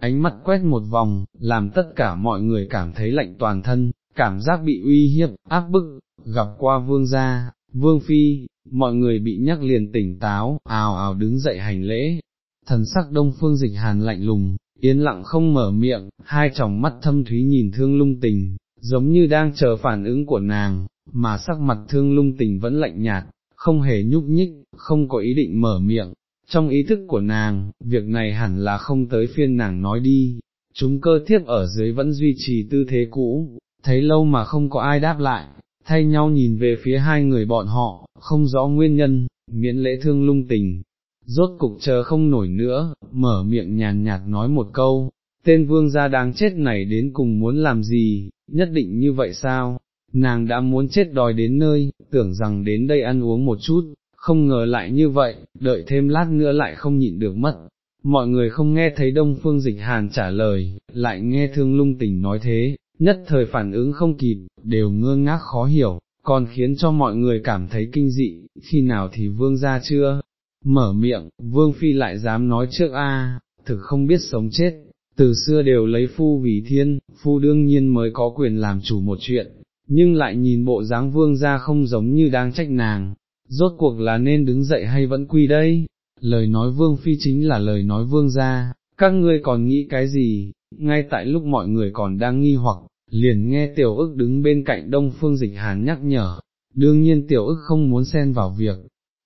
ánh mắt quét một vòng, làm tất cả mọi người cảm thấy lạnh toàn thân, cảm giác bị uy hiếp, áp bức, gặp qua vương gia, vương phi, mọi người bị nhắc liền tỉnh táo, ào ào đứng dậy hành lễ, thần sắc đông phương dịch hàn lạnh lùng, yên lặng không mở miệng, hai tròng mắt thâm thúy nhìn thương lung tình, giống như đang chờ phản ứng của nàng, mà sắc mặt thương lung tình vẫn lạnh nhạt, không hề nhúc nhích, không có ý định mở miệng. Trong ý thức của nàng, việc này hẳn là không tới phiên nàng nói đi, chúng cơ thiếp ở dưới vẫn duy trì tư thế cũ, thấy lâu mà không có ai đáp lại, thay nhau nhìn về phía hai người bọn họ, không rõ nguyên nhân, miễn lễ thương lung tình, rốt cục chờ không nổi nữa, mở miệng nhàn nhạt nói một câu, tên vương gia đáng chết này đến cùng muốn làm gì, nhất định như vậy sao, nàng đã muốn chết đòi đến nơi, tưởng rằng đến đây ăn uống một chút, không ngờ lại như vậy, đợi thêm lát nữa lại không nhịn được mất. Mọi người không nghe thấy Đông Phương Dịch Hàn trả lời, lại nghe Thương Lung Tình nói thế, nhất thời phản ứng không kịp, đều ngơ ngác khó hiểu, còn khiến cho mọi người cảm thấy kinh dị, khi nào thì vương ra chưa, mở miệng, vương phi lại dám nói trước a, thực không biết sống chết, từ xưa đều lấy phu vì thiên, phu đương nhiên mới có quyền làm chủ một chuyện, nhưng lại nhìn bộ dáng vương ra không giống như đang trách nàng, rốt cuộc là nên đứng dậy hay vẫn quy đây, lời nói vương phi chính là lời nói vương ra, các ngươi còn nghĩ cái gì, ngay tại lúc mọi người còn đang nghi hoặc, liền nghe tiểu ức đứng bên cạnh đông phương dịch hàn nhắc nhở, đương nhiên tiểu ức không muốn xen vào việc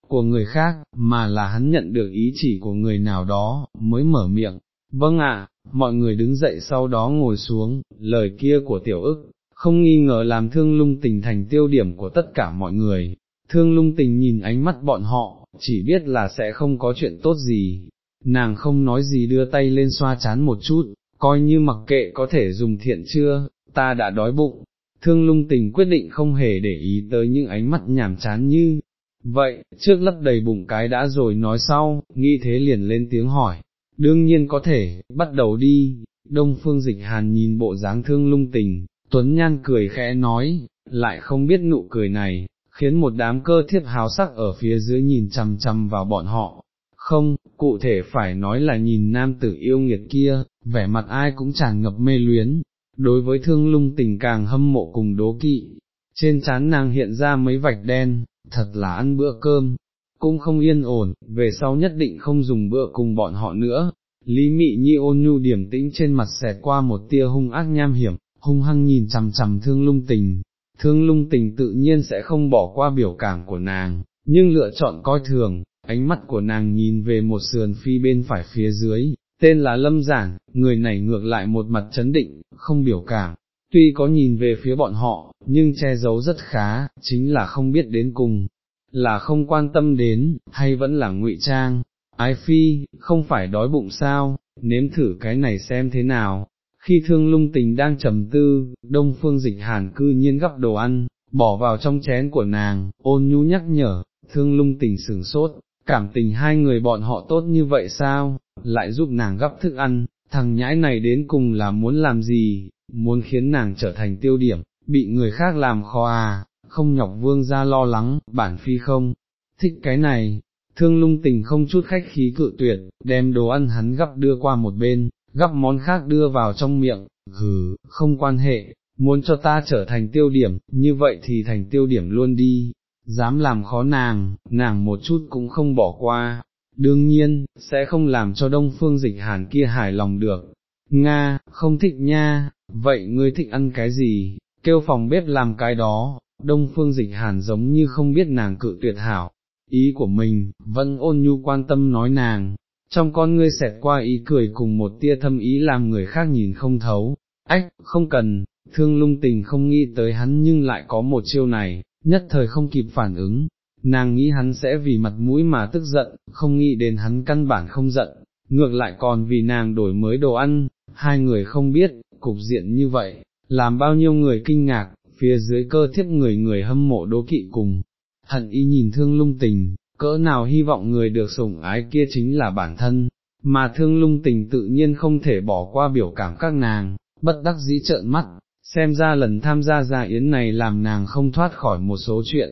của người khác, mà là hắn nhận được ý chỉ của người nào đó, mới mở miệng, vâng ạ, mọi người đứng dậy sau đó ngồi xuống, lời kia của tiểu ức, không nghi ngờ làm thương lung tình thành tiêu điểm của tất cả mọi người, thương lung tình nhìn ánh mắt bọn họ, chỉ biết là sẽ không có chuyện tốt gì, nàng không nói gì đưa tay lên xoa chán một chút, coi như mặc kệ có thể dùng thiện chưa, ta đã đói bụng, thương lung tình quyết định không hề để ý tới những ánh mắt nhảm chán như, vậy, trước lấp đầy bụng cái đã rồi nói sau, nghĩ thế liền lên tiếng hỏi, đương nhiên có thể, bắt đầu đi, đông phương dịch hàn nhìn bộ dáng thương lung tình, tuấn nhan cười khẽ nói, lại không biết nụ cười này, khiến một đám cơ thiếp hào sắc ở phía dưới nhìn chằm chằm vào bọn họ. Không, cụ thể phải nói là nhìn nam tử yêu nghiệt kia, vẻ mặt ai cũng tràn ngập mê luyến, đối với thương lung tình càng hâm mộ cùng đố kỵ, trên trán nàng hiện ra mấy vạch đen, thật là ăn bữa cơm, cũng không yên ổn, về sau nhất định không dùng bữa cùng bọn họ nữa. Lý Mị Nhi ôn nhu điểm tĩnh trên mặt xẹt qua một tia hung ác nham hiểm, hung hăng nhìn chằm chằm thương lung tình, thương lung tình tự nhiên sẽ không bỏ qua biểu cảm của nàng, nhưng lựa chọn coi thường, ánh mắt của nàng nhìn về một sườn phi bên phải phía dưới, tên là Lâm Giảng, người này ngược lại một mặt chấn định, không biểu cảm, tuy có nhìn về phía bọn họ, nhưng che giấu rất khá, chính là không biết đến cùng, là không quan tâm đến, hay vẫn là ngụy trang, ái phi, không phải đói bụng sao, nếm thử cái này xem thế nào. Khi thương lung tình đang trầm tư, đông phương dịch hàn cư nhiên gắp đồ ăn, bỏ vào trong chén của nàng, ôn nhu nhắc nhở, thương lung tình sửng sốt, cảm tình hai người bọn họ tốt như vậy sao, lại giúp nàng gắp thức ăn, thằng nhãi này đến cùng là muốn làm gì, muốn khiến nàng trở thành tiêu điểm, bị người khác làm khó à, không nhọc vương ra lo lắng, bản phi không, thích cái này, thương lung tình không chút khách khí cự tuyệt, đem đồ ăn hắn gắp đưa qua một bên, gắp món khác đưa vào trong miệng, hừ, không quan hệ, muốn cho ta trở thành tiêu điểm, như vậy thì thành tiêu điểm luôn đi, dám làm khó nàng, nàng một chút cũng không bỏ qua, đương nhiên, sẽ không làm cho đông phương dịch hàn kia hài lòng được. Nga, không thích nha, vậy ngươi thích ăn cái gì, kêu phòng bếp làm cái đó, đông phương dịch hàn giống như không biết nàng cự tuyệt hảo, ý của mình, vẫn ôn nhu quan tâm nói nàng, trong con ngươi xẹt qua ý cười cùng một tia thâm ý làm người khác nhìn không thấu, ách, không cần, thương lung tình không nghĩ tới hắn nhưng lại có một chiêu này, nhất thời không kịp phản ứng, nàng nghĩ hắn sẽ vì mặt mũi mà tức giận, không nghĩ đến hắn căn bản không giận, ngược lại còn vì nàng đổi mới đồ ăn, hai người không biết, cục diện như vậy, làm bao nhiêu người kinh ngạc, phía dưới cơ thiếp người người hâm mộ đố kỵ cùng, hận ý nhìn thương lung tình, cỡ nào hy vọng người được sủng ái kia chính là bản thân, mà thương lung tình tự nhiên không thể bỏ qua biểu cảm các nàng, bất đắc dĩ trợn mắt, xem ra lần tham gia gia yến này làm nàng không thoát khỏi một số chuyện.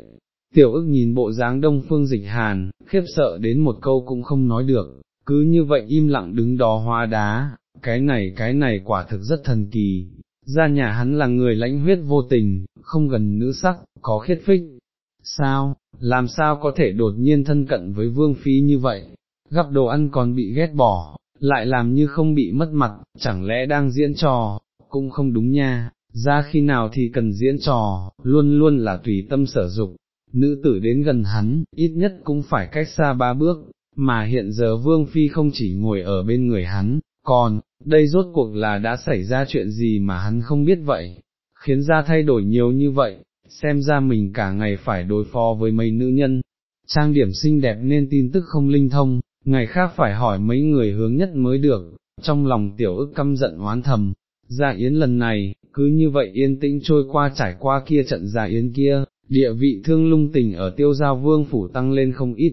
Tiểu ức nhìn bộ dáng đông phương dịch hàn, khiếp sợ đến một câu cũng không nói được, cứ như vậy im lặng đứng đó hoa đá, cái này cái này quả thực rất thần kỳ, ra nhà hắn là người lãnh huyết vô tình, không gần nữ sắc, có khiết phích. Sao, làm sao có thể đột nhiên thân cận với vương phi như vậy, gặp đồ ăn còn bị ghét bỏ, lại làm như không bị mất mặt, chẳng lẽ đang diễn trò, cũng không đúng nha, ra khi nào thì cần diễn trò, luôn luôn là tùy tâm sở dục, nữ tử đến gần hắn, ít nhất cũng phải cách xa ba bước, mà hiện giờ vương phi không chỉ ngồi ở bên người hắn, còn, đây rốt cuộc là đã xảy ra chuyện gì mà hắn không biết vậy, khiến ra thay đổi nhiều như vậy, xem ra mình cả ngày phải đối phó với mấy nữ nhân, trang điểm xinh đẹp nên tin tức không linh thông, ngày khác phải hỏi mấy người hướng nhất mới được, trong lòng tiểu ức căm giận oán thầm, Gia Yến lần này, cứ như vậy yên tĩnh trôi qua trải qua kia trận Gia Yến kia, địa vị thương lung tình ở tiêu giao vương phủ tăng lên không ít,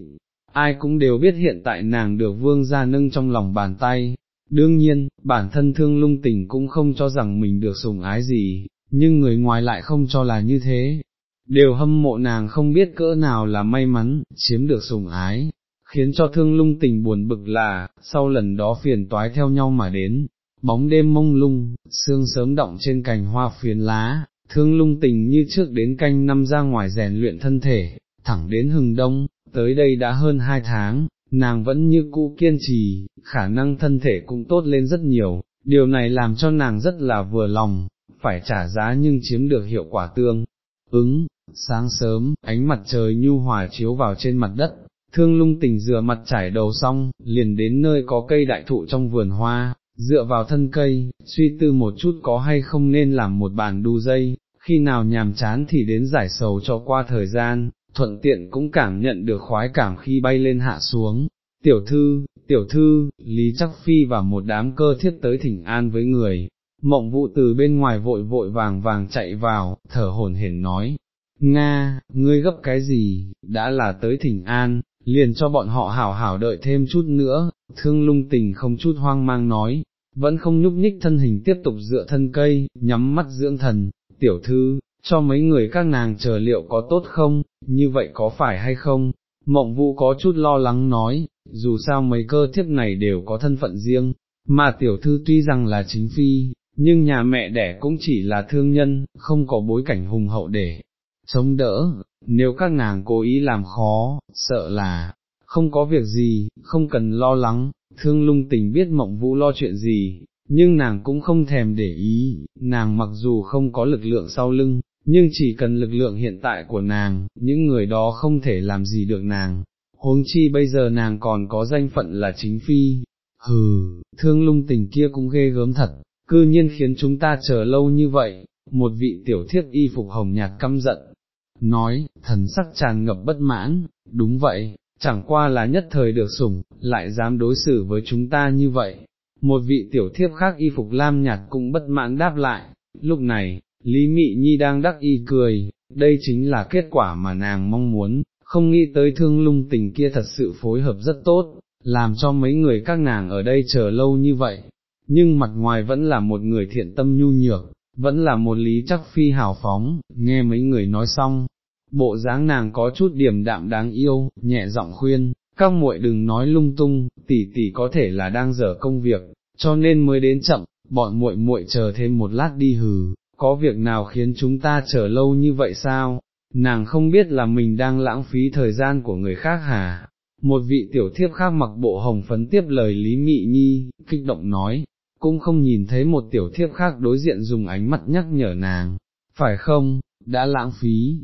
ai cũng đều biết hiện tại nàng được vương gia nâng trong lòng bàn tay. Đương nhiên, bản thân thương lung tình cũng không cho rằng mình được sủng ái gì, nhưng người ngoài lại không cho là như thế, đều hâm mộ nàng không biết cỡ nào là may mắn, chiếm được sủng ái, khiến cho thương lung tình buồn bực là, sau lần đó phiền toái theo nhau mà đến, bóng đêm mông lung, sương sớm động trên cành hoa phiến lá, thương lung tình như trước đến canh năm ra ngoài rèn luyện thân thể, thẳng đến hừng đông, tới đây đã hơn hai tháng, nàng vẫn như cũ kiên trì, khả năng thân thể cũng tốt lên rất nhiều, điều này làm cho nàng rất là vừa lòng, phải trả giá nhưng chiếm được hiệu quả tương. Ứng, sáng sớm, ánh mặt trời nhu hòa chiếu vào trên mặt đất, thương lung tình rửa mặt trải đầu xong, liền đến nơi có cây đại thụ trong vườn hoa, dựa vào thân cây, suy tư một chút có hay không nên làm một bàn đu dây, khi nào nhàm chán thì đến giải sầu cho qua thời gian, thuận tiện cũng cảm nhận được khoái cảm khi bay lên hạ xuống. Tiểu thư, tiểu thư, Lý Chắc Phi và một đám cơ thiết tới thỉnh an với người, mộng vụ từ bên ngoài vội vội vàng vàng chạy vào, thở hổn hển nói, Nga, ngươi gấp cái gì, đã là tới thỉnh an, liền cho bọn họ hảo hảo đợi thêm chút nữa, thương lung tình không chút hoang mang nói, vẫn không nhúc nhích thân hình tiếp tục dựa thân cây, nhắm mắt dưỡng thần, tiểu thư, cho mấy người các nàng chờ liệu có tốt không, như vậy có phải hay không? Mộng vũ có chút lo lắng nói, dù sao mấy cơ thiếp này đều có thân phận riêng, mà tiểu thư tuy rằng là chính phi, nhưng nhà mẹ đẻ cũng chỉ là thương nhân, không có bối cảnh hùng hậu để chống đỡ, nếu các nàng cố ý làm khó, sợ là, không có việc gì, không cần lo lắng, thương lung tình biết mộng vũ lo chuyện gì, nhưng nàng cũng không thèm để ý, nàng mặc dù không có lực lượng sau lưng, nhưng chỉ cần lực lượng hiện tại của nàng, những người đó không thể làm gì được nàng, huống chi bây giờ nàng còn có danh phận là chính phi, hừ, thương lung tình kia cũng ghê gớm thật, cư nhiên khiến chúng ta chờ lâu như vậy, một vị tiểu thiếp y phục hồng nhạt căm giận, nói, thần sắc tràn ngập bất mãn, đúng vậy, chẳng qua là nhất thời được sủng, lại dám đối xử với chúng ta như vậy. Một vị tiểu thiếp khác y phục lam nhạt cũng bất mãn đáp lại, lúc này, Lý Mị Nhi đang đắc y cười, đây chính là kết quả mà nàng mong muốn, không nghĩ tới thương lung tình kia thật sự phối hợp rất tốt, làm cho mấy người các nàng ở đây chờ lâu như vậy, nhưng mặt ngoài vẫn là một người thiện tâm nhu nhược, vẫn là một lý chắc phi hào phóng, nghe mấy người nói xong, bộ dáng nàng có chút điểm đạm đáng yêu, nhẹ giọng khuyên, các muội đừng nói lung tung, tỷ tỷ có thể là đang dở công việc, cho nên mới đến chậm, bọn muội muội chờ thêm một lát đi hừ, có việc nào khiến chúng ta chờ lâu như vậy sao? Nàng không biết là mình đang lãng phí thời gian của người khác hả? Một vị tiểu thiếp khác mặc bộ hồng phấn tiếp lời Lý Mị Nhi, kích động nói, cũng không nhìn thấy một tiểu thiếp khác đối diện dùng ánh mắt nhắc nhở nàng, phải không, đã lãng phí,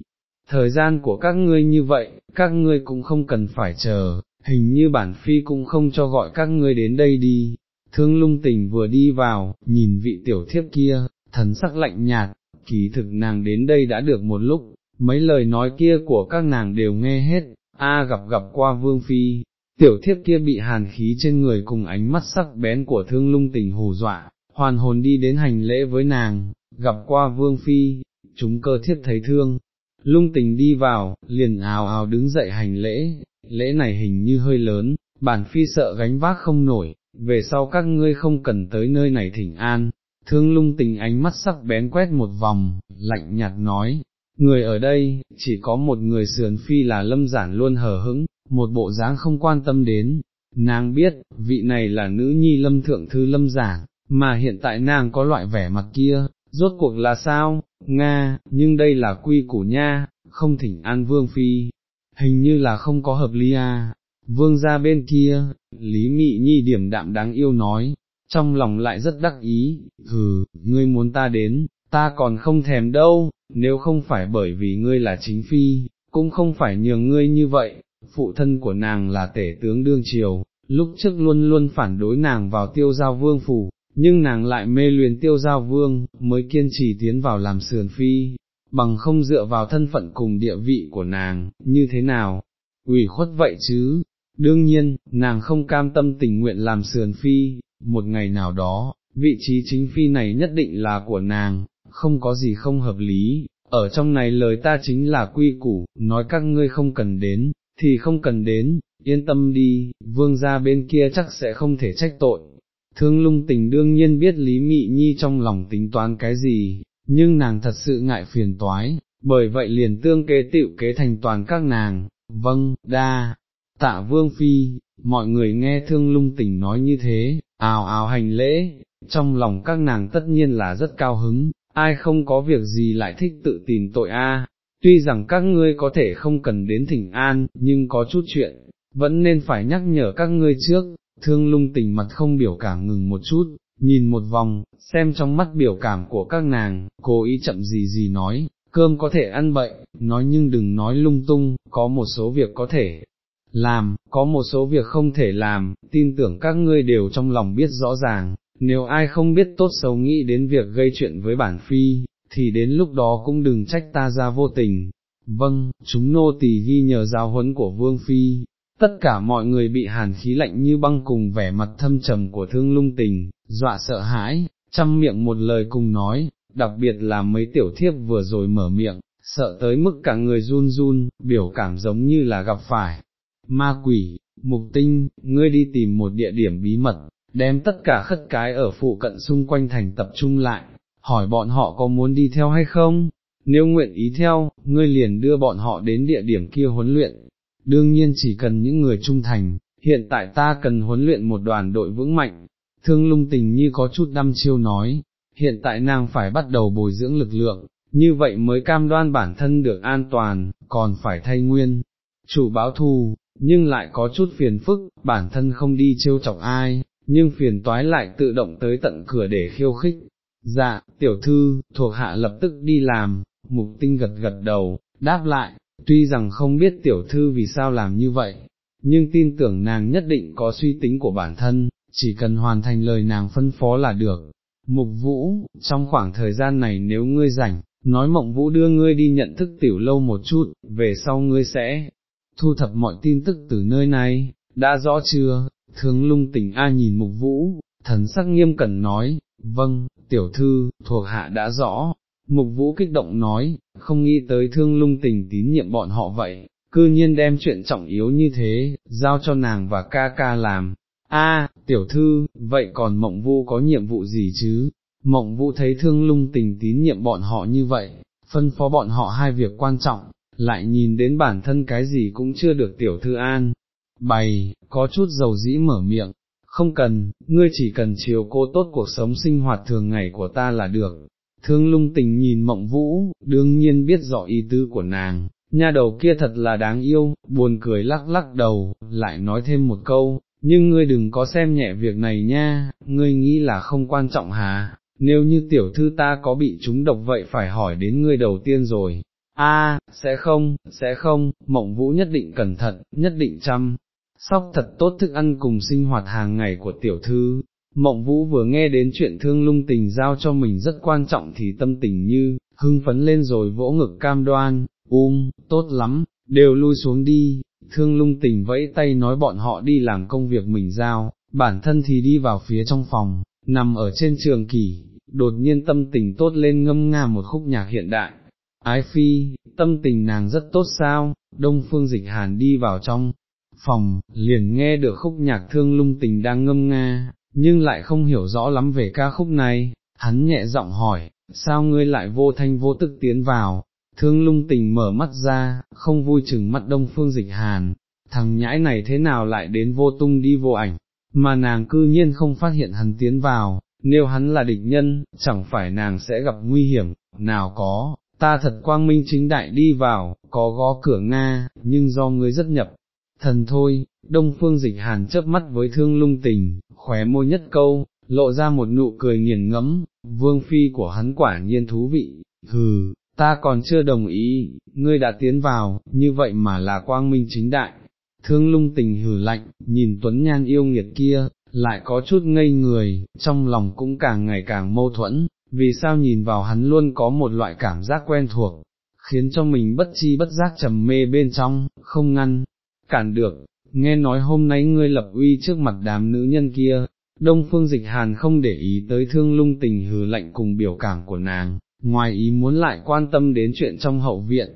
thời gian của các ngươi như vậy, các ngươi cũng không cần phải chờ, hình như bản phi cũng không cho gọi các ngươi đến đây đi. Thương lung tình vừa đi vào, nhìn vị tiểu thiếp kia, thần sắc lạnh nhạt, kỳ thực nàng đến đây đã được một lúc, mấy lời nói kia của các nàng đều nghe hết, a gặp gặp qua vương phi, tiểu thiếp kia bị hàn khí trên người cùng ánh mắt sắc bén của thương lung tình hù dọa, hoàn hồn đi đến hành lễ với nàng, gặp qua vương phi, chúng cơ thiết thấy thương, lung tình đi vào, liền ào ào đứng dậy hành lễ, lễ này hình như hơi lớn, bản phi sợ gánh vác không nổi, về sau các ngươi không cần tới nơi này thỉnh an, thương lung tình ánh mắt sắc bén quét một vòng, lạnh nhạt nói, người ở đây, chỉ có một người sườn phi là lâm giản luôn hờ hững, một bộ dáng không quan tâm đến, nàng biết, vị này là nữ nhi lâm thượng thư lâm giảng, mà hiện tại nàng có loại vẻ mặt kia, rốt cuộc là sao, Nga, nhưng đây là quy củ nha, không thỉnh an vương phi, hình như là không có hợp lý à. Vương ra bên kia, Lý Mị Nhi điểm đạm đáng yêu nói, trong lòng lại rất đắc ý, hừ, ngươi muốn ta đến, ta còn không thèm đâu, nếu không phải bởi vì ngươi là chính phi, cũng không phải nhường ngươi như vậy, phụ thân của nàng là tể tướng đương triều, lúc trước luôn luôn phản đối nàng vào tiêu giao vương phủ, nhưng nàng lại mê luyện tiêu giao vương, mới kiên trì tiến vào làm sườn phi, bằng không dựa vào thân phận cùng địa vị của nàng, như thế nào, ủy khuất vậy chứ, đương nhiên, nàng không cam tâm tình nguyện làm sườn phi, một ngày nào đó, vị trí chính phi này nhất định là của nàng, không có gì không hợp lý, ở trong này lời ta chính là quy củ, nói các ngươi không cần đến, thì không cần đến, yên tâm đi, vương gia bên kia chắc sẽ không thể trách tội. Thương lung tình đương nhiên biết Lý Mị Nhi trong lòng tính toán cái gì, nhưng nàng thật sự ngại phiền toái, bởi vậy liền tương kế tiệu kế thành toàn các nàng, vâng, đa, tạ vương phi, mọi người nghe thương lung tình nói như thế, ào ào hành lễ, trong lòng các nàng tất nhiên là rất cao hứng, ai không có việc gì lại thích tự tìm tội a. Tuy rằng các ngươi có thể không cần đến thỉnh an, nhưng có chút chuyện, vẫn nên phải nhắc nhở các ngươi trước, thương lung tình mặt không biểu cảm ngừng một chút, nhìn một vòng, xem trong mắt biểu cảm của các nàng, cố ý chậm gì gì nói, cơm có thể ăn bậy, nói nhưng đừng nói lung tung, có một số việc có thể làm, có một số việc không thể làm, tin tưởng các ngươi đều trong lòng biết rõ ràng, nếu ai không biết tốt xấu nghĩ đến việc gây chuyện với bản phi, thì đến lúc đó cũng đừng trách ta ra vô tình. Vâng, chúng nô tỳ ghi nhờ giáo huấn của Vương Phi, tất cả mọi người bị hàn khí lạnh như băng cùng vẻ mặt thâm trầm của thương lung tình, dọa sợ hãi, chăm miệng một lời cùng nói, đặc biệt là mấy tiểu thiếp vừa rồi mở miệng, sợ tới mức cả người run run, biểu cảm giống như là gặp phải. Ma quỷ, mục tinh, ngươi đi tìm một địa điểm bí mật, đem tất cả khất cái ở phụ cận xung quanh thành tập trung lại, hỏi bọn họ có muốn đi theo hay không, nếu nguyện ý theo, ngươi liền đưa bọn họ đến địa điểm kia huấn luyện, đương nhiên chỉ cần những người trung thành, hiện tại ta cần huấn luyện một đoàn đội vững mạnh, thương lung tình như có chút đăm chiêu nói, hiện tại nàng phải bắt đầu bồi dưỡng lực lượng, như vậy mới cam đoan bản thân được an toàn, còn phải thay nguyên, chủ báo thù, nhưng lại có chút phiền phức, bản thân không đi trêu chọc ai, nhưng phiền toái lại tự động tới tận cửa để khiêu khích. Dạ, tiểu thư, thuộc hạ lập tức đi làm, mục tinh gật gật đầu, đáp lại, tuy rằng không biết tiểu thư vì sao làm như vậy, nhưng tin tưởng nàng nhất định có suy tính của bản thân, chỉ cần hoàn thành lời nàng phân phó là được. Mục vũ, trong khoảng thời gian này nếu ngươi rảnh, nói mộng vũ đưa ngươi đi nhận thức tiểu lâu một chút, về sau ngươi sẽ thu thập mọi tin tức từ nơi này, đã rõ chưa, thương lung tỉnh A nhìn mục vũ, thần sắc nghiêm cẩn nói, vâng, tiểu thư, thuộc hạ đã rõ, mục vũ kích động nói, không nghĩ tới thương lung tình tín nhiệm bọn họ vậy, cư nhiên đem chuyện trọng yếu như thế, giao cho nàng và ca ca làm. A, tiểu thư, vậy còn mộng vũ có nhiệm vụ gì chứ? Mộng vũ thấy thương lung tình tín nhiệm bọn họ như vậy, phân phó bọn họ hai việc quan trọng, lại nhìn đến bản thân cái gì cũng chưa được tiểu thư an. Bày, có chút dầu dĩ mở miệng, không cần, ngươi chỉ cần chiều cô tốt cuộc sống sinh hoạt thường ngày của ta là được. Thương lung tình nhìn mộng vũ, đương nhiên biết rõ ý tư của nàng, nha đầu kia thật là đáng yêu, buồn cười lắc lắc đầu, lại nói thêm một câu, nhưng ngươi đừng có xem nhẹ việc này nha, ngươi nghĩ là không quan trọng hả, nếu như tiểu thư ta có bị trúng độc vậy phải hỏi đến ngươi đầu tiên rồi. A, sẽ không, sẽ không, mộng vũ nhất định cẩn thận, nhất định chăm, sóc thật tốt thức ăn cùng sinh hoạt hàng ngày của tiểu thư. Mộng vũ vừa nghe đến chuyện thương lung tình giao cho mình rất quan trọng thì tâm tình như, hưng phấn lên rồi vỗ ngực cam đoan, um, tốt lắm, đều lui xuống đi, thương lung tình vẫy tay nói bọn họ đi làm công việc mình giao, bản thân thì đi vào phía trong phòng, nằm ở trên trường kỷ, đột nhiên tâm tình tốt lên ngâm nga một khúc nhạc hiện đại. Ái phi, tâm tình nàng rất tốt sao, đông phương dịch hàn đi vào trong phòng, liền nghe được khúc nhạc thương lung tình đang ngâm nga, nhưng lại không hiểu rõ lắm về ca khúc này, hắn nhẹ giọng hỏi, sao ngươi lại vô thanh vô tức tiến vào, thương lung tình mở mắt ra, không vui chừng mắt đông phương dịch hàn, thằng nhãi này thế nào lại đến vô tung đi vô ảnh, mà nàng cư nhiên không phát hiện hắn tiến vào, nếu hắn là địch nhân, chẳng phải nàng sẽ gặp nguy hiểm, nào có, ta thật quang minh chính đại đi vào, có gõ cửa Nga, nhưng do ngươi rất nhập, thần thôi, đông phương dịch hàn chớp mắt với thương lung tình, khóe môi nhất câu, lộ ra một nụ cười nghiền ngẫm, vương phi của hắn quả nhiên thú vị, hừ, ta còn chưa đồng ý, ngươi đã tiến vào, như vậy mà là quang minh chính đại. Thương lung tình hử lạnh, nhìn tuấn nhan yêu nghiệt kia, lại có chút ngây người, trong lòng cũng càng ngày càng mâu thuẫn, vì sao nhìn vào hắn luôn có một loại cảm giác quen thuộc, khiến cho mình bất chi bất giác trầm mê bên trong, không ngăn, cản được, nghe nói hôm nay ngươi lập uy trước mặt đám nữ nhân kia, đông phương dịch hàn không để ý tới thương lung tình hừ lạnh cùng biểu cảm của nàng, ngoài ý muốn lại quan tâm đến chuyện trong hậu viện,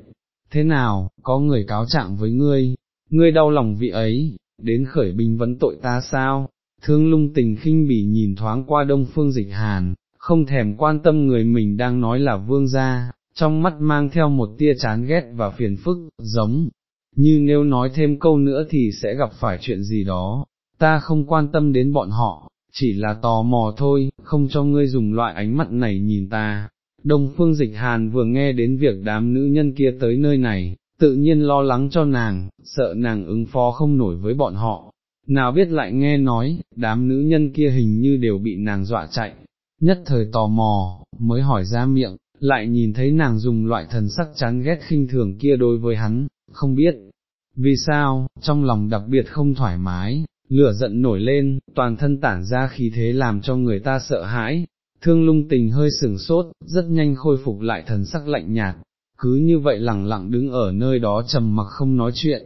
thế nào, có người cáo trạng với ngươi, ngươi đau lòng vị ấy, đến khởi binh vấn tội ta sao, thương lung tình khinh bỉ nhìn thoáng qua đông phương dịch hàn, không thèm quan tâm người mình đang nói là vương gia, trong mắt mang theo một tia chán ghét và phiền phức, giống, như nếu nói thêm câu nữa thì sẽ gặp phải chuyện gì đó, ta không quan tâm đến bọn họ, chỉ là tò mò thôi, không cho ngươi dùng loại ánh mắt này nhìn ta. Đông phương dịch hàn vừa nghe đến việc đám nữ nhân kia tới nơi này, tự nhiên lo lắng cho nàng, sợ nàng ứng phó không nổi với bọn họ, nào biết lại nghe nói, đám nữ nhân kia hình như đều bị nàng dọa chạy, nhất thời tò mò, mới hỏi ra miệng, lại nhìn thấy nàng dùng loại thần sắc chán ghét khinh thường kia đối với hắn, không biết, vì sao, trong lòng đặc biệt không thoải mái, lửa giận nổi lên, toàn thân tản ra khí thế làm cho người ta sợ hãi, thương lung tình hơi sừng sốt, rất nhanh khôi phục lại thần sắc lạnh nhạt, cứ như vậy lẳng lặng đứng ở nơi đó trầm mặc không nói chuyện.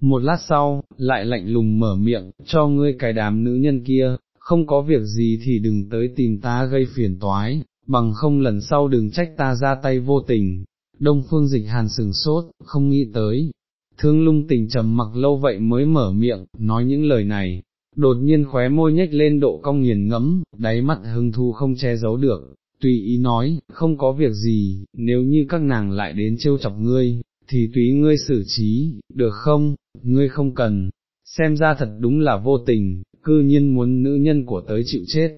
Một lát sau, lại lạnh lùng mở miệng, cho ngươi cái đám nữ nhân kia, không có việc gì thì đừng tới tìm ta gây phiền toái, bằng không lần sau đừng trách ta ra tay vô tình. Đông phương dịch hàn sừng sốt, không nghĩ tới. Thương lung tình trầm mặc lâu vậy mới mở miệng, nói những lời này, đột nhiên khóe môi nhếch lên độ cong nghiền ngẫm, đáy mắt hưng thu không che giấu được, tùy ý nói, không có việc gì, nếu như các nàng lại đến trêu chọc ngươi, thì tùy ngươi xử trí, được không, ngươi không cần, xem ra thật đúng là vô tình, cư nhiên muốn nữ nhân của tới chịu chết.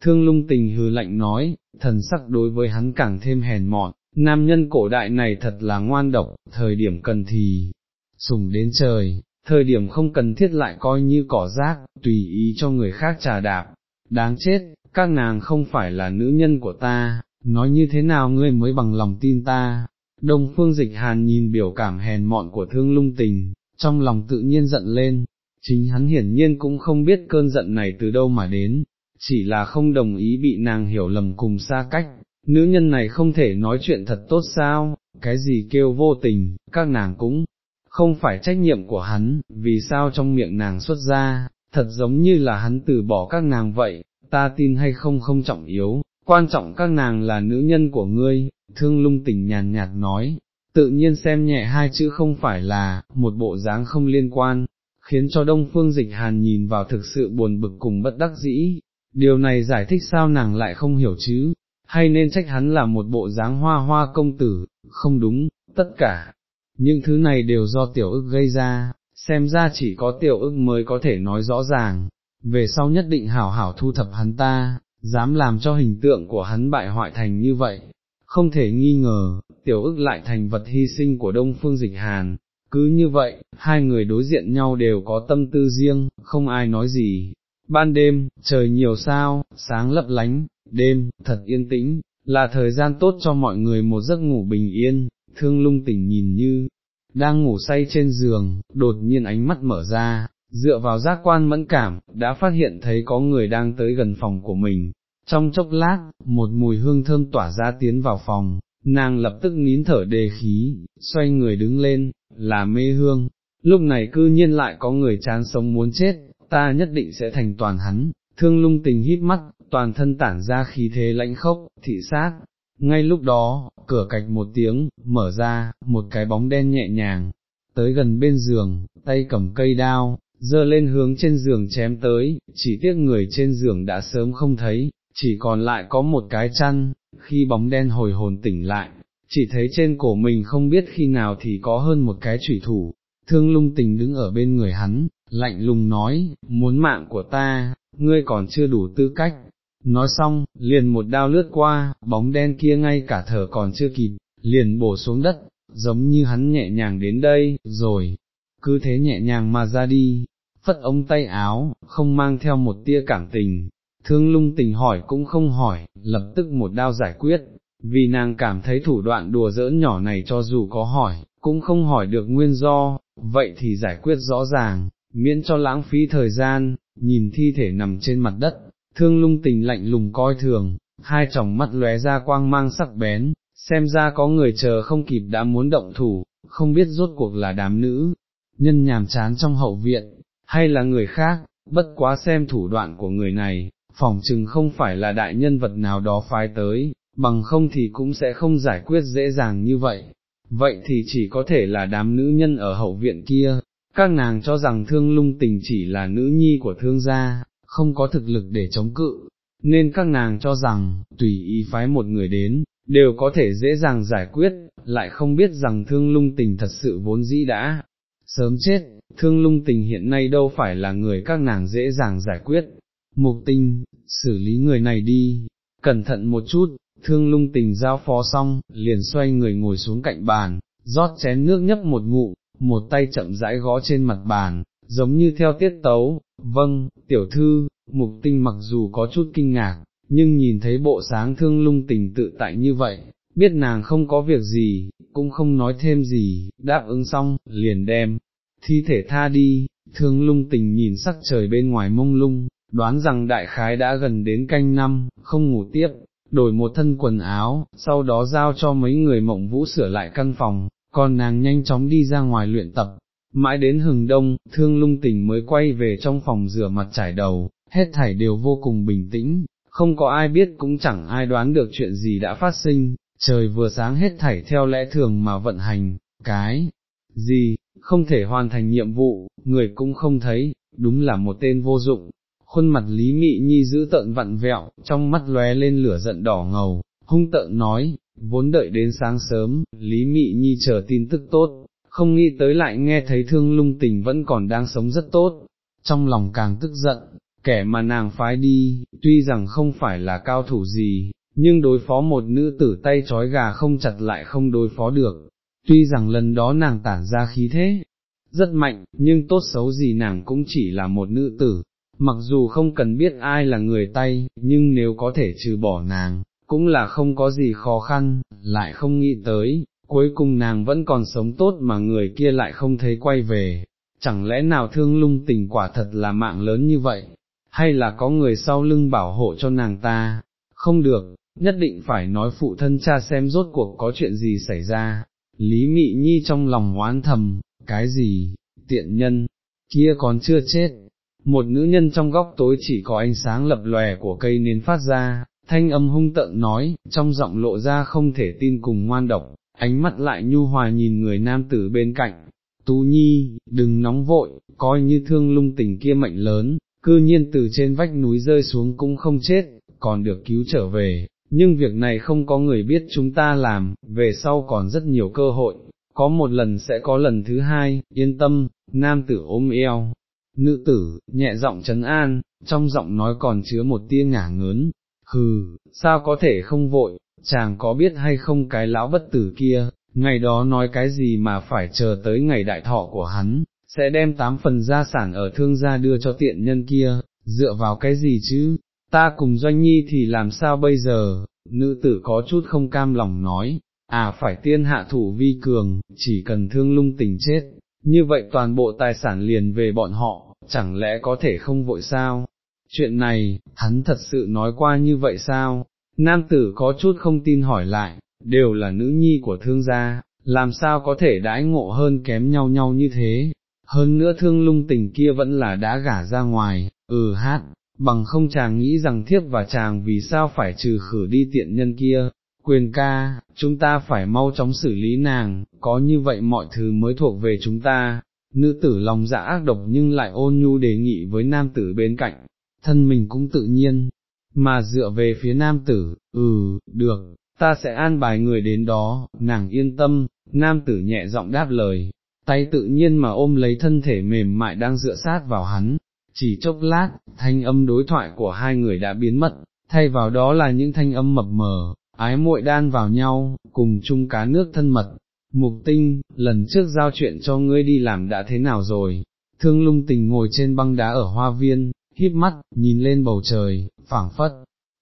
Thương lung tình hừ lạnh nói, thần sắc đối với hắn càng thêm hèn mọn, nam nhân cổ đại này thật là ngoan độc, thời điểm cần thì, sùng đến trời, thời điểm không cần thiết lại coi như cỏ rác, tùy ý cho người khác trà đạp, đáng chết, các nàng không phải là nữ nhân của ta, nói như thế nào ngươi mới bằng lòng tin ta. Đông phương dịch hàn nhìn biểu cảm hèn mọn của thương lung tình, trong lòng tự nhiên giận lên, chính hắn hiển nhiên cũng không biết cơn giận này từ đâu mà đến, chỉ là không đồng ý bị nàng hiểu lầm cùng xa cách, nữ nhân này không thể nói chuyện thật tốt sao, cái gì kêu vô tình, các nàng cũng không phải trách nhiệm của hắn, vì sao trong miệng nàng xuất ra, thật giống như là hắn từ bỏ các nàng vậy, ta tin hay không không trọng yếu, quan trọng các nàng là nữ nhân của ngươi, thương lung tình nhàn nhạt nói, tự nhiên xem nhẹ hai chữ không phải là, một bộ dáng không liên quan, khiến cho đông phương dịch hàn nhìn vào thực sự buồn bực cùng bất đắc dĩ, điều này giải thích sao nàng lại không hiểu chứ, hay nên trách hắn là một bộ dáng hoa hoa công tử, không đúng, tất cả, những thứ này đều do tiểu ức gây ra, xem ra chỉ có tiểu ức mới có thể nói rõ ràng, về sau nhất định hảo hảo thu thập hắn ta, dám làm cho hình tượng của hắn bại hoại thành như vậy, không thể nghi ngờ, tiểu ức lại thành vật hy sinh của Đông Phương Dịch Hàn. Cứ như vậy, hai người đối diện nhau đều có tâm tư riêng, không ai nói gì. Ban đêm, trời nhiều sao, sáng lấp lánh, đêm, thật yên tĩnh, là thời gian tốt cho mọi người một giấc ngủ bình yên, thương lung tỉnh nhìn như, đang ngủ say trên giường, đột nhiên ánh mắt mở ra, dựa vào giác quan mẫn cảm, đã phát hiện thấy có người đang tới gần phòng của mình. Trong chốc lát, một mùi hương thơm tỏa ra tiến vào phòng, nàng lập tức nín thở đề khí, xoay người đứng lên, là mê hương. Lúc này cư nhiên lại có người chán sống muốn chết, ta nhất định sẽ thành toàn hắn, thương lung tình hít mắt, toàn thân tản ra khí thế lãnh khốc, thị sát. Ngay lúc đó, cửa cạch một tiếng, mở ra, một cái bóng đen nhẹ nhàng, tới gần bên giường, tay cầm cây đao, dơ lên hướng trên giường chém tới, chỉ tiếc người trên giường đã sớm không thấy, chỉ còn lại có một cái chăn, khi bóng đen hồi hồn tỉnh lại, chỉ thấy trên cổ mình không biết khi nào thì có hơn một cái chủy thủ, thương lung tình đứng ở bên người hắn, lạnh lùng nói, muốn mạng của ta, ngươi còn chưa đủ tư cách. Nói xong, liền một đao lướt qua, bóng đen kia ngay cả thở còn chưa kịp, liền bổ xuống đất, giống như hắn nhẹ nhàng đến đây, rồi, cứ thế nhẹ nhàng mà ra đi, phất ống tay áo, không mang theo một tia cảm tình, thương lung tình hỏi cũng không hỏi, lập tức một đao giải quyết, vì nàng cảm thấy thủ đoạn đùa giỡn nhỏ này cho dù có hỏi, cũng không hỏi được nguyên do, vậy thì giải quyết rõ ràng, miễn cho lãng phí thời gian, nhìn thi thể nằm trên mặt đất, thương lung tình lạnh lùng coi thường, hai tròng mắt lóe ra quang mang sắc bén, xem ra có người chờ không kịp đã muốn động thủ, không biết rốt cuộc là đám nữ, nhân nhàm chán trong hậu viện, hay là người khác, bất quá xem thủ đoạn của người này, phỏng chừng không phải là đại nhân vật nào đó phái tới, bằng không thì cũng sẽ không giải quyết dễ dàng như vậy. Vậy thì chỉ có thể là đám nữ nhân ở hậu viện kia, các nàng cho rằng thương lung tình chỉ là nữ nhi của thương gia, không có thực lực để chống cự, nên các nàng cho rằng, tùy ý phái một người đến, đều có thể dễ dàng giải quyết, lại không biết rằng thương lung tình thật sự vốn dĩ đã, sớm chết, thương lung tình hiện nay đâu phải là người các nàng dễ dàng giải quyết. Mục tinh, xử lý người này đi, cẩn thận một chút, thương lung tình giao phó xong, liền xoay người ngồi xuống cạnh bàn, rót chén nước nhấp một ngụ, một tay chậm rãi gõ trên mặt bàn, giống như theo tiết tấu, vâng, tiểu thư, mục tinh mặc dù có chút kinh ngạc, nhưng nhìn thấy bộ sáng thương lung tình tự tại như vậy, biết nàng không có việc gì, cũng không nói thêm gì, đáp ứng xong, liền đem, thi thể tha đi, thương lung tình nhìn sắc trời bên ngoài mông lung, đoán rằng đại khái đã gần đến canh năm, không ngủ tiếp, đổi một thân quần áo, sau đó giao cho mấy người mộng vũ sửa lại căn phòng, còn nàng nhanh chóng đi ra ngoài luyện tập. Mãi đến hừng đông, thương lung tình mới quay về trong phòng rửa mặt trải đầu, hết thảy đều vô cùng bình tĩnh, không có ai biết cũng chẳng ai đoán được chuyện gì đã phát sinh, trời vừa sáng hết thảy theo lẽ thường mà vận hành, cái gì, không thể hoàn thành nhiệm vụ, người cũng không thấy, đúng là một tên vô dụng. Khuôn mặt Lý Mị Nhi giữ tợn vặn vẹo, trong mắt lóe lên lửa giận đỏ ngầu, hung tợn nói, vốn đợi đến sáng sớm, Lý Mị Nhi chờ tin tức tốt, không nghĩ tới lại nghe thấy thương lung tình vẫn còn đang sống rất tốt, trong lòng càng tức giận, kẻ mà nàng phái đi, tuy rằng không phải là cao thủ gì, nhưng đối phó một nữ tử tay trói gà không chặt lại không đối phó được, tuy rằng lần đó nàng tản ra khí thế, rất mạnh, nhưng tốt xấu gì nàng cũng chỉ là một nữ tử, mặc dù không cần biết ai là người tay, nhưng nếu có thể trừ bỏ nàng, cũng là không có gì khó khăn, lại không nghĩ tới, cuối cùng nàng vẫn còn sống tốt mà người kia lại không thấy quay về, chẳng lẽ nào thương lung tình quả thật là mạng lớn như vậy, hay là có người sau lưng bảo hộ cho nàng ta, không được, nhất định phải nói phụ thân cha xem rốt cuộc có chuyện gì xảy ra, Lý Mị Nhi trong lòng oán thầm, cái gì, tiện nhân, kia còn chưa chết, một nữ nhân trong góc tối chỉ có ánh sáng lập lòe của cây nến phát ra, thanh âm hung tợn nói, trong giọng lộ ra không thể tin cùng ngoan độc, ánh mắt lại nhu hòa nhìn người nam tử bên cạnh, Tú Nhi, đừng nóng vội, coi như thương lung tình kia mệnh lớn, cư nhiên từ trên vách núi rơi xuống cũng không chết, còn được cứu trở về, nhưng việc này không có người biết chúng ta làm, về sau còn rất nhiều cơ hội, có một lần sẽ có lần thứ hai, yên tâm, nam tử ôm eo, nữ tử, nhẹ giọng trấn an, trong giọng nói còn chứa một tia ngả ngớn, hừ, sao có thể không vội, chàng có biết hay không cái lão bất tử kia, ngày đó nói cái gì mà phải chờ tới ngày đại thọ của hắn, sẽ đem tám phần gia sản ở thương gia đưa cho tiện nhân kia, dựa vào cái gì chứ, ta cùng doanh nhi thì làm sao bây giờ, nữ tử có chút không cam lòng nói, à phải tiên hạ thủ vi cường, chỉ cần thương lung tình chết, như vậy toàn bộ tài sản liền về bọn họ, chẳng lẽ có thể không vội sao? Chuyện này, hắn thật sự nói qua như vậy sao? Nam tử có chút không tin hỏi lại, đều là nữ nhi của thương gia, làm sao có thể đãi ngộ hơn kém nhau nhau như thế? Hơn nữa thương lung tình kia vẫn là đã gả ra ngoài, ừ hát, bằng không chàng nghĩ rằng thiếp và chàng vì sao phải trừ khử đi tiện nhân kia, quyền ca, chúng ta phải mau chóng xử lý nàng, có như vậy mọi thứ mới thuộc về chúng ta, nữ tử lòng dạ ác độc nhưng lại ôn nhu đề nghị với nam tử bên cạnh, thân mình cũng tự nhiên, mà dựa về phía nam tử, ừ, được, ta sẽ an bài người đến đó, nàng yên tâm, nam tử nhẹ giọng đáp lời, tay tự nhiên mà ôm lấy thân thể mềm mại đang dựa sát vào hắn, chỉ chốc lát, thanh âm đối thoại của hai người đã biến mất, thay vào đó là những thanh âm mập mờ, ái muội đan vào nhau, cùng chung cá nước thân mật. Mục tinh, lần trước giao chuyện cho ngươi đi làm đã thế nào rồi? Thương lung tình ngồi trên băng đá ở hoa viên, híp mắt, nhìn lên bầu trời, phảng phất,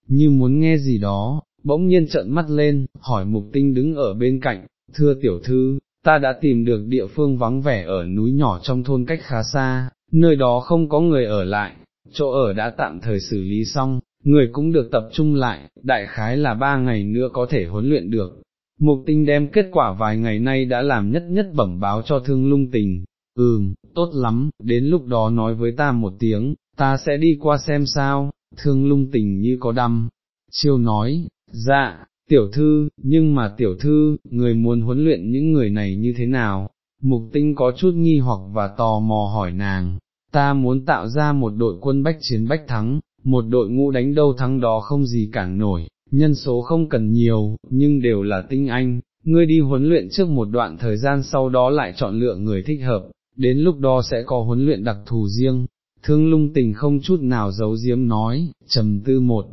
như muốn nghe gì đó, bỗng nhiên trợn mắt lên, hỏi mục tinh đứng ở bên cạnh, thưa tiểu thư, ta đã tìm được địa phương vắng vẻ ở núi nhỏ trong thôn cách khá xa, nơi đó không có người ở lại, chỗ ở đã tạm thời xử lý xong, người cũng được tập trung lại, đại khái là ba ngày nữa có thể huấn luyện được. Mục tinh đem kết quả vài ngày nay đã làm nhất nhất bẩm báo cho thương lung tình, ừm, tốt lắm, đến lúc đó nói với ta một tiếng, ta sẽ đi qua xem sao, thương lung tình như có đâm. chiêu nói, dạ, tiểu thư, nhưng mà tiểu thư, người muốn huấn luyện những người này như thế nào, mục tinh có chút nghi hoặc và tò mò hỏi nàng, ta muốn tạo ra một đội quân bách chiến bách thắng, một đội ngũ đánh đâu thắng đó không gì cản nổi, nhân số không cần nhiều, nhưng đều là tinh anh, ngươi đi huấn luyện trước một đoạn thời gian sau đó lại chọn lựa người thích hợp, đến lúc đó sẽ có huấn luyện đặc thù riêng. Thương lung tình không chút nào giấu giếm nói, trầm tư một,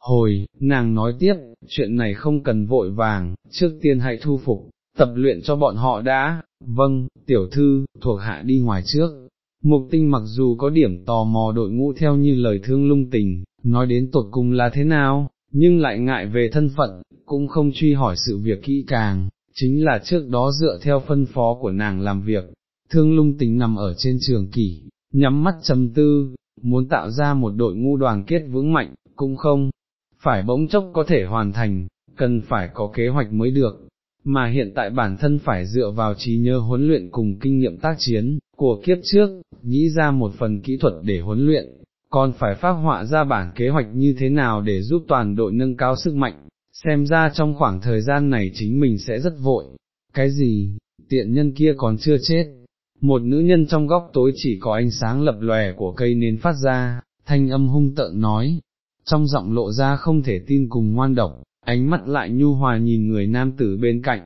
hồi, nàng nói tiếp, chuyện này không cần vội vàng, trước tiên hãy thu phục, tập luyện cho bọn họ đã, vâng, tiểu thư, thuộc hạ đi ngoài trước. Mục tinh mặc dù có điểm tò mò đội ngũ theo như lời thương lung tình, nói đến tột cùng là thế nào, nhưng lại ngại về thân phận, cũng không truy hỏi sự việc kỹ càng, chính là trước đó dựa theo phân phó của nàng làm việc, thương lung tình nằm ở trên trường kỷ, nhắm mắt trầm tư, muốn tạo ra một đội ngũ đoàn kết vững mạnh, cũng không, phải bỗng chốc có thể hoàn thành, cần phải có kế hoạch mới được, mà hiện tại bản thân phải dựa vào trí nhớ huấn luyện cùng kinh nghiệm tác chiến, của kiếp trước, nghĩ ra một phần kỹ thuật để huấn luyện, còn phải phát họa ra bản kế hoạch như thế nào để giúp toàn đội nâng cao sức mạnh, xem ra trong khoảng thời gian này chính mình sẽ rất vội, cái gì, tiện nhân kia còn chưa chết. Một nữ nhân trong góc tối chỉ có ánh sáng lập lòe của cây nến phát ra, thanh âm hung tợn nói, trong giọng lộ ra không thể tin cùng ngoan độc, ánh mắt lại nhu hòa nhìn người nam tử bên cạnh,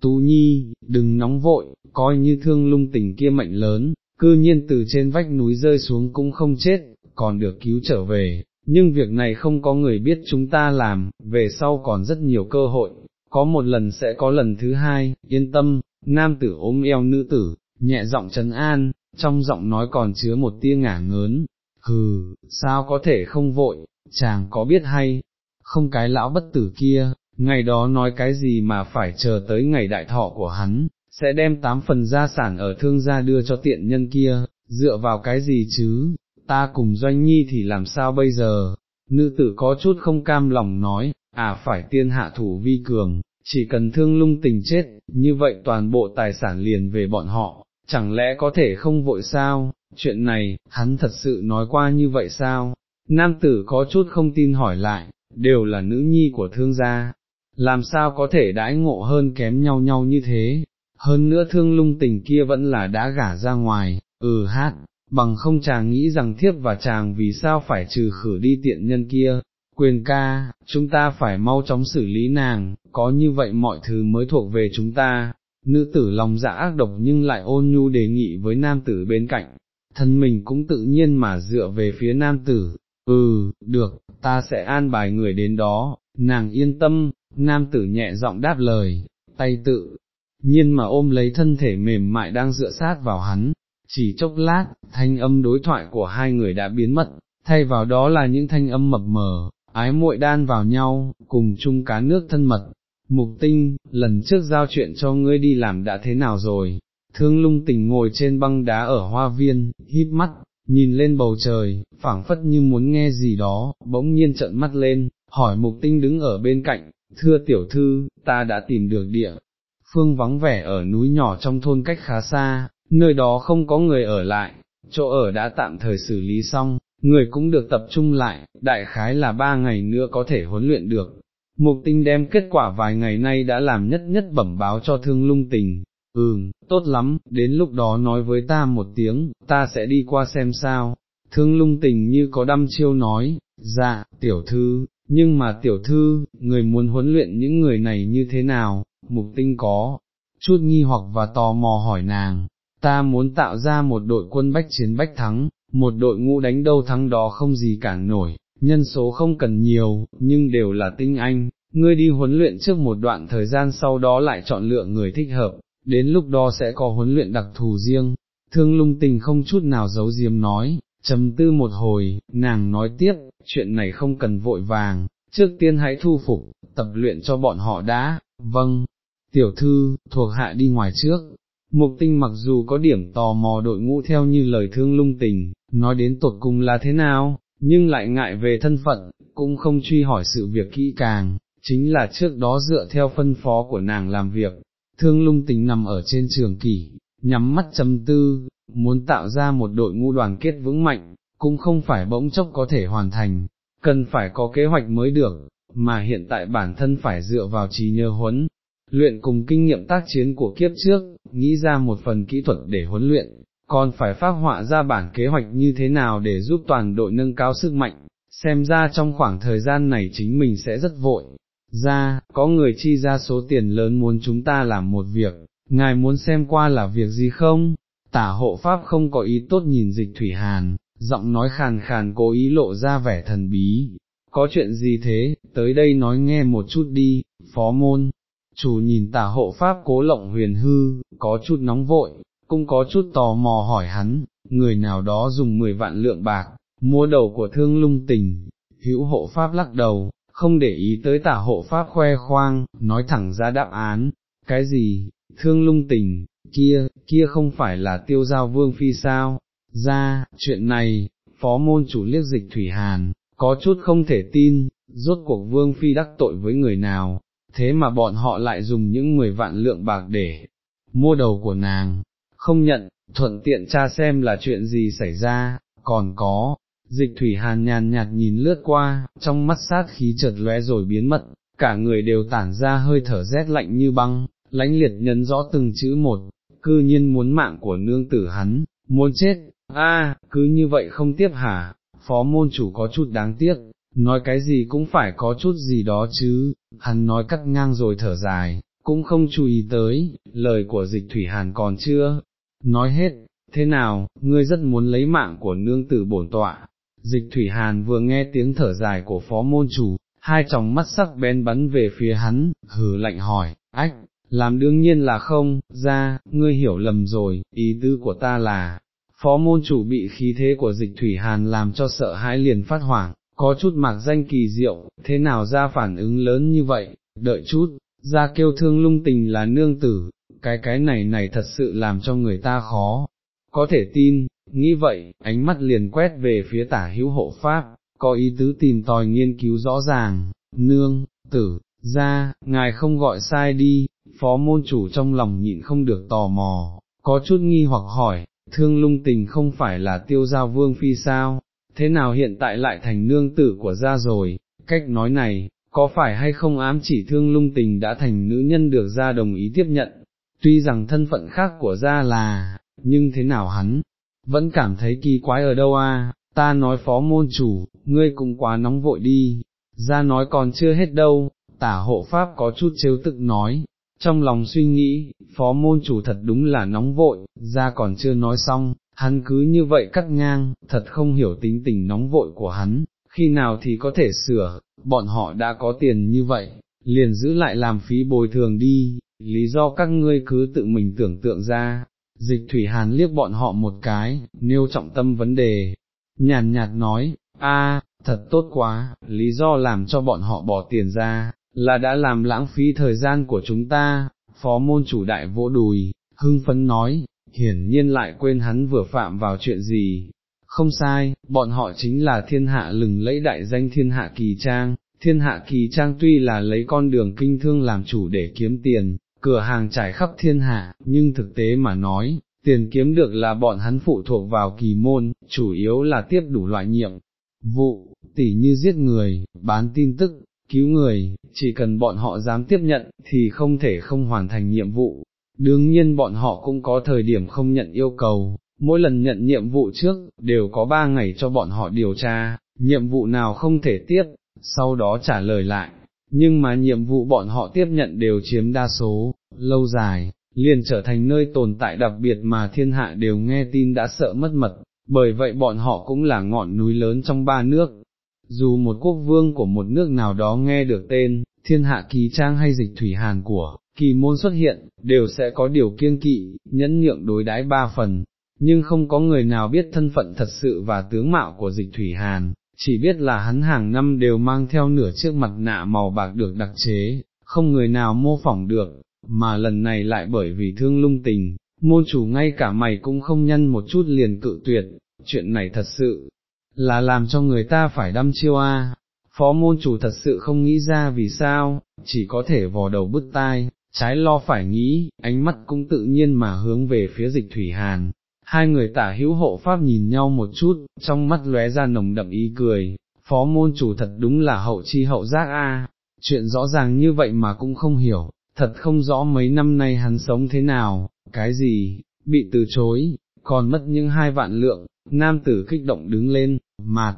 Tú Nhi, đừng nóng vội, coi như thương lung tình kia mệnh lớn, cư nhiên từ trên vách núi rơi xuống cũng không chết, còn được cứu trở về, nhưng việc này không có người biết chúng ta làm, về sau còn rất nhiều cơ hội, có một lần sẽ có lần thứ hai, yên tâm, nam tử ôm eo nữ tử, nhẹ giọng trấn an, trong giọng nói còn chứa một tia ngả ngớn, hừ, sao có thể không vội, chàng có biết hay, không cái lão bất tử kia, ngày đó nói cái gì mà phải chờ tới ngày đại thọ của hắn, sẽ đem tám phần gia sản ở thương gia đưa cho tiện nhân kia, dựa vào cái gì chứ, ta cùng doanh nhi thì làm sao bây giờ, nữ tử có chút không cam lòng nói, à phải tiên hạ thủ vi cường, chỉ cần thương lung tình chết, như vậy toàn bộ tài sản liền về bọn họ, chẳng lẽ có thể không vội sao, chuyện này, hắn thật sự nói qua như vậy sao, nam tử có chút không tin hỏi lại, đều là nữ nhi của thương gia, làm sao có thể đãi ngộ hơn kém nhau nhau như thế, hơn nữa thương lung tình kia vẫn là đã gả ra ngoài, ừ hát, bằng không chàng nghĩ rằng thiếp và chàng vì sao phải trừ khử đi tiện nhân kia, quyền ca, chúng ta phải mau chóng xử lý nàng, có như vậy mọi thứ mới thuộc về chúng ta, nữ tử lòng dạ ác độc nhưng lại ôn nhu đề nghị với nam tử bên cạnh, thân mình cũng tự nhiên mà dựa về phía nam tử, ừ, được, ta sẽ an bài người đến đó, nàng yên tâm, nam tử nhẹ giọng đáp lời, tay tự. Nhiên mà ôm lấy thân thể mềm mại đang dựa sát vào hắn, chỉ chốc lát, thanh âm đối thoại của hai người đã biến mất, thay vào đó là những thanh âm mập mờ, ái muội đan vào nhau, cùng chung cá nước thân mật. Mục tinh, lần trước giao chuyện cho ngươi đi làm đã thế nào rồi? Thương lung tình ngồi trên băng đá ở hoa viên, híp mắt, nhìn lên bầu trời, phảng phất như muốn nghe gì đó, bỗng nhiên trợn mắt lên, hỏi mục tinh đứng ở bên cạnh, thưa tiểu thư, ta đã tìm được địa, phương vắng vẻ ở núi nhỏ trong thôn cách khá xa, nơi đó không có người ở lại, chỗ ở đã tạm thời xử lý xong, người cũng được tập trung lại, đại khái là ba ngày nữa có thể huấn luyện được. Mục tinh đem kết quả vài ngày nay đã làm nhất nhất bẩm báo cho thương lung tình, ừm, tốt lắm, đến lúc đó nói với ta một tiếng, ta sẽ đi qua xem sao. Thương lung tình như có đăm chiêu nói, dạ, tiểu thư, nhưng mà tiểu thư, người muốn huấn luyện những người này như thế nào, mục tinh có, chút nghi hoặc và tò mò hỏi nàng, ta muốn tạo ra một đội quân bách chiến bách thắng, một đội ngũ đánh đâu thắng đó không gì cản nổi, nhân số không cần nhiều, nhưng đều là tinh anh, ngươi đi huấn luyện trước một đoạn thời gian sau đó lại chọn lựa người thích hợp, đến lúc đó sẽ có huấn luyện đặc thù riêng. Thương lung tình không chút nào giấu diếm nói, trầm tư một hồi, nàng nói tiếp, chuyện này không cần vội vàng, trước tiên hãy thu phục, tập luyện cho bọn họ đã, vâng, tiểu thư, thuộc hạ đi ngoài trước. Mục tinh mặc dù có điểm tò mò đội ngũ theo như lời thương lung tình, nói đến tột cùng là thế nào, nhưng lại ngại về thân phận, cũng không truy hỏi sự việc kỹ càng, chính là trước đó dựa theo phân phó của nàng làm việc, thương lung tính nằm ở trên trường kỷ, nhắm mắt chấm tư, muốn tạo ra một đội ngũ đoàn kết vững mạnh, cũng không phải bỗng chốc có thể hoàn thành, cần phải có kế hoạch mới được, mà hiện tại bản thân phải dựa vào trí nhớ huấn, luyện cùng kinh nghiệm tác chiến của kiếp trước, nghĩ ra một phần kỹ thuật để huấn luyện, còn phải phát họa ra bản kế hoạch như thế nào để giúp toàn đội nâng cao sức mạnh, xem ra trong khoảng thời gian này chính mình sẽ rất vội. Ra, có người chi ra số tiền lớn muốn chúng ta làm một việc, ngài muốn xem qua là việc gì không? Tả hộ pháp không có ý tốt nhìn dịch thủy hàn, giọng nói khàn khàn cố ý lộ ra vẻ thần bí. Có chuyện gì thế, tới đây nói nghe một chút đi, phó môn, chủ nhìn tả hộ pháp cố lộng huyền hư, có chút nóng vội, cũng có chút tò mò hỏi hắn, người nào đó dùng 10 vạn lượng bạc, mua đầu của thương lung tình, hữu hộ pháp lắc đầu, không để ý tới tả hộ pháp khoe khoang, nói thẳng ra đáp án, cái gì, thương lung tình, kia, kia không phải là tiêu giao vương phi sao, ra, chuyện này, phó môn chủ liếc dịch thủy hàn, có chút không thể tin, rốt cuộc vương phi đắc tội với người nào, thế mà bọn họ lại dùng những 10 vạn lượng bạc để mua đầu của nàng, không nhận, thuận tiện tra xem là chuyện gì xảy ra, còn có, dịch thủy hàn nhàn nhạt nhìn lướt qua, trong mắt sát khí chợt lóe rồi biến mất, cả người đều tản ra hơi thở rét lạnh như băng, lãnh liệt nhấn rõ từng chữ một, cư nhiên muốn mạng của nương tử hắn, muốn chết, a, cứ như vậy không tiếp hả, phó môn chủ có chút đáng tiếc, nói cái gì cũng phải có chút gì đó chứ, hắn nói cắt ngang rồi thở dài, cũng không chú ý tới, lời của dịch thủy hàn còn chưa, nói hết, thế nào, ngươi rất muốn lấy mạng của nương tử bổn tọa, dịch thủy hàn vừa nghe tiếng thở dài của phó môn chủ, hai tròng mắt sắc bén bắn về phía hắn, hừ lạnh hỏi, ách, làm đương nhiên là không, ra, ngươi hiểu lầm rồi, ý tư của ta là, phó môn chủ bị khí thế của dịch thủy hàn làm cho sợ hãi liền phát hoảng, có chút mạc danh kỳ diệu, thế nào ra phản ứng lớn như vậy, đợi chút, ra kêu thương lung tình là nương tử, cái cái này này thật sự làm cho người ta khó, có thể tin, nghĩ vậy, ánh mắt liền quét về phía tả hữu hộ pháp, có ý tứ tìm tòi nghiên cứu rõ ràng, nương, tử, ra, ngài không gọi sai đi, phó môn chủ trong lòng nhịn không được tò mò, có chút nghi hoặc hỏi, thương lung tình không phải là tiêu giao vương phi sao, thế nào hiện tại lại thành nương tử của gia rồi, cách nói này, có phải hay không ám chỉ thương lung tình đã thành nữ nhân được gia đồng ý tiếp nhận, tuy rằng thân phận khác của gia là, nhưng thế nào hắn, vẫn cảm thấy kỳ quái ở đâu a? ta nói phó môn chủ, ngươi cũng quá nóng vội đi, gia nói còn chưa hết đâu, tả hộ pháp có chút trêu tự nói, trong lòng suy nghĩ, phó môn chủ thật đúng là nóng vội, ra còn chưa nói xong, hắn cứ như vậy cắt ngang, thật không hiểu tính tình nóng vội của hắn, khi nào thì có thể sửa, bọn họ đã có tiền như vậy, liền giữ lại làm phí bồi thường đi, lý do các ngươi cứ tự mình tưởng tượng ra. Dịch thủy hàn liếc bọn họ một cái, nêu trọng tâm vấn đề, nhàn nhạt nói, a, thật tốt quá, lý do làm cho bọn họ bỏ tiền ra, là đã làm lãng phí thời gian của chúng ta, phó môn chủ đại vỗ đùi, hưng phấn nói, hiển nhiên lại quên hắn vừa phạm vào chuyện gì. Không sai, bọn họ chính là thiên hạ lừng lẫy đại danh thiên hạ kỳ trang, thiên hạ kỳ trang tuy là lấy con đường kinh thương làm chủ để kiếm tiền, cửa hàng trải khắp thiên hạ, nhưng thực tế mà nói, tiền kiếm được là bọn hắn phụ thuộc vào kỳ môn, chủ yếu là tiếp đủ loại nhiệm vụ, tỉ như giết người, bán tin tức, cứu người, chỉ cần bọn họ dám tiếp nhận, thì không thể không hoàn thành nhiệm vụ. Đương nhiên bọn họ cũng có thời điểm không nhận yêu cầu, mỗi lần nhận nhiệm vụ trước, đều có ba ngày cho bọn họ điều tra, nhiệm vụ nào không thể tiếp, sau đó trả lời lại. Nhưng mà nhiệm vụ bọn họ tiếp nhận đều chiếm đa số, lâu dài, liền trở thành nơi tồn tại đặc biệt mà thiên hạ đều nghe tin đã sợ mất mật, bởi vậy bọn họ cũng là ngọn núi lớn trong ba nước, dù một quốc vương của một nước nào đó nghe được tên, thiên hạ kỳ trang hay dịch thủy hàn của, kỳ môn xuất hiện, đều sẽ có điều kiêng kỵ, nhẫn nhượng đối đãi ba phần, nhưng không có người nào biết thân phận thật sự và tướng mạo của dịch thủy hàn, chỉ biết là hắn hàng năm đều mang theo nửa chiếc mặt nạ màu bạc được đặc chế, không người nào mô phỏng được, mà lần này lại bởi vì thương lung tình, môn chủ ngay cả mày cũng không nhân một chút liền cự tuyệt, chuyện này thật sự là làm cho người ta phải đăm chiêu a. Phó môn chủ thật sự không nghĩ ra vì sao, chỉ có thể vò đầu bứt tai, trái lo phải nghĩ, ánh mắt cũng tự nhiên mà hướng về phía dịch thủy hàn. Hai người tả hữu hộ pháp nhìn nhau một chút, trong mắt lóe ra nồng đậm ý cười, phó môn chủ thật đúng là hậu chi hậu giác a, chuyện rõ ràng như vậy mà cũng không hiểu, thật không rõ mấy năm nay hắn sống thế nào, cái gì, bị từ chối, còn mất những hai vạn lượng, nam tử kích động đứng lên, mạt,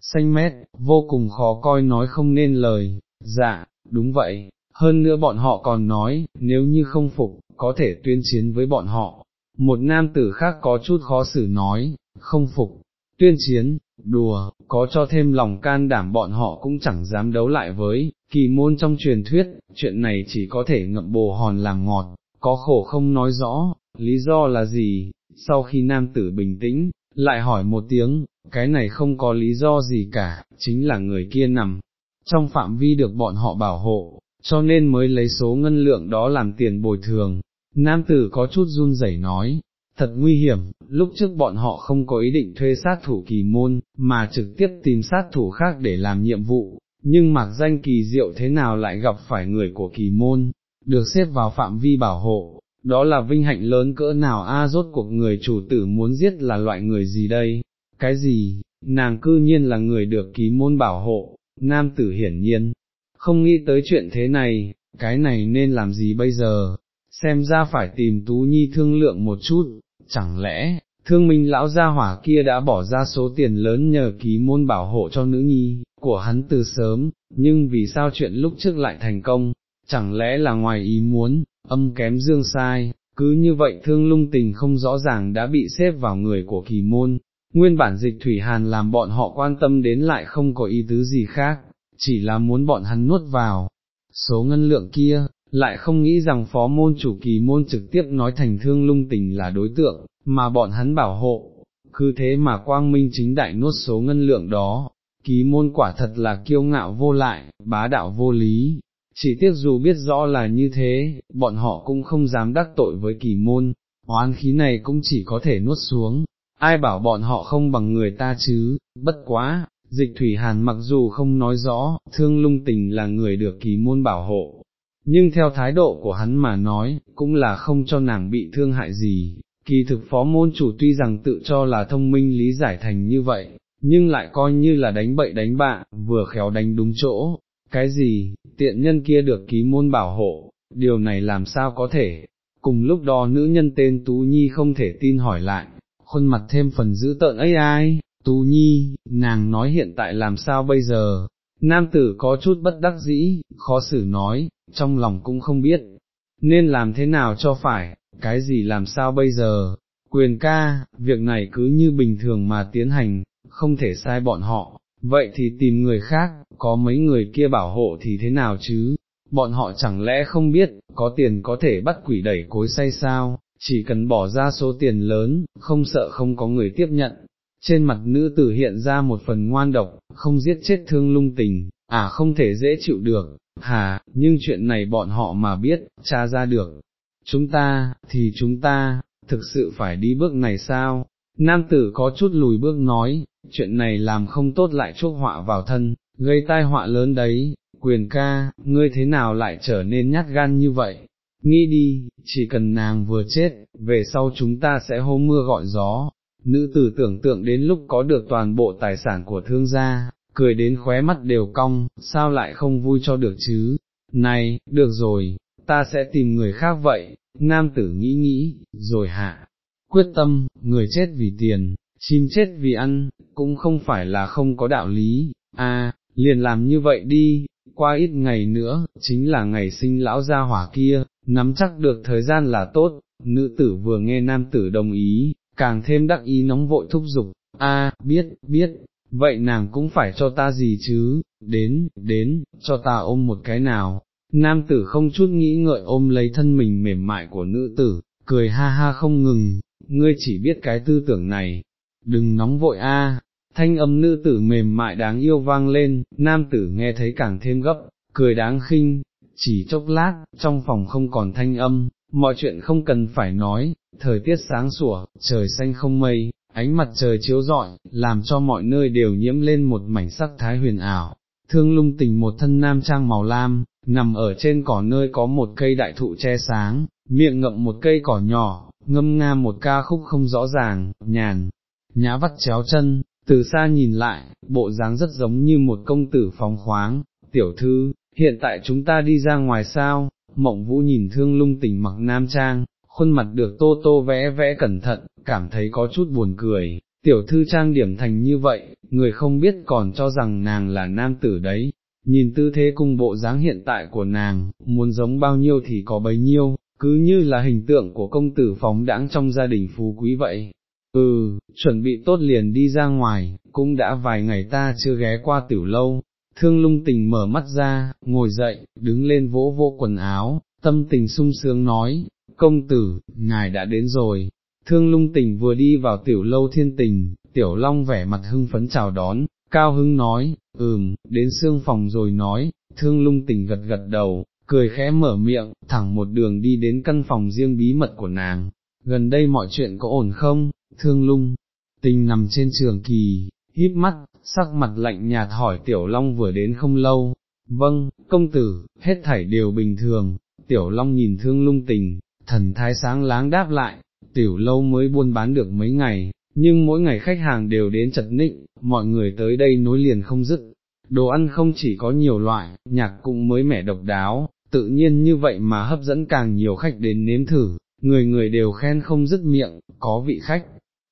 xanh mét, vô cùng khó coi nói không nên lời, dạ, đúng vậy, hơn nữa bọn họ còn nói, nếu như không phục, có thể tuyên chiến với bọn họ. Một nam tử khác có chút khó xử nói, không phục, tuyên chiến, đùa, có cho thêm lòng can đảm bọn họ cũng chẳng dám đấu lại với, kỳ môn trong truyền thuyết, chuyện này chỉ có thể ngậm bồ hòn làm ngọt, có khổ không nói rõ, lý do là gì, sau khi nam tử bình tĩnh, lại hỏi một tiếng, cái này không có lý do gì cả, chính là người kia nằm trong phạm vi được bọn họ bảo hộ, cho nên mới lấy số ngân lượng đó làm tiền bồi thường. Nam tử có chút run rẩy nói, thật nguy hiểm, lúc trước bọn họ không có ý định thuê sát thủ kỳ môn, mà trực tiếp tìm sát thủ khác để làm nhiệm vụ, nhưng mặc danh kỳ diệu thế nào lại gặp phải người của kỳ môn, được xếp vào phạm vi bảo hộ, đó là vinh hạnh lớn cỡ nào a rốt cuộc người chủ tử muốn giết là loại người gì đây, cái gì, nàng cư nhiên là người được kỳ môn bảo hộ, nam tử hiển nhiên, không nghĩ tới chuyện thế này, cái này nên làm gì bây giờ, xem ra phải tìm Tú Nhi thương lượng một chút, chẳng lẽ, thương minh lão gia hỏa kia đã bỏ ra số tiền lớn nhờ ký môn bảo hộ cho nữ nhi, của hắn từ sớm, nhưng vì sao chuyện lúc trước lại thành công, chẳng lẽ là ngoài ý muốn, âm kém dương sai, cứ như vậy thương lung tình không rõ ràng đã bị xếp vào người của kỳ môn, nguyên bản dịch thủy hàn làm bọn họ quan tâm đến lại không có ý tứ gì khác, chỉ là muốn bọn hắn nuốt vào. Số ngân lượng kia, lại không nghĩ rằng phó môn chủ kỳ môn trực tiếp nói thành thương lung tình là đối tượng, mà bọn hắn bảo hộ, cứ thế mà quang minh chính đại nuốt số ngân lượng đó, kỳ môn quả thật là kiêu ngạo vô lại, bá đạo vô lý, chỉ tiếc dù biết rõ là như thế, bọn họ cũng không dám đắc tội với kỳ môn, oán khí này cũng chỉ có thể nuốt xuống, ai bảo bọn họ không bằng người ta chứ, bất quá, dịch thủy hàn mặc dù không nói rõ, thương lung tình là người được kỳ môn bảo hộ, nhưng theo thái độ của hắn mà nói, cũng là không cho nàng bị thương hại gì, kỳ thực phó môn chủ tuy rằng tự cho là thông minh lý giải thành như vậy, nhưng lại coi như là đánh bậy đánh bạ, vừa khéo đánh đúng chỗ, cái gì, tiện nhân kia được ký môn bảo hộ, điều này làm sao có thể, cùng lúc đó nữ nhân tên Tú Nhi không thể tin hỏi lại, khuôn mặt thêm phần dữ tợn ấy ai, Tú Nhi, nàng nói hiện tại làm sao bây giờ, nam tử có chút bất đắc dĩ, khó xử nói, trong lòng cũng không biết, nên làm thế nào cho phải, cái gì làm sao bây giờ, quyền ca, việc này cứ như bình thường mà tiến hành, không thể sai bọn họ, vậy thì tìm người khác, có mấy người kia bảo hộ thì thế nào chứ, bọn họ chẳng lẽ không biết, có tiền có thể bắt quỷ đẩy cối say sao, chỉ cần bỏ ra số tiền lớn, không sợ không có người tiếp nhận. Trên mặt nữ tử hiện ra một phần ngoan độc, không giết chết thương lung tình, à không thể dễ chịu được, hà, nhưng chuyện này bọn họ mà biết, tra ra được. Chúng ta, thì chúng ta, thực sự phải đi bước này sao? Nam tử có chút lùi bước nói, chuyện này làm không tốt lại chuốc họa vào thân, gây tai họa lớn đấy, quyền ca, ngươi thế nào lại trở nên nhát gan như vậy, nghĩ đi, chỉ cần nàng vừa chết, về sau chúng ta sẽ hô mưa gọi gió, nữ tử tưởng tượng đến lúc có được toàn bộ tài sản của thương gia, cười đến khóe mắt đều cong, sao lại không vui cho được chứ, này, được rồi, ta sẽ tìm người khác vậy, nam tử nghĩ nghĩ, rồi hạ, quyết tâm, người chết vì tiền, chim chết vì ăn, cũng không phải là không có đạo lý, a liền làm như vậy đi, qua ít ngày nữa, chính là ngày sinh lão gia hỏa kia, nắm chắc được thời gian là tốt, nữ tử vừa nghe nam tử đồng ý, càng thêm đắc ý nóng vội thúc giục, a biết, biết, vậy nàng cũng phải cho ta gì chứ, đến, đến, cho ta ôm một cái nào. Nam tử không chút nghĩ ngợi ôm lấy thân mình mềm mại của nữ tử, cười ha ha không ngừng, ngươi chỉ biết cái tư tưởng này, đừng nóng vội a. Thanh âm nữ tử mềm mại đáng yêu vang lên, nam tử nghe thấy càng thêm gấp, cười đáng khinh, chỉ chốc lát, trong phòng không còn thanh âm, mọi chuyện không cần phải nói, thời tiết sáng sủa, trời xanh không mây, ánh mặt trời chiếu rọi, làm cho mọi nơi đều nhiễm lên một mảnh sắc thái huyền ảo. Thương lung tình một thân nam trang màu lam, nằm ở trên cỏ nơi có một cây đại thụ che sáng, miệng ngậm một cây cỏ nhỏ, ngâm nga một ca khúc không rõ ràng, nhàn, nhã vắt chéo chân, từ xa nhìn lại, bộ dáng rất giống như một công tử phóng khoáng, tiểu thư, hiện tại chúng ta đi ra ngoài sao, mộng vũ nhìn thương lung tình mặc nam trang, khuôn mặt được tô tô vẽ vẽ cẩn thận, cảm thấy có chút buồn cười, tiểu thư trang điểm thành như vậy, người không biết còn cho rằng nàng là nam tử đấy, nhìn tư thế cung bộ dáng hiện tại của nàng, muốn giống bao nhiêu thì có bấy nhiêu, cứ như là hình tượng của công tử phóng đãng trong gia đình phú quý vậy. Ừ, chuẩn bị tốt liền đi ra ngoài, cũng đã vài ngày ta chưa ghé qua tiểu lâu, thương lung tình mở mắt ra, ngồi dậy, đứng lên vỗ vô quần áo, tâm tình sung sướng nói, công tử, ngài đã đến rồi, thương lung tình vừa đi vào tiểu lâu thiên tình, tiểu long vẻ mặt hưng phấn chào đón, cao hưng nói, ừm, đến xương phòng rồi nói, thương lung tình gật gật đầu, cười khẽ mở miệng, thẳng một đường đi đến căn phòng riêng bí mật của nàng, gần đây mọi chuyện có ổn không, thương lung, tình nằm trên trường kỳ, híp mắt, sắc mặt lạnh nhạt hỏi tiểu long vừa đến không lâu, vâng, công tử, hết thảy đều bình thường, tiểu long nhìn thương lung tình, thần thái sáng láng đáp lại, tiểu lâu mới buôn bán được mấy ngày, nhưng mỗi ngày khách hàng đều đến chật nịnh, mọi người tới đây nối liền không dứt, đồ ăn không chỉ có nhiều loại, nhạc cũng mới mẻ độc đáo, tự nhiên như vậy mà hấp dẫn càng nhiều khách đến nếm thử, người người đều khen không dứt miệng, có vị khách.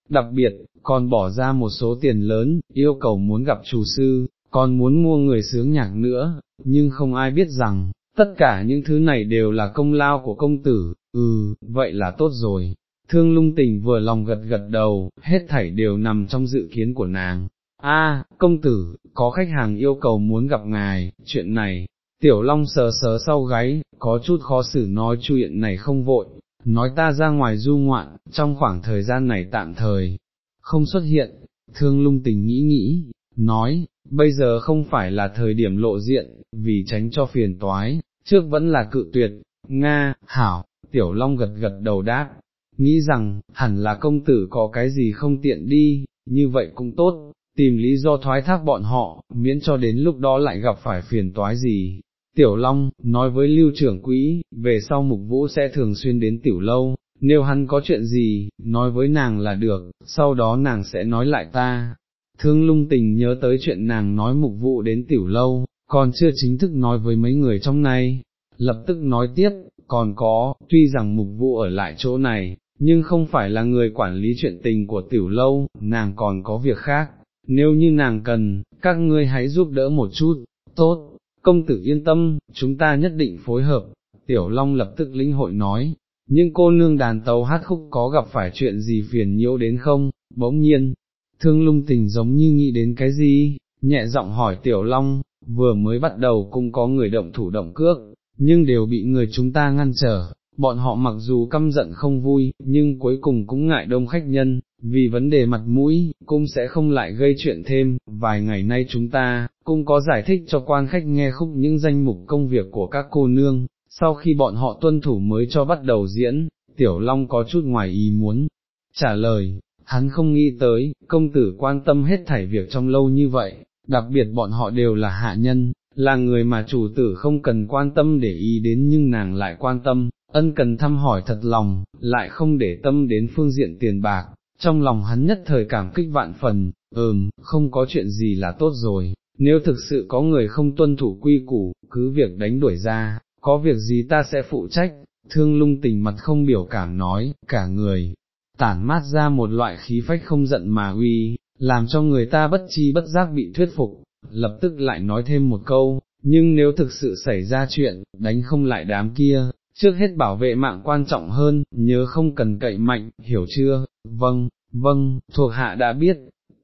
Đặc biệt, còn bỏ ra một số tiền lớn, yêu cầu muốn gặp chủ sư, còn muốn mua người sướng nhạc nữa, nhưng không ai biết rằng, tất cả những thứ này đều là công lao của công tử, ừ, vậy là tốt rồi. thương lung tình vừa lòng gật gật đầu, hết thảy đều nằm trong dự kiến của nàng. A, công tử, có khách hàng yêu cầu muốn gặp ngài, chuyện này, tiểu long sờ sờ sau gáy, có chút khó xử nói chuyện này không vội, nói ta ra ngoài du ngoạn, trong khoảng thời gian này tạm thời, không xuất hiện, thương lung tình nghĩ nghĩ, nói, bây giờ không phải là thời điểm lộ diện, vì tránh cho phiền toái, trước vẫn là cự tuyệt, Nga, Hảo, Tiểu Long gật gật đầu đáp, nghĩ rằng, hẳn là công tử có cái gì không tiện đi, như vậy cũng tốt, tìm lý do thoái thác bọn họ, miễn cho đến lúc đó lại gặp phải phiền toái gì. Tiểu Long, nói với lưu trưởng quỹ, về sau mục vũ sẽ thường xuyên đến tiểu lâu, nếu hắn có chuyện gì, nói với nàng là được, sau đó nàng sẽ nói lại ta. Thương lung tình nhớ tới chuyện nàng nói mục vụ đến tiểu lâu, còn chưa chính thức nói với mấy người trong này, lập tức nói tiếp, còn có, tuy rằng mục vụ ở lại chỗ này, nhưng không phải là người quản lý chuyện tình của tiểu lâu, nàng còn có việc khác, nếu như nàng cần, các ngươi hãy giúp đỡ một chút, tốt, công tử yên tâm, chúng ta nhất định phối hợp, tiểu long lập tức lĩnh hội nói, nhưng cô nương đàn tàu hát khúc có gặp phải chuyện gì phiền nhiễu đến không, bỗng nhiên, thương lung tình giống như nghĩ đến cái gì, nhẹ giọng hỏi tiểu long, vừa mới bắt đầu cũng có người động thủ động cước, nhưng đều bị người chúng ta ngăn trở, bọn họ mặc dù căm giận không vui, nhưng cuối cùng cũng ngại đông khách nhân, vì vấn đề mặt mũi, cũng sẽ không lại gây chuyện thêm, vài ngày nay chúng ta, cũng có giải thích cho quan khách nghe khúc những danh mục công việc của các cô nương, sau khi bọn họ tuân thủ mới cho bắt đầu diễn, Tiểu Long có chút ngoài ý muốn, trả lời, hắn không nghĩ tới, công tử quan tâm hết thảy việc trong lâu như vậy, đặc biệt bọn họ đều là hạ nhân, là người mà chủ tử không cần quan tâm để ý đến nhưng nàng lại quan tâm, ân cần thăm hỏi thật lòng, lại không để tâm đến phương diện tiền bạc, trong lòng hắn nhất thời cảm kích vạn phần, ừm, không có chuyện gì là tốt rồi, nếu thực sự có người không tuân thủ quy củ, cứ việc đánh đuổi ra, có việc gì ta sẽ phụ trách, thương lung tình mặt không biểu cảm nói, cả người, tản mát ra một loại khí phách không giận mà uy, làm cho người ta bất chi bất giác bị thuyết phục, lập tức lại nói thêm một câu, nhưng nếu thực sự xảy ra chuyện, đánh không lại đám kia, trước hết bảo vệ mạng quan trọng hơn, nhớ không cần cậy mạnh, hiểu chưa, vâng, vâng, thuộc hạ đã biết,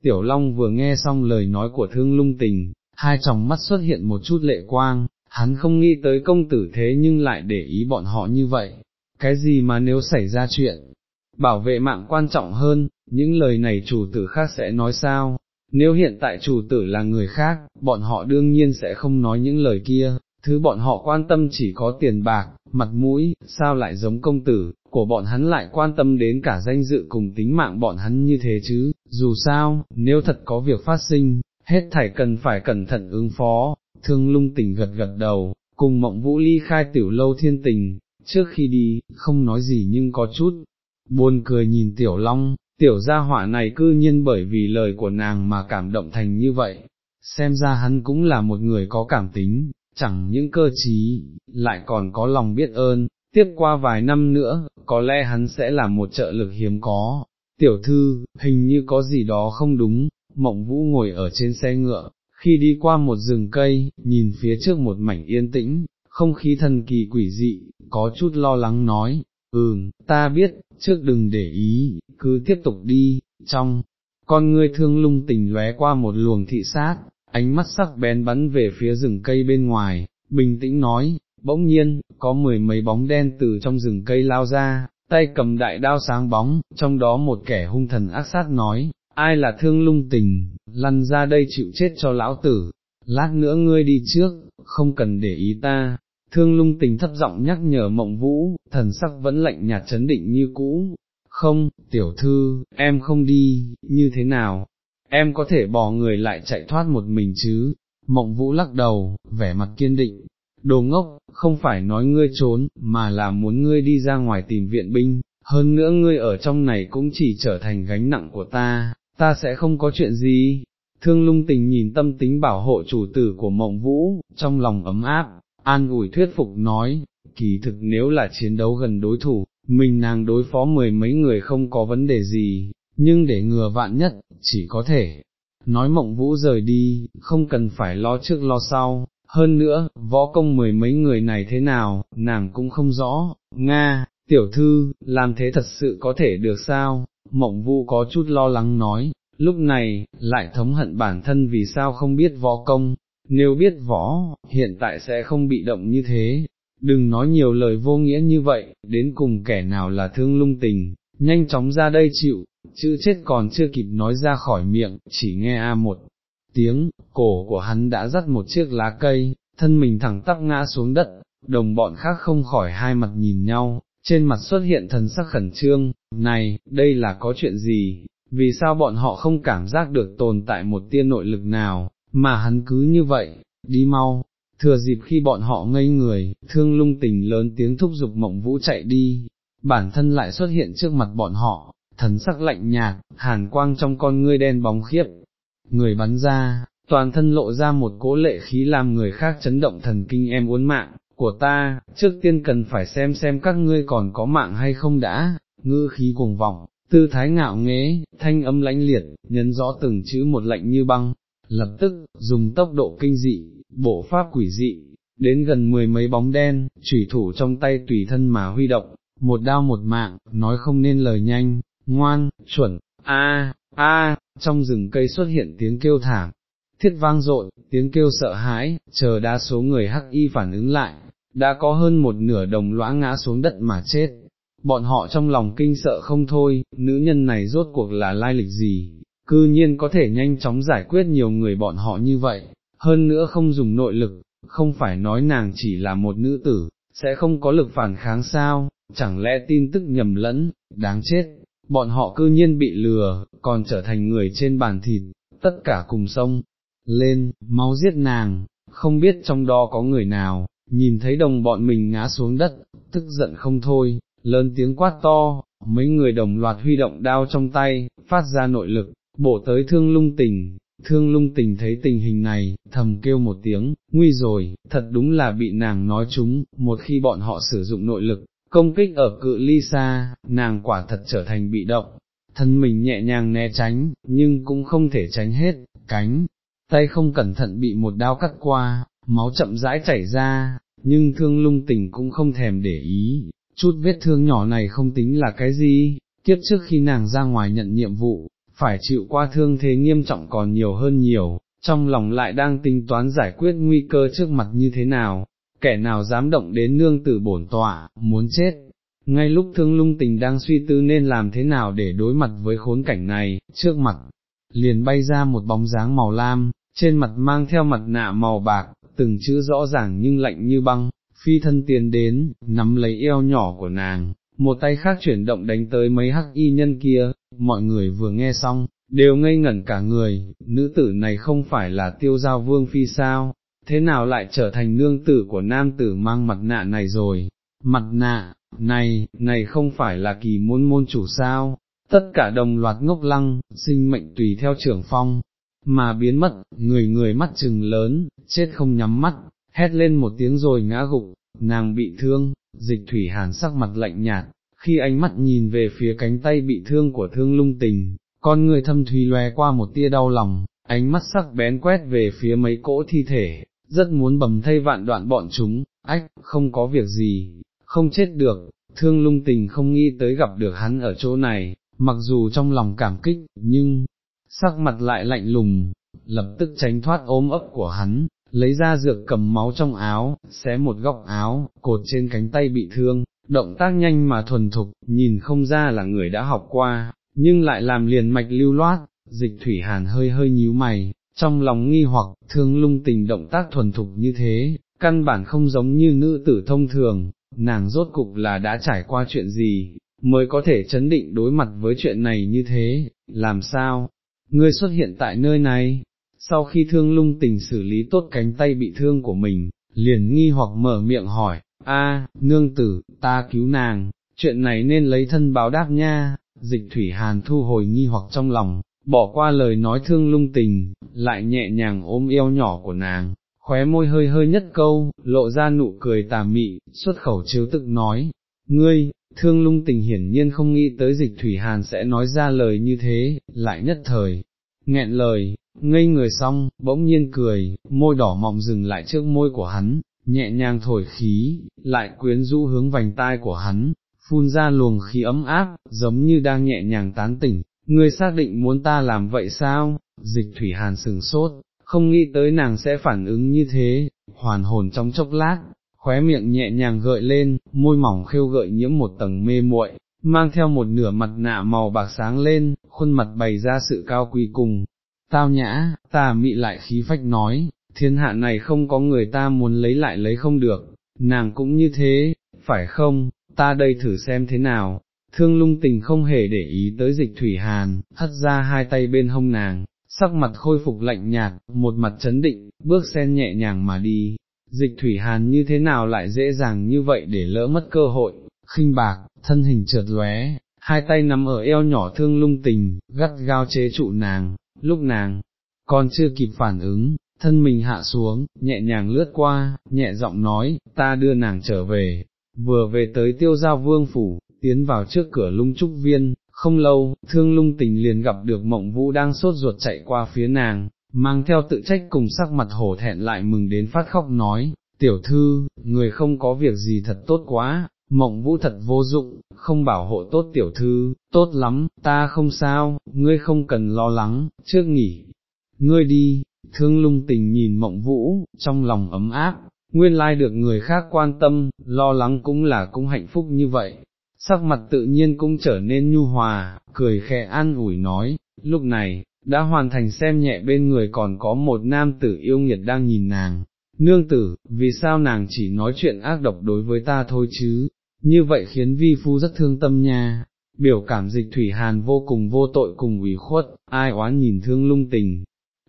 Tiểu Long vừa nghe xong lời nói của thương lung tình, hai tròng mắt xuất hiện một chút lệ quang, hắn không nghĩ tới công tử thế nhưng lại để ý bọn họ như vậy, cái gì mà nếu xảy ra chuyện, bảo vệ mạng quan trọng hơn, những lời này chủ tử khác sẽ nói sao, nếu hiện tại chủ tử là người khác, bọn họ đương nhiên sẽ không nói những lời kia, thứ bọn họ quan tâm chỉ có tiền bạc, mặt mũi, sao lại giống công tử, của bọn hắn lại quan tâm đến cả danh dự cùng tính mạng bọn hắn như thế chứ, dù sao, nếu thật có việc phát sinh, hết thảy cần phải cẩn thận ứng phó, thương lung tình gật gật đầu, cùng mộng vũ ly khai tiểu lâu thiên tình, trước khi đi, không nói gì nhưng có chút, buồn cười nhìn tiểu long, tiểu gia họa này cư nhiên bởi vì lời của nàng mà cảm động thành như vậy, xem ra hắn cũng là một người có cảm tính, chẳng những cơ trí, lại còn có lòng biết ơn, tiếp qua vài năm nữa, có lẽ hắn sẽ là một trợ lực hiếm có. Tiểu thư, hình như có gì đó không đúng, mộng vũ ngồi ở trên xe ngựa, khi đi qua một rừng cây, nhìn phía trước một mảnh yên tĩnh, không khí thần kỳ quỷ dị, có chút lo lắng nói, ừm, ta biết, trước đừng để ý, cứ tiếp tục đi, trong, con ngươi thương lung tình lóe qua một luồng thị sát, ánh mắt sắc bén bắn về phía rừng cây bên ngoài, bình tĩnh nói, bỗng nhiên, có mười mấy bóng đen từ trong rừng cây lao ra, tay cầm đại đao sáng bóng, trong đó một kẻ hung thần ác sát nói, ai là thương lung tình, lăn ra đây chịu chết cho lão tử, lát nữa ngươi đi trước, không cần để ý ta. Thương lung tình thấp giọng nhắc nhở mộng vũ, thần sắc vẫn lạnh nhạt chấn định như cũ, không, tiểu thư, em không đi, như thế nào, em có thể bỏ người lại chạy thoát một mình chứ, mộng vũ lắc đầu, vẻ mặt kiên định, đồ ngốc, không phải nói ngươi trốn, mà là muốn ngươi đi ra ngoài tìm viện binh, hơn nữa ngươi ở trong này cũng chỉ trở thành gánh nặng của ta, ta sẽ không có chuyện gì. Thương lung tình nhìn tâm tính bảo hộ chủ tử của mộng vũ, trong lòng ấm áp, an ủi thuyết phục nói, kỳ thực nếu là chiến đấu gần đối thủ, mình nàng đối phó mười mấy người không có vấn đề gì, nhưng để ngừa vạn nhất, chỉ có thể, nói mộng vũ rời đi, không cần phải lo trước lo sau, hơn nữa, võ công mười mấy người này thế nào, nàng cũng không rõ, Nga, tiểu thư, làm thế thật sự có thể được sao, mộng vũ có chút lo lắng nói, lúc này, lại thống hận bản thân vì sao không biết võ công, nếu biết võ, hiện tại sẽ không bị động như thế, đừng nói nhiều lời vô nghĩa như vậy, đến cùng kẻ nào là thương lung tình, nhanh chóng ra đây chịu, chữ chết còn chưa kịp nói ra khỏi miệng, chỉ nghe a một tiếng, cổ của hắn đã dắt một chiếc lá cây, thân mình thẳng tắp ngã xuống đất, đồng bọn khác không khỏi hai mặt nhìn nhau, trên mặt xuất hiện thần sắc khẩn trương, này, đây là có chuyện gì, vì sao bọn họ không cảm giác được tồn tại một tia nội lực nào, mà hắn cứ như vậy, đi mau, thừa dịp khi bọn họ ngây người, thương lung tình lớn tiếng thúc giục mộng vũ chạy đi, bản thân lại xuất hiện trước mặt bọn họ, thần sắc lạnh nhạt, hàn quang trong con ngươi đen bóng khiếp, người bắn ra, toàn thân lộ ra một cỗ lệ khí làm người khác chấn động thần kinh em uốn mạng, của ta, trước tiên cần phải xem xem các ngươi còn có mạng hay không đã, ngư khí cuồng vọng, tư thái ngạo nghế, thanh âm lãnh liệt, nhấn rõ từng chữ một lạnh như băng, lập tức, dùng tốc độ kinh dị, bộ pháp quỷ dị, đến gần mười mấy bóng đen, chủy thủ trong tay tùy thân mà huy động, một đao một mạng, nói không nên lời nhanh, ngoan, chuẩn, a a trong rừng cây xuất hiện tiếng kêu thảm, thiết vang dội, tiếng kêu sợ hãi, chờ đa số người hắc y phản ứng lại, đã có hơn một nửa đồng lõa ngã xuống đất mà chết. Bọn họ trong lòng kinh sợ không thôi, nữ nhân này rốt cuộc là lai lịch gì, cư nhiên có thể nhanh chóng giải quyết nhiều người bọn họ như vậy, hơn nữa không dùng nội lực, không phải nói nàng chỉ là một nữ tử, sẽ không có lực phản kháng sao, chẳng lẽ tin tức nhầm lẫn, đáng chết, bọn họ cư nhiên bị lừa, còn trở thành người trên bàn thịt, tất cả cùng sông, lên, mau giết nàng, không biết trong đó có người nào, nhìn thấy đồng bọn mình ngã xuống đất, tức giận không thôi, lớn tiếng quát to, mấy người đồng loạt huy động đao trong tay, phát ra nội lực, bổ tới thương lung tình, thương lung tình thấy tình hình này, thầm kêu một tiếng, nguy rồi, thật đúng là bị nàng nói chúng, một khi bọn họ sử dụng nội lực, công kích ở cự ly xa, nàng quả thật trở thành bị động, thân mình nhẹ nhàng né tránh, nhưng cũng không thể tránh hết, cánh, tay không cẩn thận bị một đao cắt qua, máu chậm rãi chảy ra, nhưng thương lung tình cũng không thèm để ý, chút vết thương nhỏ này không tính là cái gì, kiếp trước khi nàng ra ngoài nhận nhiệm vụ, phải chịu qua thương thế nghiêm trọng còn nhiều hơn nhiều, trong lòng lại đang tính toán giải quyết nguy cơ trước mặt như thế nào, kẻ nào dám động đến nương tử bổn tọa, muốn chết. Ngay lúc thương lung tình đang suy tư nên làm thế nào để đối mặt với khốn cảnh này, trước mặt, liền bay ra một bóng dáng màu lam, trên mặt mang theo mặt nạ màu bạc, từng chữ rõ ràng nhưng lạnh như băng, phi thân tiến đến, nắm lấy eo nhỏ của nàng, một tay khác chuyển động đánh tới mấy hắc y nhân kia, mọi người vừa nghe xong, đều ngây ngẩn cả người, nữ tử này không phải là tiêu giao vương phi sao, thế nào lại trở thành nương tử của nam tử mang mặt nạ này rồi, mặt nạ, này, này không phải là kỳ môn môn chủ sao, tất cả đồng loạt ngốc lăng, sinh mệnh tùy theo trưởng phong, mà biến mất, người người mắt trừng lớn, chết không nhắm mắt, hét lên một tiếng rồi ngã gục, nàng bị thương, dịch thủy hàn sắc mặt lạnh nhạt, khi ánh mắt nhìn về phía cánh tay bị thương của thương lung tình, con người thâm thùy lòe qua một tia đau lòng, ánh mắt sắc bén quét về phía mấy cỗ thi thể, rất muốn bầm thay vạn đoạn bọn chúng, ách, không có việc gì, không chết được, thương lung tình không nghĩ tới gặp được hắn ở chỗ này, mặc dù trong lòng cảm kích, nhưng, sắc mặt lại lạnh lùng, lập tức tránh thoát ôm ấp của hắn, lấy ra dược cầm máu trong áo, xé một góc áo, cột trên cánh tay bị thương, động tác nhanh mà thuần thục, nhìn không ra là người đã học qua, nhưng lại làm liền mạch lưu loát, dịch thủy hàn hơi hơi nhíu mày, trong lòng nghi hoặc, thương lung tình động tác thuần thục như thế, căn bản không giống như nữ tử thông thường, nàng rốt cục là đã trải qua chuyện gì, mới có thể chấn định đối mặt với chuyện này như thế, làm sao, ngươi xuất hiện tại nơi này, sau khi thương lung tình xử lý tốt cánh tay bị thương của mình, liền nghi hoặc mở miệng hỏi, a nương tử, ta cứu nàng, chuyện này nên lấy thân báo đáp nha, dịch thủy hàn thu hồi nghi hoặc trong lòng, bỏ qua lời nói thương lung tình, lại nhẹ nhàng ôm eo nhỏ của nàng, khóe môi hơi hơi nhất câu, lộ ra nụ cười tà mị, xuất khẩu chiếu tự nói, ngươi, thương lung tình hiển nhiên không nghĩ tới dịch thủy hàn sẽ nói ra lời như thế, lại nhất thời, nghẹn lời, ngây người xong, bỗng nhiên cười, môi đỏ mọng dừng lại trước môi của hắn, nhẹ nhàng thổi khí, lại quyến rũ hướng vành tai của hắn, phun ra luồng khí ấm áp, giống như đang nhẹ nhàng tán tỉnh, ngươi xác định muốn ta làm vậy sao, dịch thủy hàn sừng sốt, không nghĩ tới nàng sẽ phản ứng như thế, hoàn hồn trong chốc lát, khóe miệng nhẹ nhàng gợi lên, môi mỏng khêu gợi nhiễm một tầng mê muội, mang theo một nửa mặt nạ màu bạc sáng lên, khuôn mặt bày ra sự cao quý cùng. Tao nhã, ta mị lại khí phách nói, thiên hạ này không có người ta muốn lấy lại lấy không được, nàng cũng như thế, phải không, ta đây thử xem thế nào. Thương lung tình không hề để ý tới dịch thủy hàn, hất ra hai tay bên hông nàng, sắc mặt khôi phục lạnh nhạt, một mặt chấn định, bước sen nhẹ nhàng mà đi, dịch thủy hàn như thế nào lại dễ dàng như vậy để lỡ mất cơ hội, khinh bạc, thân hình trượt lóe, hai tay nắm ở eo nhỏ thương lung tình, gắt gao chế trụ nàng, lúc nàng, còn chưa kịp phản ứng, thân mình hạ xuống, nhẹ nhàng lướt qua, nhẹ giọng nói, ta đưa nàng trở về, vừa về tới tiêu giao vương phủ, tiến vào trước cửa lung trúc viên, không lâu, thương lung tình liền gặp được mộng vũ đang sốt ruột chạy qua phía nàng, mang theo tự trách cùng sắc mặt hổ thẹn lại mừng đến phát khóc nói, tiểu thư, người không có việc gì thật tốt quá, mộng vũ thật vô dụng, không bảo hộ tốt tiểu thư, tốt lắm, ta không sao, ngươi không cần lo lắng, trước nghỉ, ngươi đi, thương lung tình nhìn mộng vũ, trong lòng ấm áp, nguyên lai được người khác quan tâm, lo lắng cũng là cũng hạnh phúc như vậy, sắc mặt tự nhiên cũng trở nên nhu hòa, cười khẽ an ủi nói, lúc này, đã hoàn thành xem nhẹ bên người còn có một nam tử yêu nghiệt đang nhìn nàng, nương tử, vì sao nàng chỉ nói chuyện ác độc đối với ta thôi chứ, như vậy khiến vi phu rất thương tâm nha. Biểu cảm dịch thủy hàn vô cùng vô tội cùng ủy khuất, ai oán nhìn thương lung tình,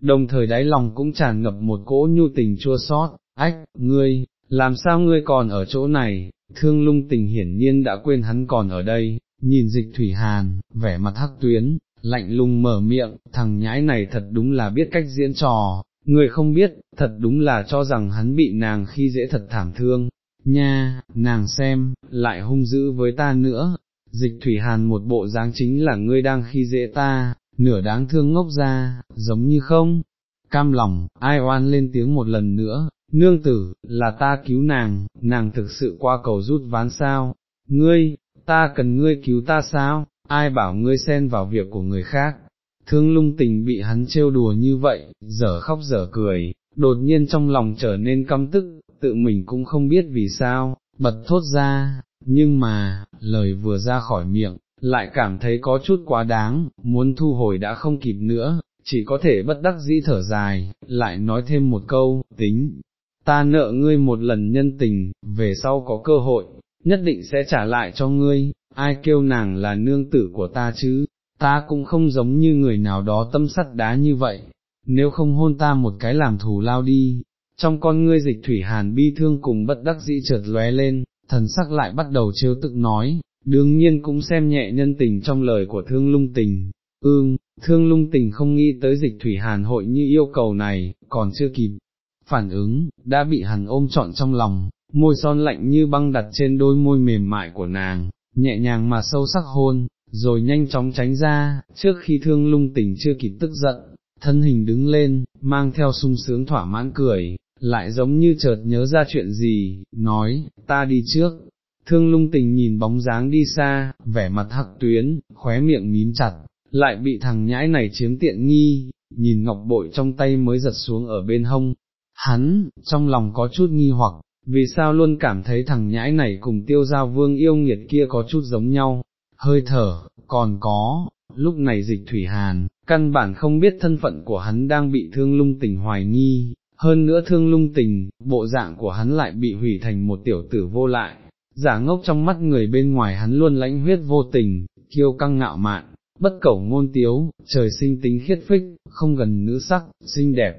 đồng thời đáy lòng cũng tràn ngập một cỗ nhu tình chua xót. ách, ngươi, làm sao ngươi còn ở chỗ này, thương lung tình hiển nhiên đã quên hắn còn ở đây, nhìn dịch thủy hàn, vẻ mặt hắc tuyến, lạnh lùng mở miệng, thằng nhãi này thật đúng là biết cách diễn trò, người không biết, thật đúng là cho rằng hắn bị nàng khi dễ thật thảm thương, nha, nàng xem, lại hung dữ với ta nữa, dịch thủy hàn một bộ dáng chính là ngươi đang khi dễ ta, nửa đáng thương ngốc ra, giống như không, cam lòng, ai oan lên tiếng một lần nữa, nương tử, là ta cứu nàng, nàng thực sự qua cầu rút ván sao, ngươi, ta cần ngươi cứu ta sao, ai bảo ngươi xen vào việc của người khác, thương lung tình bị hắn trêu đùa như vậy, dở khóc dở cười, đột nhiên trong lòng trở nên căm tức, tự mình cũng không biết vì sao, bật thốt ra, nhưng mà, lời vừa ra khỏi miệng, lại cảm thấy có chút quá đáng, muốn thu hồi đã không kịp nữa, chỉ có thể bất đắc dĩ thở dài, lại nói thêm một câu, tính, ta nợ ngươi một lần nhân tình, về sau có cơ hội, nhất định sẽ trả lại cho ngươi, ai kêu nàng là nương tử của ta chứ, ta cũng không giống như người nào đó tâm sắt đá như vậy, nếu không hôn ta một cái làm thù lao đi, trong con ngươi dịch thủy hàn bi thương cùng bất đắc dĩ chợt lóe lên, thần sắc lại bắt đầu trêu tức nói, đương nhiên cũng xem nhẹ nhân tình trong lời của thương lung tình, ương, thương lung tình không nghĩ tới dịch thủy hàn hội như yêu cầu này, còn chưa kịp, phản ứng, đã bị hàn ôm trọn trong lòng, môi son lạnh như băng đặt trên đôi môi mềm mại của nàng, nhẹ nhàng mà sâu sắc hôn, rồi nhanh chóng tránh ra, trước khi thương lung tình chưa kịp tức giận, thân hình đứng lên, mang theo sung sướng thỏa mãn cười, lại giống như chợt nhớ ra chuyện gì, nói, ta đi trước. Thương lung tình nhìn bóng dáng đi xa, vẻ mặt hắc tuyến, khóe miệng mím chặt, lại bị thằng nhãi này chiếm tiện nghi, nhìn ngọc bội trong tay mới giật xuống ở bên hông. Hắn, trong lòng có chút nghi hoặc, vì sao luôn cảm thấy thằng nhãi này cùng tiêu giao vương yêu nghiệt kia có chút giống nhau, hơi thở, còn có, lúc này dịch thủy hàn, căn bản không biết thân phận của hắn đang bị thương lung tình hoài nghi, hơn nữa thương lung tình, bộ dạng của hắn lại bị hủy thành một tiểu tử vô lại, giả ngốc trong mắt người bên ngoài hắn luôn lãnh huyết vô tình, kiêu căng ngạo mạn, bất cẩu ngôn tiếu, trời sinh tính khiết phích, không gần nữ sắc, xinh đẹp,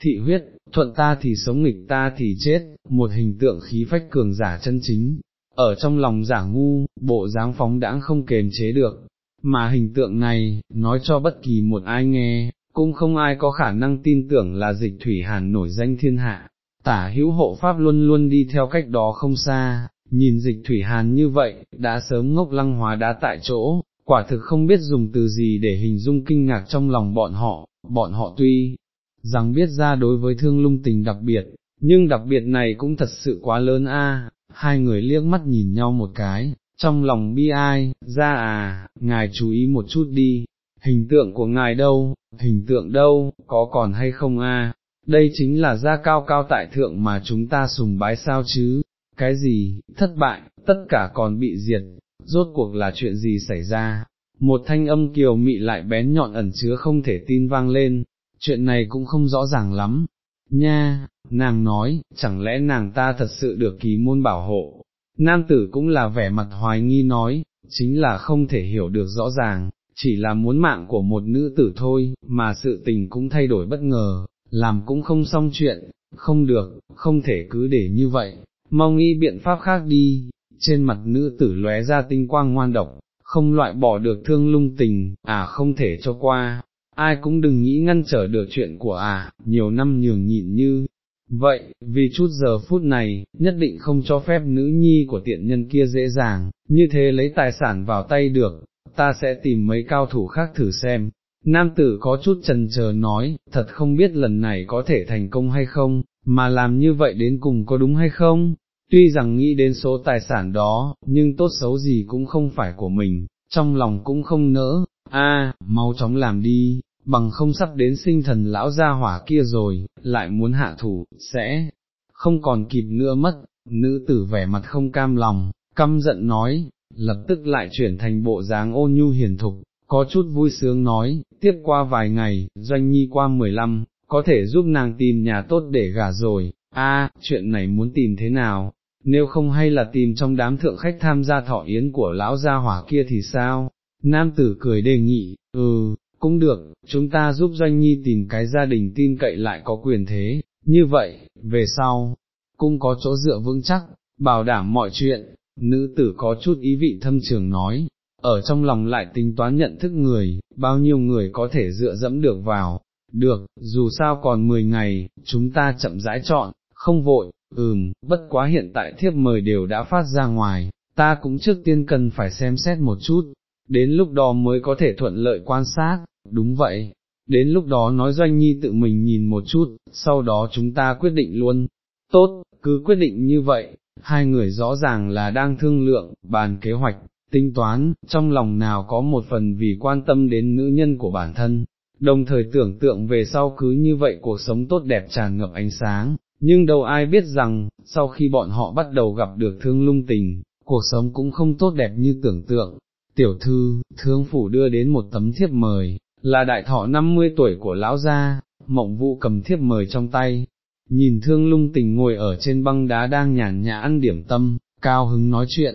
thị huyết, thuận ta thì sống nghịch ta thì chết, một hình tượng khí phách cường giả chân chính, ở trong lòng giả ngu, bộ dáng phóng đãng không kềm chế được, mà hình tượng này, nói cho bất kỳ một ai nghe, cũng không ai có khả năng tin tưởng là dịch thủy hàn nổi danh thiên hạ, tả hữu hộ pháp luôn luôn đi theo cách đó không xa, nhìn dịch thủy hàn như vậy, đã sớm ngốc lăng hóa đá tại chỗ, quả thực không biết dùng từ gì để hình dung kinh ngạc trong lòng bọn họ, bọn họ tuy rằng biết ra đối với thương lung tình đặc biệt, nhưng đặc biệt này cũng thật sự quá lớn a. hai người liếc mắt nhìn nhau một cái, trong lòng bi ai, ra à, ngài chú ý một chút đi, hình tượng của ngài đâu, hình tượng đâu, có còn hay không a? đây chính là gia cao cao tại thượng mà chúng ta sùng bái sao chứ, cái gì, thất bại, tất cả còn bị diệt, rốt cuộc là chuyện gì xảy ra, một thanh âm kiều mị lại bén nhọn ẩn chứa không thể tin vang lên, chuyện này cũng không rõ ràng lắm, nha, nàng nói, chẳng lẽ nàng ta thật sự được ký môn bảo hộ, nam tử cũng là vẻ mặt hoài nghi nói, chính là không thể hiểu được rõ ràng, chỉ là muốn mạng của một nữ tử thôi, mà sự tình cũng thay đổi bất ngờ, làm cũng không xong chuyện, không được, không thể cứ để như vậy, mau nghĩ biện pháp khác đi, trên mặt nữ tử lóe ra tinh quang ngoan độc, không loại bỏ được thương lung tình, à không thể cho qua, ai cũng đừng nghĩ ngăn trở được chuyện của à, nhiều năm nhường nhịn như. Vậy, vì chút giờ phút này, nhất định không cho phép nữ nhi của tiện nhân kia dễ dàng, như thế lấy tài sản vào tay được, ta sẽ tìm mấy cao thủ khác thử xem. Nam tử có chút trần chờ nói, thật không biết lần này có thể thành công hay không, mà làm như vậy đến cùng có đúng hay không, tuy rằng nghĩ đến số tài sản đó, nhưng tốt xấu gì cũng không phải của mình, trong lòng cũng không nỡ, a, mau chóng làm đi, bằng không sắp đến sinh thần lão gia hỏa kia rồi, lại muốn hạ thủ, sẽ không còn kịp nữa mất, nữ tử vẻ mặt không cam lòng, căm giận nói, lập tức lại chuyển thành bộ dáng ôn nhu hiền thục, có chút vui sướng nói, tiếp qua vài ngày, doanh nhi qua 15, có thể giúp nàng tìm nhà tốt để gả rồi, a, chuyện này muốn tìm thế nào, nếu không hay là tìm trong đám thượng khách tham gia thọ yến của lão gia hỏa kia thì sao? Nam tử cười đề nghị, ừ, cũng được, chúng ta giúp Doanh Nhi tìm cái gia đình tin cậy lại có quyền thế, như vậy, về sau, cũng có chỗ dựa vững chắc, bảo đảm mọi chuyện, nữ tử có chút ý vị thâm trường nói, ở trong lòng lại tính toán nhận thức người, bao nhiêu người có thể dựa dẫm được vào, được, dù sao còn 10 ngày, chúng ta chậm rãi chọn, không vội, ừm, bất quá hiện tại thiếp mời đều đã phát ra ngoài, ta cũng trước tiên cần phải xem xét một chút, đến lúc đó mới có thể thuận lợi quan sát, đúng vậy, đến lúc đó nói doanh nhi tự mình nhìn một chút, sau đó chúng ta quyết định luôn, tốt, cứ quyết định như vậy, hai người rõ ràng là đang thương lượng, bàn kế hoạch, tính toán, trong lòng nào có một phần vì quan tâm đến nữ nhân của bản thân, đồng thời tưởng tượng về sau cứ như vậy cuộc sống tốt đẹp tràn ngập ánh sáng, nhưng đâu ai biết rằng, sau khi bọn họ bắt đầu gặp được thương lung tình, cuộc sống cũng không tốt đẹp như tưởng tượng. Tiểu thư, thương phủ đưa đến một tấm thiếp mời, là đại thọ 50 tuổi của lão gia, mộng vũ cầm thiếp mời trong tay, nhìn thương lung tình ngồi ở trên băng đá đang nhàn nhã ăn điểm tâm, cao hứng nói chuyện.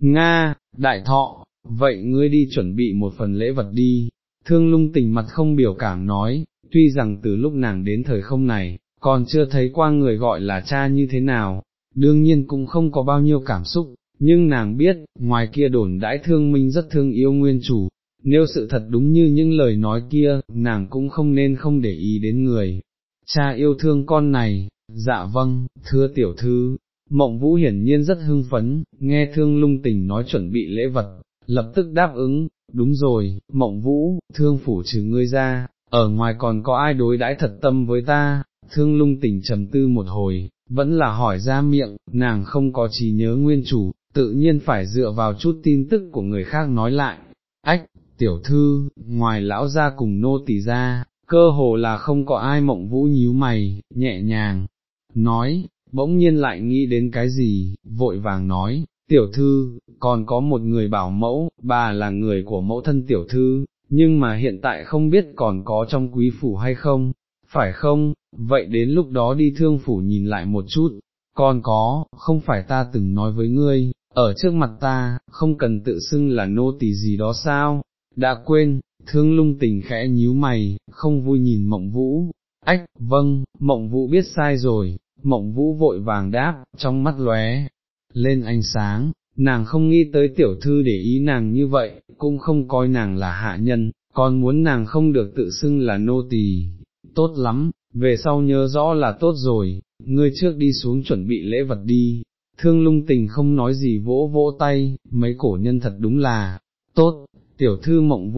Nga, đại thọ, vậy ngươi đi chuẩn bị một phần lễ vật đi, thương lung tình mặt không biểu cảm nói, tuy rằng từ lúc nàng đến thời không này, còn chưa thấy qua người gọi là cha như thế nào, đương nhiên cũng không có bao nhiêu cảm xúc, nhưng nàng biết, ngoài kia đồn đãi thương minh rất thương yêu nguyên chủ, nếu sự thật đúng như những lời nói kia, nàng cũng không nên không để ý đến người. Cha yêu thương con này, dạ vâng, thưa tiểu thư, mộng vũ hiển nhiên rất hưng phấn, nghe thương lung tình nói chuẩn bị lễ vật, lập tức đáp ứng, đúng rồi, mộng vũ, thương phủ trừ ngươi ra, ở ngoài còn có ai đối đãi thật tâm với ta, thương lung tình trầm tư một hồi, vẫn là hỏi ra miệng, nàng không có trí nhớ nguyên chủ, tự nhiên phải dựa vào chút tin tức của người khác nói lại, ách, tiểu thư, ngoài lão ra cùng nô tỳ ra, cơ hồ là không có ai mộng vũ nhíu mày, nhẹ nhàng, nói, bỗng nhiên lại nghĩ đến cái gì, vội vàng nói, tiểu thư, còn có một người bảo mẫu, bà là người của mẫu thân tiểu thư, nhưng mà hiện tại không biết còn có trong quý phủ hay không, phải không, vậy đến lúc đó đi thương phủ nhìn lại một chút, còn có, không phải ta từng nói với ngươi, ở trước mặt ta, không cần tự xưng là nô tỳ gì đó sao, đã quên, thương lung tình khẽ nhíu mày, không vui nhìn mộng vũ, ách, vâng, mộng vũ biết sai rồi, mộng vũ vội vàng đáp, trong mắt lóe, lên ánh sáng, nàng không nghĩ tới tiểu thư để ý nàng như vậy, cũng không coi nàng là hạ nhân, còn muốn nàng không được tự xưng là nô tỳ, tốt lắm, về sau nhớ rõ là tốt rồi, ngươi trước đi xuống chuẩn bị lễ vật đi. Thương lung tình không nói gì vỗ vỗ tay, mấy cổ nhân thật đúng là, tốt, tiểu thư mộng